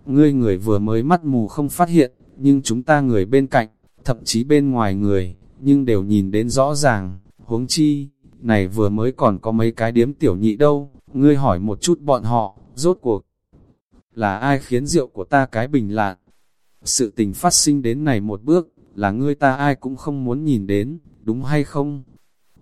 Ngươi người vừa mới mắt mù không phát hiện, nhưng chúng ta người bên cạnh, thậm chí bên ngoài người, nhưng đều nhìn đến rõ ràng, huống chi, này vừa mới còn có mấy cái điếm tiểu nhị đâu, ngươi hỏi một chút bọn họ, rốt cuộc, là ai khiến rượu của ta cái bình lạn. Sự tình phát sinh đến này một bước, là ngươi ta ai cũng không muốn nhìn đến, đúng hay không?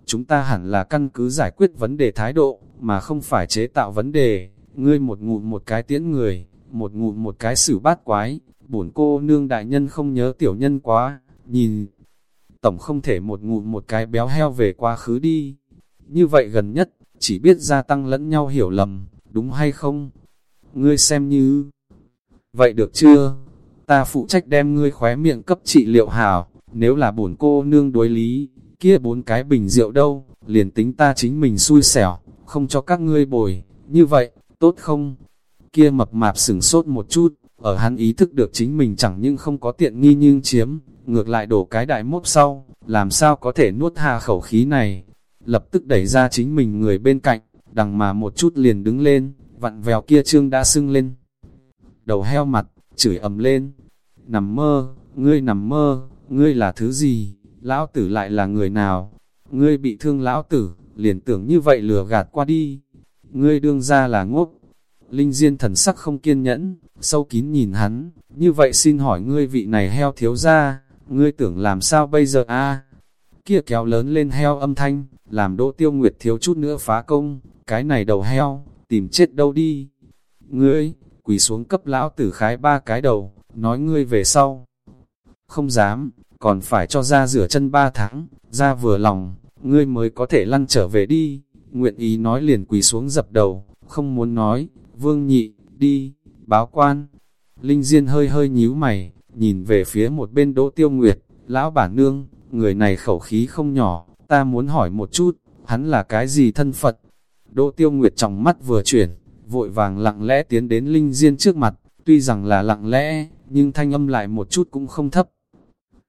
Chúng ta hẳn là căn cứ giải quyết vấn đề thái độ, mà không phải chế tạo vấn đề. Ngươi một ngụm một cái tiễn người, một ngụm một cái xử bát quái, bổn cô nương đại nhân không nhớ tiểu nhân quá, nhìn. Tổng không thể một ngụm một cái béo heo về quá khứ đi. Như vậy gần nhất, chỉ biết gia tăng lẫn nhau hiểu lầm, đúng hay không? Ngươi xem như... Vậy được chưa? Ta phụ trách đem ngươi khóe miệng cấp trị liệu hảo, nếu là bổn cô nương đối lý, kia bốn cái bình rượu đâu, liền tính ta chính mình xui xẻo, không cho các ngươi bồi, như vậy, tốt không? Kia mập mạp sửng sốt một chút, ở hắn ý thức được chính mình chẳng nhưng không có tiện nghi nhưng chiếm, ngược lại đổ cái đại mốc sau, làm sao có thể nuốt hà khẩu khí này, lập tức đẩy ra chính mình người bên cạnh, đằng mà một chút liền đứng lên, vặn vèo kia trương đã sưng lên. Đầu heo mặt, chửi ầm lên, nằm mơ, ngươi nằm mơ, ngươi là thứ gì, lão tử lại là người nào, ngươi bị thương lão tử, liền tưởng như vậy lừa gạt qua đi, ngươi đương ra là ngốc. Linh Diên thần sắc không kiên nhẫn, sâu kín nhìn hắn, như vậy xin hỏi ngươi vị này heo thiếu ra, ngươi tưởng làm sao bây giờ a Kia kéo lớn lên heo âm thanh, làm đỗ tiêu nguyệt thiếu chút nữa phá công, cái này đầu heo, tìm chết đâu đi. Ngươi, quỳ xuống cấp lão tử khái ba cái đầu, nói ngươi về sau. Không dám, còn phải cho ra rửa chân ba tháng, ra vừa lòng, ngươi mới có thể lăn trở về đi. Nguyện ý nói liền quỳ xuống dập đầu, không muốn nói, vương nhị, đi, báo quan. Linh Diên hơi hơi nhíu mày, nhìn về phía một bên đỗ tiêu nguyệt, lão bản nương, người này khẩu khí không nhỏ, ta muốn hỏi một chút, hắn là cái gì thân Phật? Đỗ tiêu nguyệt trong mắt vừa chuyển, vội vàng lặng lẽ tiến đến Linh Diên trước mặt, tuy rằng là lặng lẽ, nhưng thanh âm lại một chút cũng không thấp.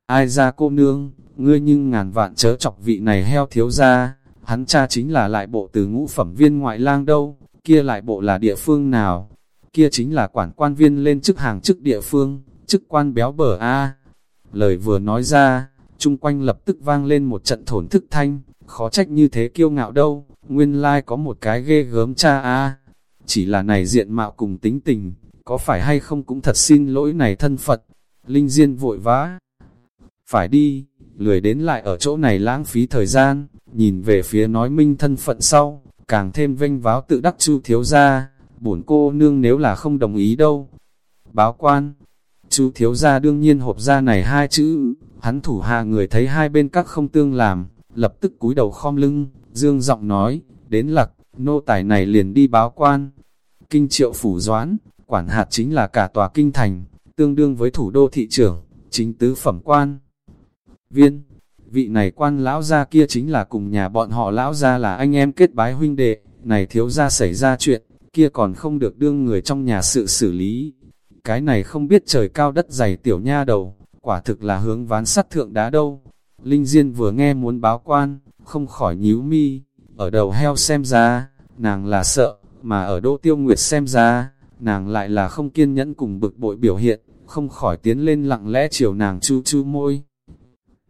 Ai ra cô nương, ngươi nhưng ngàn vạn chớ chọc vị này heo thiếu ra, hắn cha chính là lại bộ từ ngũ phẩm viên ngoại lang đâu, kia lại bộ là địa phương nào, kia chính là quản quan viên lên chức hàng chức địa phương, chức quan béo bở A. Lời vừa nói ra, chung quanh lập tức vang lên một trận thổn thức thanh, khó trách như thế kiêu ngạo đâu, nguyên lai có một cái ghê gớm cha A. Chỉ là này diện mạo cùng tính tình, có phải hay không cũng thật xin lỗi này thân Phật. Linh Diên vội vã. Phải đi, lười đến lại ở chỗ này lãng phí thời gian, nhìn về phía nói minh thân phận sau, càng thêm vinh váo tự đắc chu thiếu gia bổn cô nương nếu là không đồng ý đâu. Báo quan, chu thiếu gia đương nhiên hộp ra này hai chữ, hắn thủ hạ người thấy hai bên các không tương làm, lập tức cúi đầu khom lưng, dương giọng nói, đến lặc, nô tài này liền đi báo quan. Kinh triệu phủ doãn, quản hạt chính là cả tòa kinh thành, tương đương với thủ đô thị trưởng, chính tứ phẩm quan. Viên, vị này quan lão gia kia chính là cùng nhà bọn họ lão gia là anh em kết bái huynh đệ, này thiếu gia xảy ra chuyện, kia còn không được đương người trong nhà sự xử lý. Cái này không biết trời cao đất dày tiểu nha đầu, quả thực là hướng ván sắt thượng đá đâu. Linh Diên vừa nghe muốn báo quan, không khỏi nhíu mi, ở đầu heo xem ra, nàng là sợ, mà ở đỗ tiêu nguyệt xem ra, nàng lại là không kiên nhẫn cùng bực bội biểu hiện, không khỏi tiến lên lặng lẽ chiều nàng chu chu môi.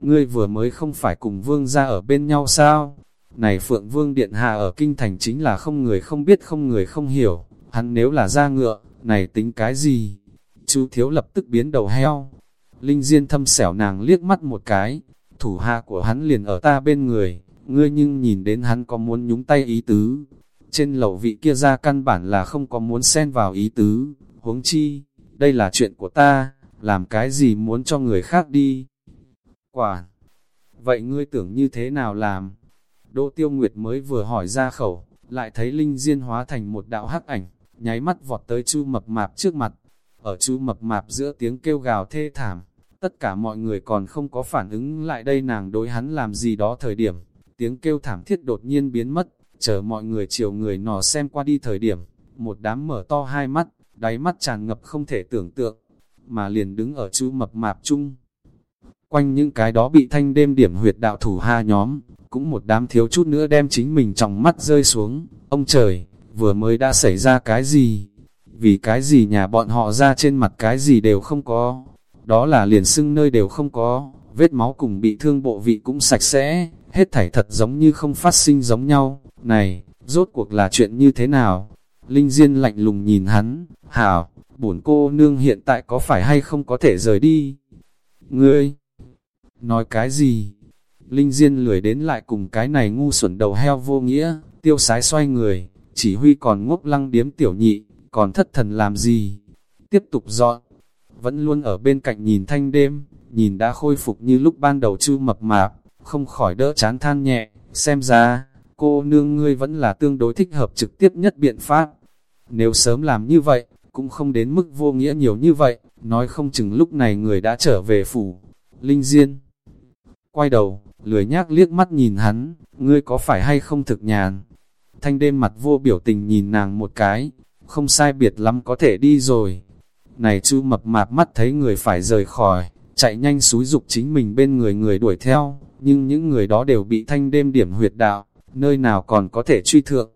Ngươi vừa mới không phải cùng vương ra ở bên nhau sao? Này Phượng Vương Điện Hạ ở Kinh Thành chính là không người không biết không người không hiểu, hắn nếu là ra ngựa, này tính cái gì? Chú thiếu lập tức biến đầu heo. Linh Diên thâm xẻo nàng liếc mắt một cái, thủ hạ của hắn liền ở ta bên người, ngươi nhưng nhìn đến hắn có muốn nhúng tay ý tứ, trên lầu vị kia ra căn bản là không có muốn xen vào ý tứ, huống chi, đây là chuyện của ta, làm cái gì muốn cho người khác đi. Quả, vậy ngươi tưởng như thế nào làm? Đỗ Tiêu Nguyệt mới vừa hỏi ra khẩu, lại thấy Linh Diên hóa thành một đạo hắc ảnh, nháy mắt vọt tới Chu Mập Mạp trước mặt. Ở Chu Mập Mạp giữa tiếng kêu gào thê thảm, tất cả mọi người còn không có phản ứng lại đây nàng đối hắn làm gì đó thời điểm, tiếng kêu thảm thiết đột nhiên biến mất, Chờ mọi người chiều người nò xem qua đi thời điểm, một đám mở to hai mắt, đáy mắt tràn ngập không thể tưởng tượng. mà liền đứng ở chu mập mạp chung. Quanh những cái đó bị thanh đêm điểm huyệt đạo thủ ha nhóm, cũng một đám thiếu chút nữa đem chính mình trong mắt rơi xuống. Ông trời, vừa mới đã xảy ra cái gì? Vì cái gì nhà bọn họ ra trên mặt cái gì đều không có. Đó là liền sưng nơi đều không có, vết máu cùng bị thương bộ vị cũng sạch sẽ, hết thảy thật giống như không phát sinh giống nhau. Này, rốt cuộc là chuyện như thế nào? Linh Diên lạnh lùng nhìn hắn, hảo, bổn cô nương hiện tại có phải hay không có thể rời đi? Ngươi, nói cái gì? Linh Diên lười đến lại cùng cái này ngu xuẩn đầu heo vô nghĩa, tiêu sái xoay người, chỉ huy còn ngốc lăng điếm tiểu nhị, còn thất thần làm gì? Tiếp tục dọn, vẫn luôn ở bên cạnh nhìn thanh đêm, nhìn đã khôi phục như lúc ban đầu chu mập mạp, không khỏi đỡ chán than nhẹ, xem ra, cô nương ngươi vẫn là tương đối thích hợp trực tiếp nhất biện pháp. Nếu sớm làm như vậy, cũng không đến mức vô nghĩa nhiều như vậy, nói không chừng lúc này người đã trở về phủ. Linh Diên quay đầu, lười nhác liếc mắt nhìn hắn, ngươi có phải hay không thực nhàn? Thanh đêm mặt vô biểu tình nhìn nàng một cái, không sai biệt lắm có thể đi rồi. Này chu mập mạp mắt thấy người phải rời khỏi, chạy nhanh xúi dục chính mình bên người người đuổi theo, nhưng những người đó đều bị thanh đêm điểm huyệt đạo, nơi nào còn có thể truy thượng.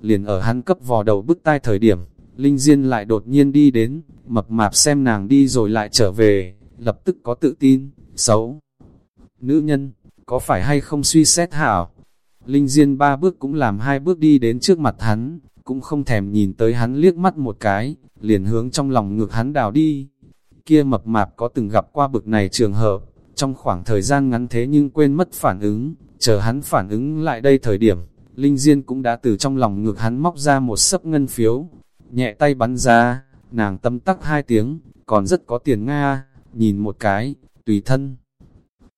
Liền ở hắn cấp vò đầu bức tai thời điểm, Linh Diên lại đột nhiên đi đến, mập mạp xem nàng đi rồi lại trở về, lập tức có tự tin, xấu. Nữ nhân, có phải hay không suy xét hảo? Linh Diên ba bước cũng làm hai bước đi đến trước mặt hắn, cũng không thèm nhìn tới hắn liếc mắt một cái, liền hướng trong lòng ngược hắn đào đi. Kia mập mạp có từng gặp qua bực này trường hợp, trong khoảng thời gian ngắn thế nhưng quên mất phản ứng, chờ hắn phản ứng lại đây thời điểm, Linh Diên cũng đã từ trong lòng ngược hắn móc ra một sấp ngân phiếu, nhẹ tay bắn ra, nàng tâm tắc hai tiếng, còn rất có tiền Nga, nhìn một cái, tùy thân.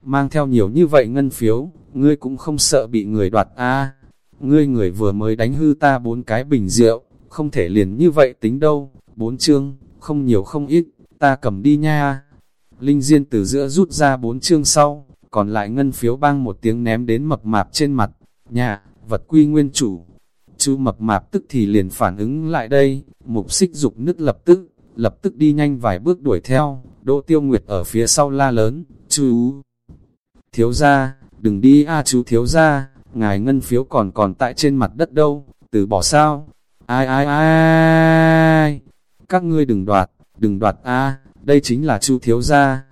Mang theo nhiều như vậy ngân phiếu, ngươi cũng không sợ bị người đoạt a? Ngươi người vừa mới đánh hư ta bốn cái bình rượu, không thể liền như vậy tính đâu, bốn chương, không nhiều không ít, ta cầm đi nha. Linh Diên từ giữa rút ra bốn chương sau, còn lại ngân phiếu bang một tiếng ném đến mập mạp trên mặt, nhà, vật quy nguyên chủ. Chú mập mạp tức thì liền phản ứng lại đây, mục xích dục nứt lập tức, lập tức đi nhanh vài bước đuổi theo, Đỗ Tiêu Nguyệt ở phía sau la lớn, chú! Thiếu ra, đừng đi a chú thiếu ra, ngài ngân phiếu còn còn tại trên mặt đất đâu, từ bỏ sao, ai ai ai các ngươi đừng đoạt, đừng đoạt a đây chính là chú thiếu gia.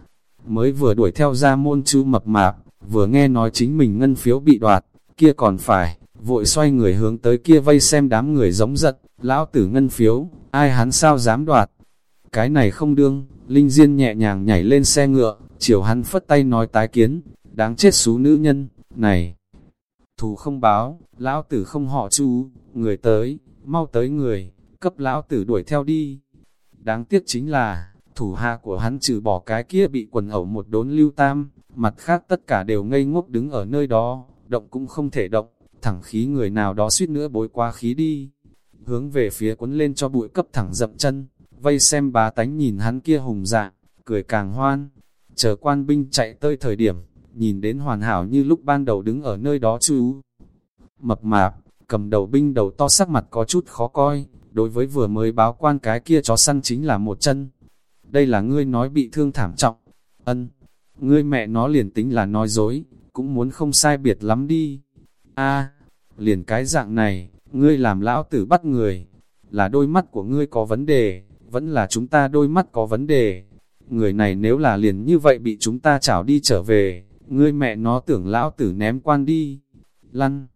Mới vừa đuổi theo ra môn chú mập mạp, vừa nghe nói chính mình ngân phiếu bị đoạt, kia còn phải, vội xoay người hướng tới kia vây xem đám người giống giật lão tử ngân phiếu, ai hắn sao dám đoạt. Cái này không đương, Linh Diên nhẹ nhàng nhảy lên xe ngựa, chiều hắn phất tay nói tái kiến, đáng chết xú nữ nhân, này. Thù không báo, lão tử không họ chú, người tới, mau tới người, cấp lão tử đuổi theo đi. Đáng tiếc chính là, thủ hạ của hắn trừ bỏ cái kia bị quần ẩu một đốn lưu tam, mặt khác tất cả đều ngây ngốc đứng ở nơi đó, động cũng không thể động, thẳng khí người nào đó suýt nữa bối qua khí đi. Hướng về phía cuốn lên cho bụi cấp thẳng dậm chân, vây xem bá tánh nhìn hắn kia hùng dạng, cười càng hoan. Chờ quan binh chạy tới thời điểm, nhìn đến hoàn hảo như lúc ban đầu đứng ở nơi đó chú. Mập mạp, cầm đầu binh đầu to sắc mặt có chút khó coi, đối với vừa mới báo quan cái kia chó săn chính là một chân. Đây là ngươi nói bị thương thảm trọng. Ân, ngươi mẹ nó liền tính là nói dối, cũng muốn không sai biệt lắm đi. a liền cái dạng này, ngươi làm lão tử bắt người, là đôi mắt của ngươi có vấn đề, vẫn là chúng ta đôi mắt có vấn đề. Người này nếu là liền như vậy bị chúng ta chảo đi trở về, ngươi mẹ nó tưởng lão tử ném quan đi. Lăn.